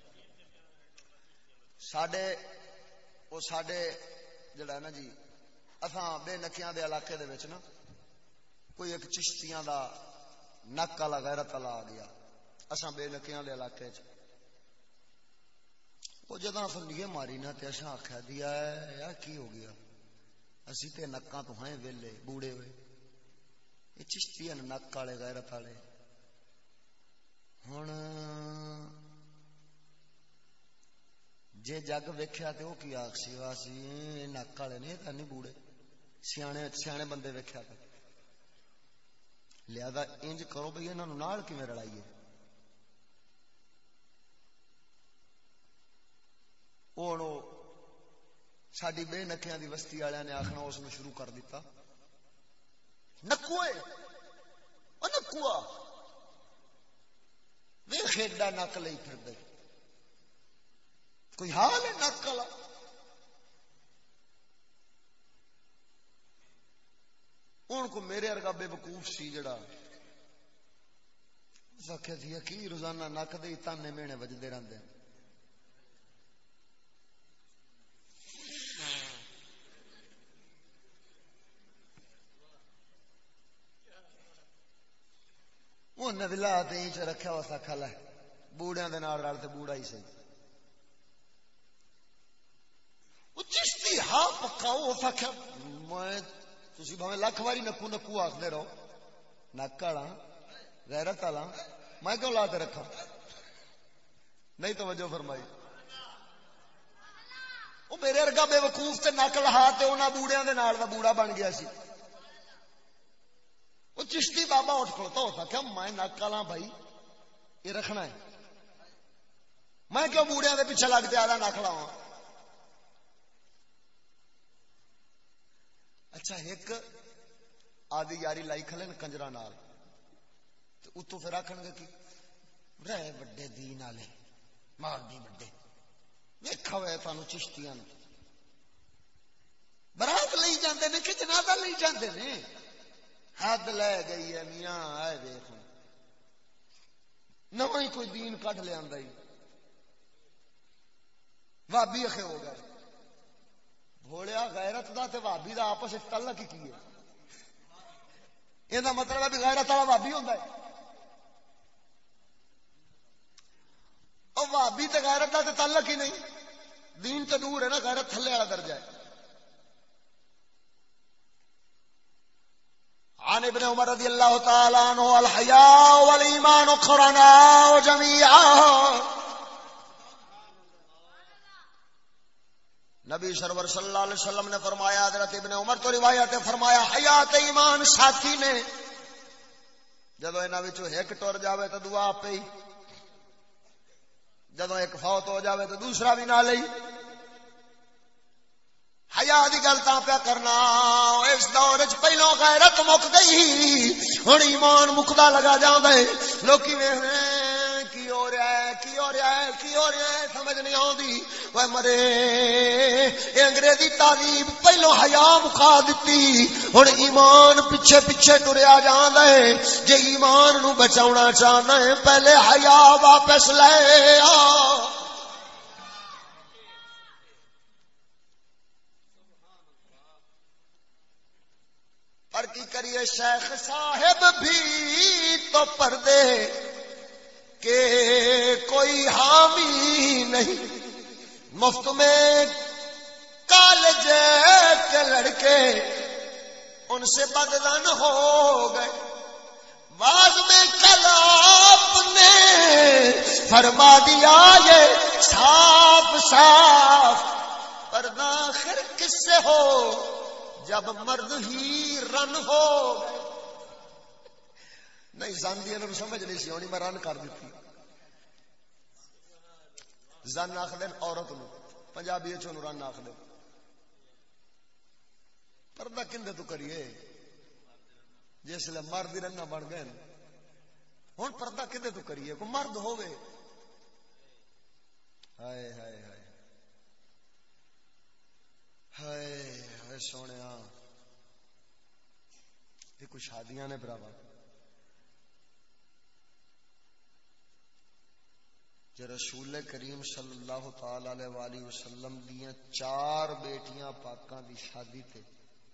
سڈے وہ سڈے جڑا ہے نا جی اصا بے نکیاں دے علاقے دے وچ نا کوئی ایک چشتیاں دا نک والا غیرت والا آ گیا۔ اصا بے نکیاں دے علاقے چ وہ جدہ فنگے ماری نہ تے اچھا آخیا دیا ہے یا کی ہو گیا؟ اسی تے نکاں تو ہیں ویلے بوڑے ہوئے۔ یہ چشتی ہیں نک والے، غیرت والے۔ ہوں جے جگ ویکھیا تے وہ کی آخ سی واسی نک والے نہیں تو نہیں بوڑے سیانے سیانے بندے ویکھیا تے لہذا انج کرو بھائی انہوں نال کیویں رڑائیے ساری بے نکیا دی بستی والے نے آخنا اس میں شروع کر دیتا نکوے نکوا خیڈا نک لئی پھر دے کوئی حال ہے نک والا؟ ہوں کو میرے ارگا بے وقوف سی جڑا آخیا تھی جی، کی روزانہ نک دے تانے مینے بجتے رہتے ہیں۔ انہیں بھی لا چ رکھا وا سا لے بوڑیا رل تو بوڑا ہی سی۔ چشتی ہاں پکا وہ آخیا میں تھی بھاوے لکھ واری نکو نکو آخر رہو۔ نک والا غیرت والا میں کیوں لا کے رکھا نہیں توجہ فرمائی۔ وہ میرے ارگا بے وقوف سے نک لہا انہوں بوڑیا کا بوڑا بن گیا سی۔ وہ چشتی بابا اٹھ کھڑتا ہوتا کیا میں نک والا بھائی، یہ رکھنا ہے۔ میں کیوں بوڑھیا کے پیچھے لگ جا نک لاوا اچھا ایک آدھی یاری لائی کھلے نا کنجرا نال۔ اتو پھر آخ گے کہ رہے وڈے دین والے مار دی وڈے۔ ویکھا ہوا تمہیں چشتیاں برات لئی جاندے نے کہ جنازہ لئی جاندے نے۔ حد لے گئی ہے، میاں، آئے دیکھ نو ہی کوئی دین کٹ لیا بھابی اخے ہو گئے بھولیا غیرت دا تے بھابی دا آپس تعلق کی ہے؟ یہ مطلب ہے بھی غیرت والا بھابی ہوتا ہے۔ وہ بھابی تے غیرت دا تے تعلق ہی نہیں۔ دین تو دور ہے نا، غیرت تھلے والا درجہ ہے۔ عن ابن عمر رضی اللہ تعالی عنہ الحیاء والایمان قرنا جميعا نبی سرور صلی اللہ علیہ وسلم نے فرمایا، حضرت ابن عمر تو روایت فرمایا، حیات ایمان ساتھی نے۔ جدو انہوں ایک ٹر جاوے تو دعا پی جدو ایک فوت ہو جاوے تو دوسرا بھی نہ لئی ہیا کی گل تا پیا کرنا، اس دور چ پہلو غیرت مک گئی۔ ہوں ایمان مکدا لگا جا لوکی کی ہو رہا ہے کی ہو رہا ہے سمجھ نہیں آتی وہ مرے۔ یہ انگریزی تعلیم پہلو ہیا مکا دیتی ہوں ایمان پیچھے پیچھے ٹریا جان ہے۔ جی ایمان نو بچاؤنا چاہنا ہے، پہلے ہیا واپس لے آ۔ پر کی کریے شیخ صاحب بھی تو پردے۔ کہ کوئی حامی نہیں۔ مفت میں کالج کے لڑکے ان سے بدلن ہو گئے۔ باز میں کلاب نے فرما دیا یہ صاف صاف پردہ آخر کس سے ہو جب مرد ہی رن ہو۔ نہیں زن دی انہوں سمجھ نہیں سی ہونی میں رن کر دیتی۔ زن آخ دین عورت نو پنجابی چون رن آخ دین پردہ کندے تو کریے؟ جس لیے مرد ہی رنہ بڑھ گئے ہون پردہ کندے تو کریے؟ کو مرد ہوئے ہائے ہائے ہائے۔ ہائے سونے یہ کچھ شادیاں نے براوا جو رسول کریم صلی اللہ تعالی وآلہ وسلم دیا چار بیٹیاں پاکاں دی شادی تے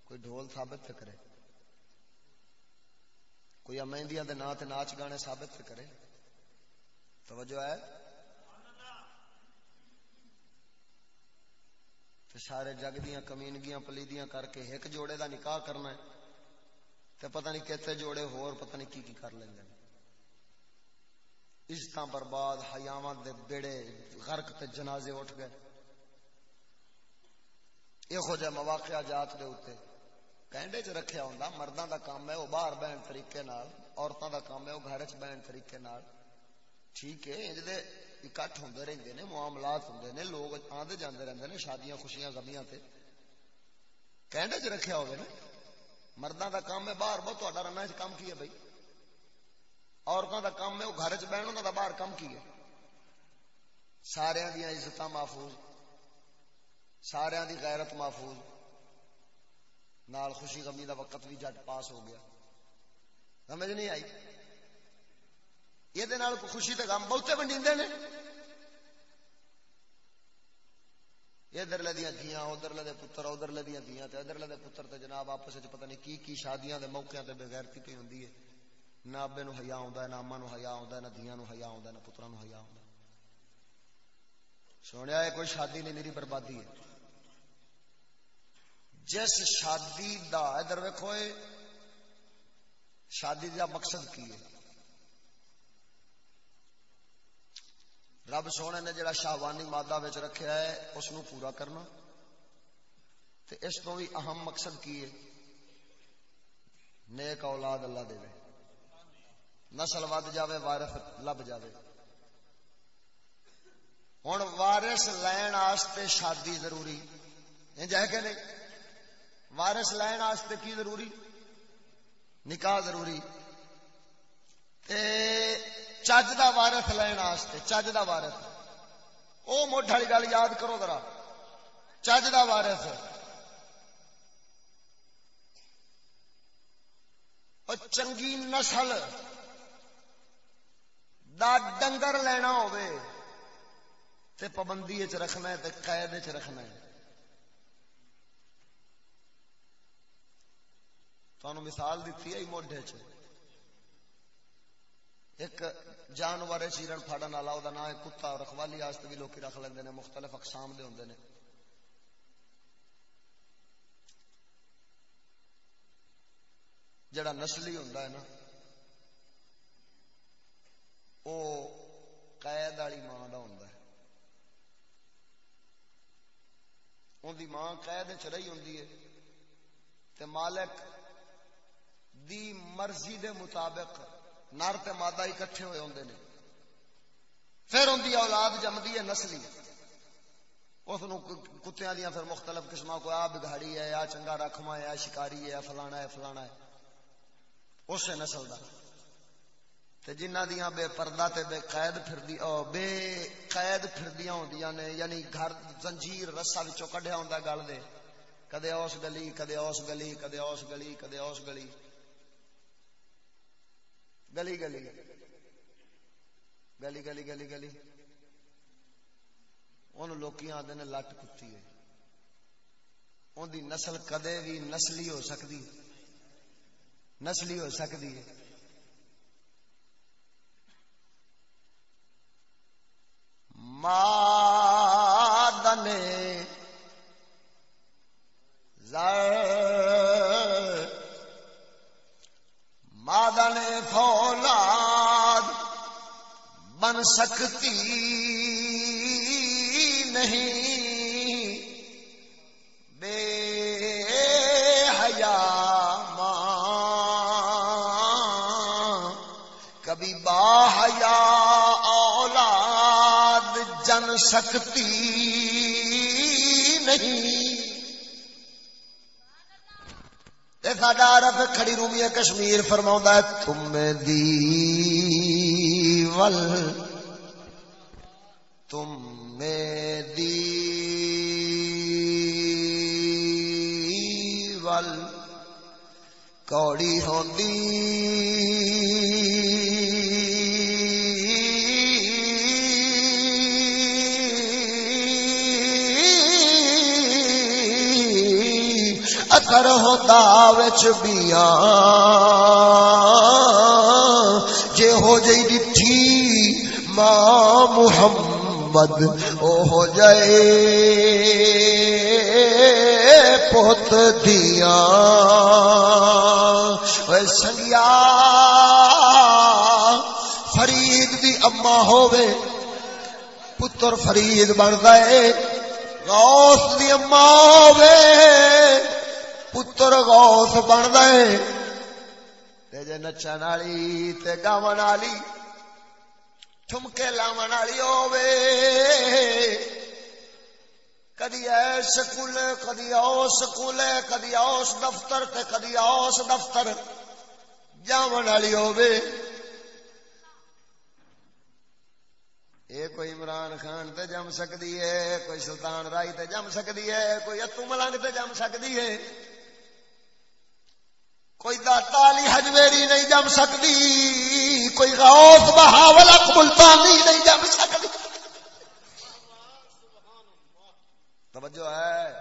کوئی ڈھول ثابت کرے؟ کوئی امہندیاں دے نا تے ناچ گانے ثابت کرے؟ توجہ ہے؟ سارے جگ دیا کمینگیاں، پلیدیاں کر کے ایک جوڑے دا نکاح کرنا ہے تو پتہ نہیں کہتے جوڑے، ہور پتہ نہیں کی کی کر لیں گے عزت برباد، حیاواں دے بیڑے، غرق تے جنازے اٹھ گئے۔ یہ جہ مواقع جات دے اوتے کینڈے چ رکھیا ہوندا، مرداں دا کام ہے او باہر بہن طریقے نال، عورتاں دا کام ہے او گھر وچ بہن طریقے نال۔ ٹھیک ہے، انج دے اکٹھ ہوندے رہندے نے، معاملات ہوندے نے، لوگ آندے جاندے رہندے نے شادیاں، خوشیاں، غمیاں تے۔ کینڈے چ رکھیا ہوے نا، مرداں دا کام ہے باہر، بہت تہاڈا رنا وچ کام کی ہے بھائی عورتاں دا کام ہے او گھر وچ بہن انہاں دا باہر کام کی ہے؟ سارے دی عزتاں محفوظ سارے دی غیرت محفوظ، نال خوشی غمی دا وقت بھی جٹ پاس ہو گیا۔ سمجھ نہیں آئی؟ یہ خوشی تے غم بہتے ونڈیندے نے۔ ادھر لدیاں دھیاں ادھر لدے پتر ادھر لدیاں دھیاں تے ادھر لدے پتر تے جناب آپس پتہ نہیں کی کی شادیاں دے موقعاں تے بغیرتی پئی ہوندی ہے۔ نہ ابے نو حیا ہوندا ہے، نہ اما نو حیا ہوندا ہے، نہ دھیاں نو حیا ہوندا ہے، نہ پتراں نو حیا ہوندا سنیا ہے کوئی شادی نہیں، میری بربادی ہے۔ جس شادی دا، ادھر ویکھو شادی دا مقصد کی ہے؟ رب سونے نے جڑا شاہوانی مادہ بچ رکھا ہے، اس نو پورا کرنا۔ تے اس تو بھی اہم مقصد کی ہے؟ نیک اولاد اللہ دے دے۔ نسل ود جاوے، وارث لب جاوے۔ ہوں وارث لین آستے شادی ضروری۔ ہے کہ نہیں؟ وارث لین آستے کی ضروری؟ نکاح ضروری۔ تے چج کا وارف لین چج کا وارف وہ موٹ والی گل یاد کرو ذرا۔ چج کا وارف چنگی نسل۔ دا ڈنگر لینا ہوئے تے پابندی چ رکھنا ہے، تے قید چ رکھنا ہے۔ تمہیں مثال دیتی ہے موڈے چ ایک جانور چیرن پھاڑن والا وہ نام ہے کتا رکھوالی بھی لوگ رکھ لیندے نے، مختلف اقسام دے ہوندے نے۔ جڑا نسلی ہوندا ہے نا او قید والی ماں دا ہوندا ہے۔ ان دی ماں قید چ رہی ہے تے مالک دی مرضی دے مطابق نر تے مادہ اکٹھے ہوئے ہوندے نے۔ پھر ان دی اولاد جمدی ہے نسلی۔ اس کتیاں دیاں پھر مختلف قسمہ کو، آ بگاڑی ہے یا چنگا رکھما ہے یا شکاری ہے یا فلانا ہے فلانا ہے۔ اس نسل دا۔ تے جنہ دیاں بے پردہ تے بے قید پھر دی او بے قید پھر ہوندیاں نے یعنی گھر زنجیر رسا وچوں کڈیا ہوندا گل دے۔ کدے اس گلی، کدے اس گلی، کدے اس گلی، کدے اس گلی۔ گلی گلی۔ گلی گلی گلی گلی۔ ان لوکی آدھے نے لٹ کتی ہے۔ ان دی نسل کدے بھی نسلی ہو سکتی نسلی ہو سکتی ہے۔ مادن زر مادن فولاد بن سکتی نہیں۔ سکتی نہیں۔ ساڈا عرب کھڑی رومی کشمیر فرما ہے تم دی ول تم دی ول کوڑی ہوندی اثر ہوتا وچ بیاں۔ جے ہو جئی ڈٹھی ماں محمد، او ہو جائے پوت دیاں۔ اے سنگیا، فرید دی اما ہووے، پتر فرید بندا اے غوث دی اما ہووے۔ پتر غوث بن دے تے جے نچن والی تے گاون والی ٹھمکے لاون والی ہووے کدی اے سکول کدی او سکول کدی اوس دفتر تے کدی اوس دفتر جاون والی ہووے اے کوئی عمران خان تے جم سکتی ہے کوئی سلطان رائی تے جم سکتی ہے کوئی اتو ملنگ تے جم سکتی ہے کوئی داتا علی حجویری نہیں جم سکتی، کوئی غوث بہاول ملتانی نہیں جم سکتی۔ توجہ ہے۔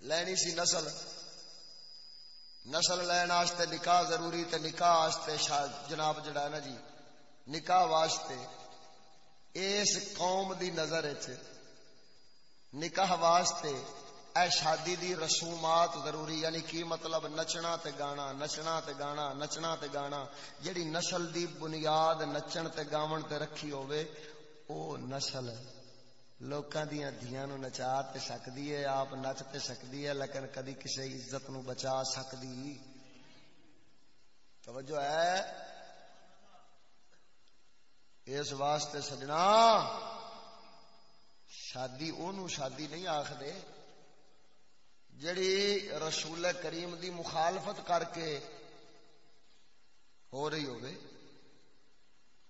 لینی سی نسل۔ نسل لین واسطے نکاح ضروری تے نکاح واسطے جناب جڑا ہے نا جی نکاح واسطے اس قوم دی نظر نکاح واسطے اے شادی دی رسومات ضروری یعنی کی مطلب نچنا تے گانا، نچنا تے گانا، نچنا تے گانا جڑی نسل دی بنیاد نچن تے گاون تے رکھی ہوئے او نسل لوکاں دیاں دھیاں نو نچا تے سکدی ہے آپ نچ تے سکدی ہے لیکن کدی کسی عزت نو بچا سکدی۔ توجہ ہے؟ اس واسطے سجنا، شادی اونوں شادی نہیں آخ دے جڑی رسول کریم دی مخالفت کر کے ہو رہی ہوگی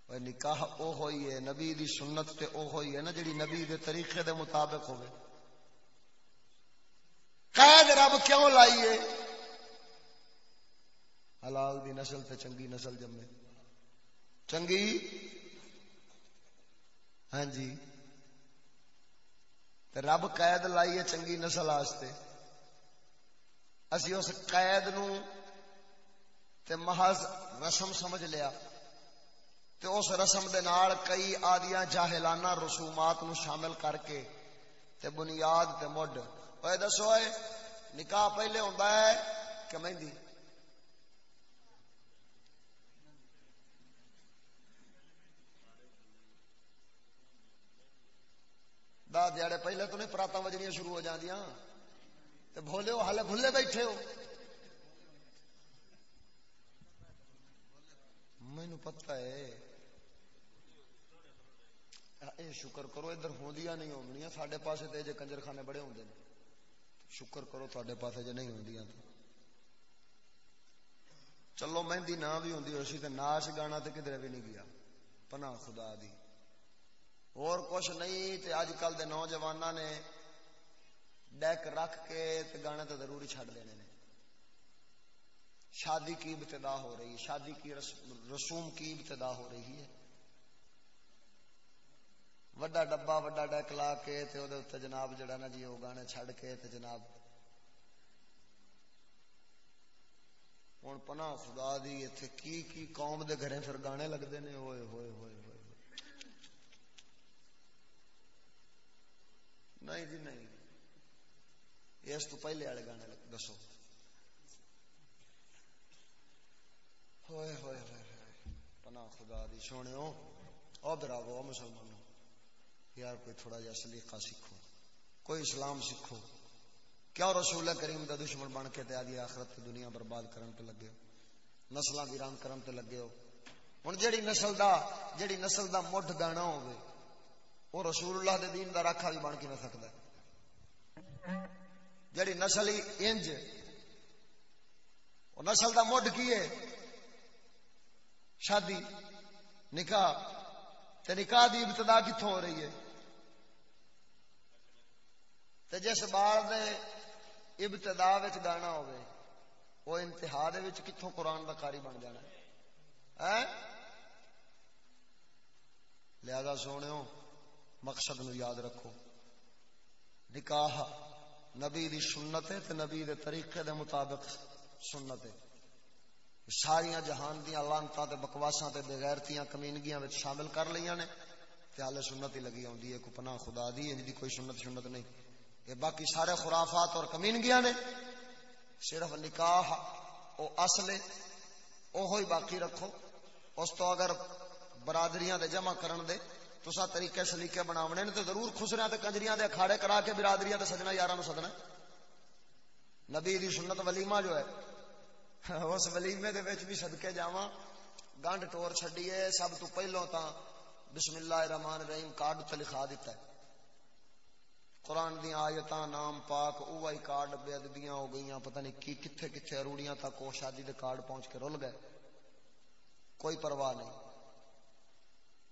نکاح او ہوئی ہے، نبی دی سنت تے او ہوئی ہے نا، جڑی نبی دے طریقے دے مطابق ہوگی۔ قید رب کیوں لائیے حلال دی نسل تے چنگی نسل جمے۔ چنگی؟ ہاں جی۔ رب قید لائیے چنگی نسل آستے۔ اسی اس قید نو تے محض رسم سمجھ لیا تے اس رسم دے نال کئی آدیاں جاہلانہ رسومات نو شامل کر کے تے بنیاد تے مڈ۔ اوے دسو اے نکاح پہلے ہوندا ہے کہ مہندی؟ دا دیاڑے پہلے تو نہیں پراتا وجنیاں شروع ہو جاندیاں۔ تے بھولے ہو حالے بھلے بیٹھے ہو۔ مینو پتہ ہے۔ اے شکر کرو، ادھر ہوندیاں نہیں ہوندیاں۔ ساڈے پاسے تے جے کنجر خانے بڑے ہوندے نے۔ شکر کرو، تواڈے پاسے جے نہیں ہوندیاں تو چلو، مہندی نہ بھی ہوندی ہوسی تے ناچ گانا تے کدھر بھی نہیں گیا۔ پناہ خدا دی۔ اور کچھ نہیں تے اج کل دے نوجواناں نے ڈیک رکھ کے تے گانے تے ضروری چھڈ دینے نے شادی کی ابتدا ہو رہی ہے شادی کی رسوم کی ابتدا ہو رہی ہے وڈا ڈبا وڈا ڈیک لا کے تے او جناب جڑا نا جی او گانے چھڈ کے تے جناب ہن پناہ خدا دی ایتھے کی کی قوم دے گھریں پھر گانے لگدے نے اوئے ہوئے ہوئے ہوئے نہیں جی نہیں اس تو پہلے والے گانے دسو۔ ہوئے ہوئے ہوئے پناہ خدا دی سونے او مسلمانوں یار کوئی تھوڑا جا سلیقہ سیکھو۔ کوئی اسلام سیکھو۔ کیا رسول کریم دا دشمن بن کے تے آدھی آخرت تے دنیا برباد کرن تے لگے ہو؟ نسلاں ویران کرن تے لگے ہو؟ ہن جیڑی نسل دا جیڑی نسل دا مڈ گانا ہوے وہ رسول اللہ دے دین دا راکھا بھی بن کے نہ سکدا جیڑی نسل ہی انج، وہ نسل دا مڈ کی ہے؟ شادی، نکاح، تے نکاح دی ابتدا کتوں ہو رہی ہے؟ تے جس بار دے ابتدا وچ گانا ہوے وہ انتہا دے وچ کتوں قرآن دا کاری بن جانا ہے؟ لہذا سونےو مقصد نو یاد رکھو، نکاح نبی دی سنت ہے تے نبی دے طریقے دے مطابق سنت ہے ساریاں جہان دیاں لانتاں تے بکواساں تے بغیرتیاں کمینگیاں وچ شامل کر لیاں نے تے حالے سنت ہی لگی ہوندی ہے کو پناہ خدا دی، ان دی کوئی سنت سنت نہیں۔ یہ باقی سارے خرافات اور کمینگیاں نے صرف نکاح او اصل ہے او ہوئی باقی رکھو۔ اس تو اگر برادریاں دے جمع کرن دے تسا طریقے سلیقے بناونے نے تے ضرور خسریاں تے کنجریاں دے اکھاڑے کرا کے برادریاں تے سجنا یاراں نو سدنا۔ نبی دی سنت ولیمہ جو ہے، اس ولیمے دے وچ بھی صدقے جاواں۔ گنڈ ٹور چھڈیے، سب تو پہلو تا بسم اللہ الرحمن الرحیم کارڈ تے لکھا دیتا ہے۔ قرآن دی آیتاں، نام پاک، اوہی کارڈ بے ادبیاں ہو گئیاں، پتہ نہیں کی کتھے کتھے اروڑیاں تک وہ شادی دے کارڈ پہنچ کے رول گئے۔ کوئی پرواہ نہیں۔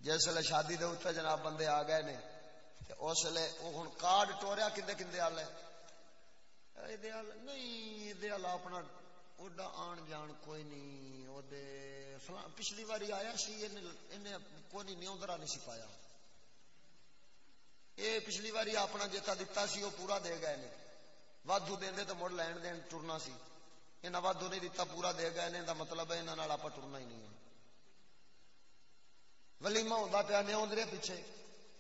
جس ویلے شادی دے اتنے جناب بندے آ گئے نے اس ویلے وہ ہوں کارڈ ٹوریا کھے کھے آل ہے۔ نہیں اپنا اوڈا آن جان کوئی نہیں، او دے پچھلی باری آیا سی انہیں کوئی نیوندرا نہیں سی پایا۔ اے پچھلی باری اپنا جیتا دتا سی وہ پورا دے گئے نے۔ وادو دے تو مڑ لین دین ٹرنا سی۔ انہیں وادو نہیں دتا، پورا دے گئے نے، دا مطلب ہے انہوں آپ ٹرنا ہی نہیں ہے۔ ولیمہ ہوں پیا نیوندرے پیچھے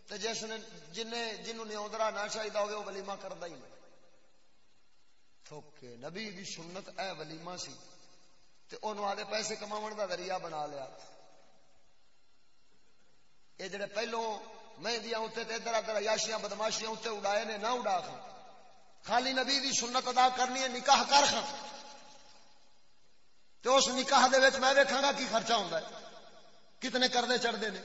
تے جس نے جن جنوں نیوندرا نہ چاہیے ہوگی وہ ولیمہ کرتا ہی نہیں تھوکے نبی دی سنت اے ولیمہ سی تے انہوں آدھے پیسے کماون دا ذریعہ بنا لیا اے جڑے پہلو مہندیاں اتنے تے ادھر ادھر عیاشیاں بدماشیاں اتنے اڑائے نے نہ اڑا کھا خالی نبی دی سنت ادا کرنی ہے نکاح کر کھا تے اس نکاح دے وچ میں ویکھاں گا کی خرچہ ہوندا ہے کتنے کردے چڑھتے نے؟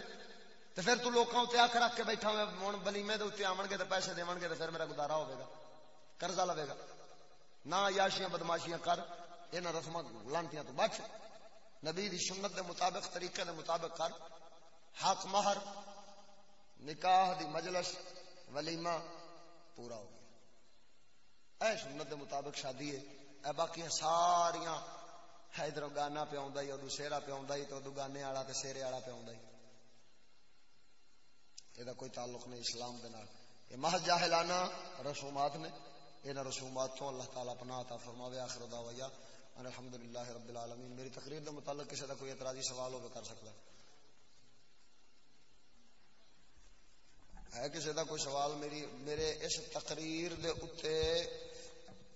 تو پھر تو لوگوں اتنے اکھ رکھ کے بیٹھا ہوئے ہوں بلیمے اتنے آن گے تو پیسے دے گے تو پھر میرا گزارا ہوگا قرضہ لوے گا۔ نہ یاشیاں بدماشیاں کر یہاں رسم لانتیاں تو بچ۔ نبی دی سنت دے مطابق، طریقے دے مطابق کر۔ حق مہر، نکاح دی مجلس، ولیمہ پورا ہو گیا۔ اے سنت دے مطابق شادی ہے، اے باقی ساریاں ہاں، ادھر گانا پہ پیا ادو سیرا پیا تو ادو گانے والا تو سیرے والا پیا یہ کوئی تعلق نہیں اسلام دے نال۔ یہ محض جاہلانہ رسومات نے ان رسومات تو اللہ تعالیٰ اپنا عطا فرماوے، آخر دعویا الحمدللہ رب العالمین۔ میری تقریر دے متعلق کسی کا کوئی اعتراضی سوال ہو کر سکتا ہے۔ ہے کسی کا کوئی سوال؟ میری، میرے اس تقریر دے اتے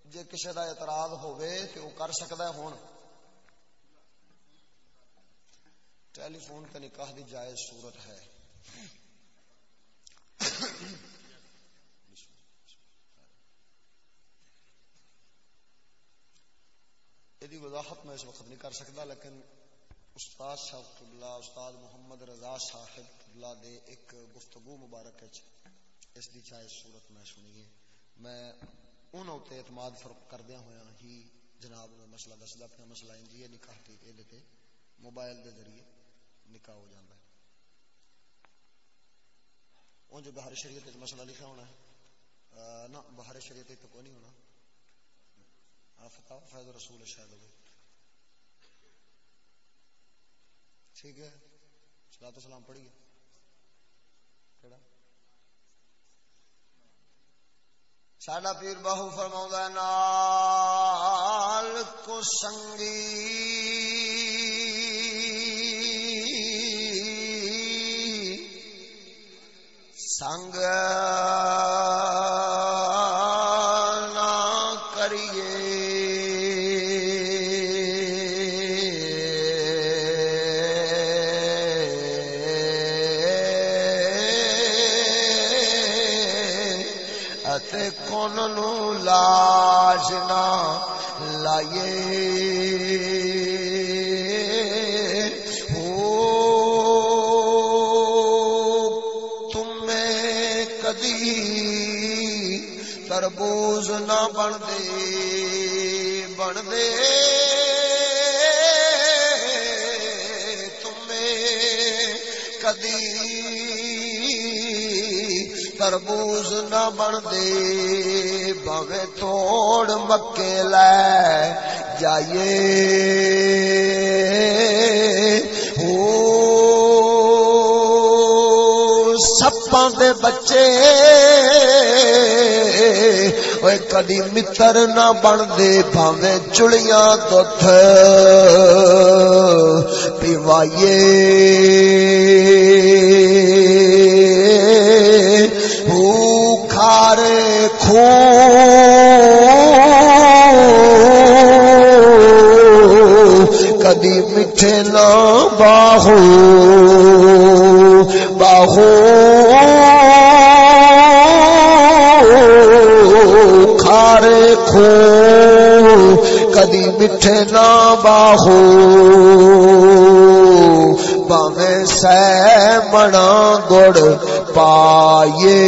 جے کسی کا اعتراض ہوئے تو وہ کر سکتا ہے ہوں ٹیلی فون تے نکاح دی جائز صورت ہے۔ یہ وضاحت میں اس وقت نہیں کر سکتا، لیکن استاد صاحب قبلہ، استاد محمد رضا صاحب قبلہ دے ایک گفتگو مبارک اس دی چاہے صورت میں سنیے۔ میں انہوں تے اعتماد فرق کردیا ہوا ہی جناب میں مسئلہ دسدا پیا مسئلہ انجی نکاح تے یہ موبائل دے ذریعے۔ نکاح ہو جاتا ہے۔ ان جو بہار شریعت مسئلہ لکھا ہونا ہے۔ نہ، بہار شریعت تو کوئی نہیں ہونا۔ فتح فیض رسول شاید ہوگی ٹھیک ہے۔ سلا تو سلام پڑھیے۔ کہڑا ساڈا پیر باہو فرما نال کو سنگی سنگ نہ کریے۔ کون لاج نہ تربوز نہ بن دے بوے توڑ مکے لے جائیے سپاں دے بچے کدی متر نہ بن دے پاوے چڑیاں دھ پیوائیے کھارے کھو۔ کدی میٹھے نہ باہو۔ باہو۔ کدی میٹھے نہ باہو۔ باوے سہ منا گڑ پائیے۔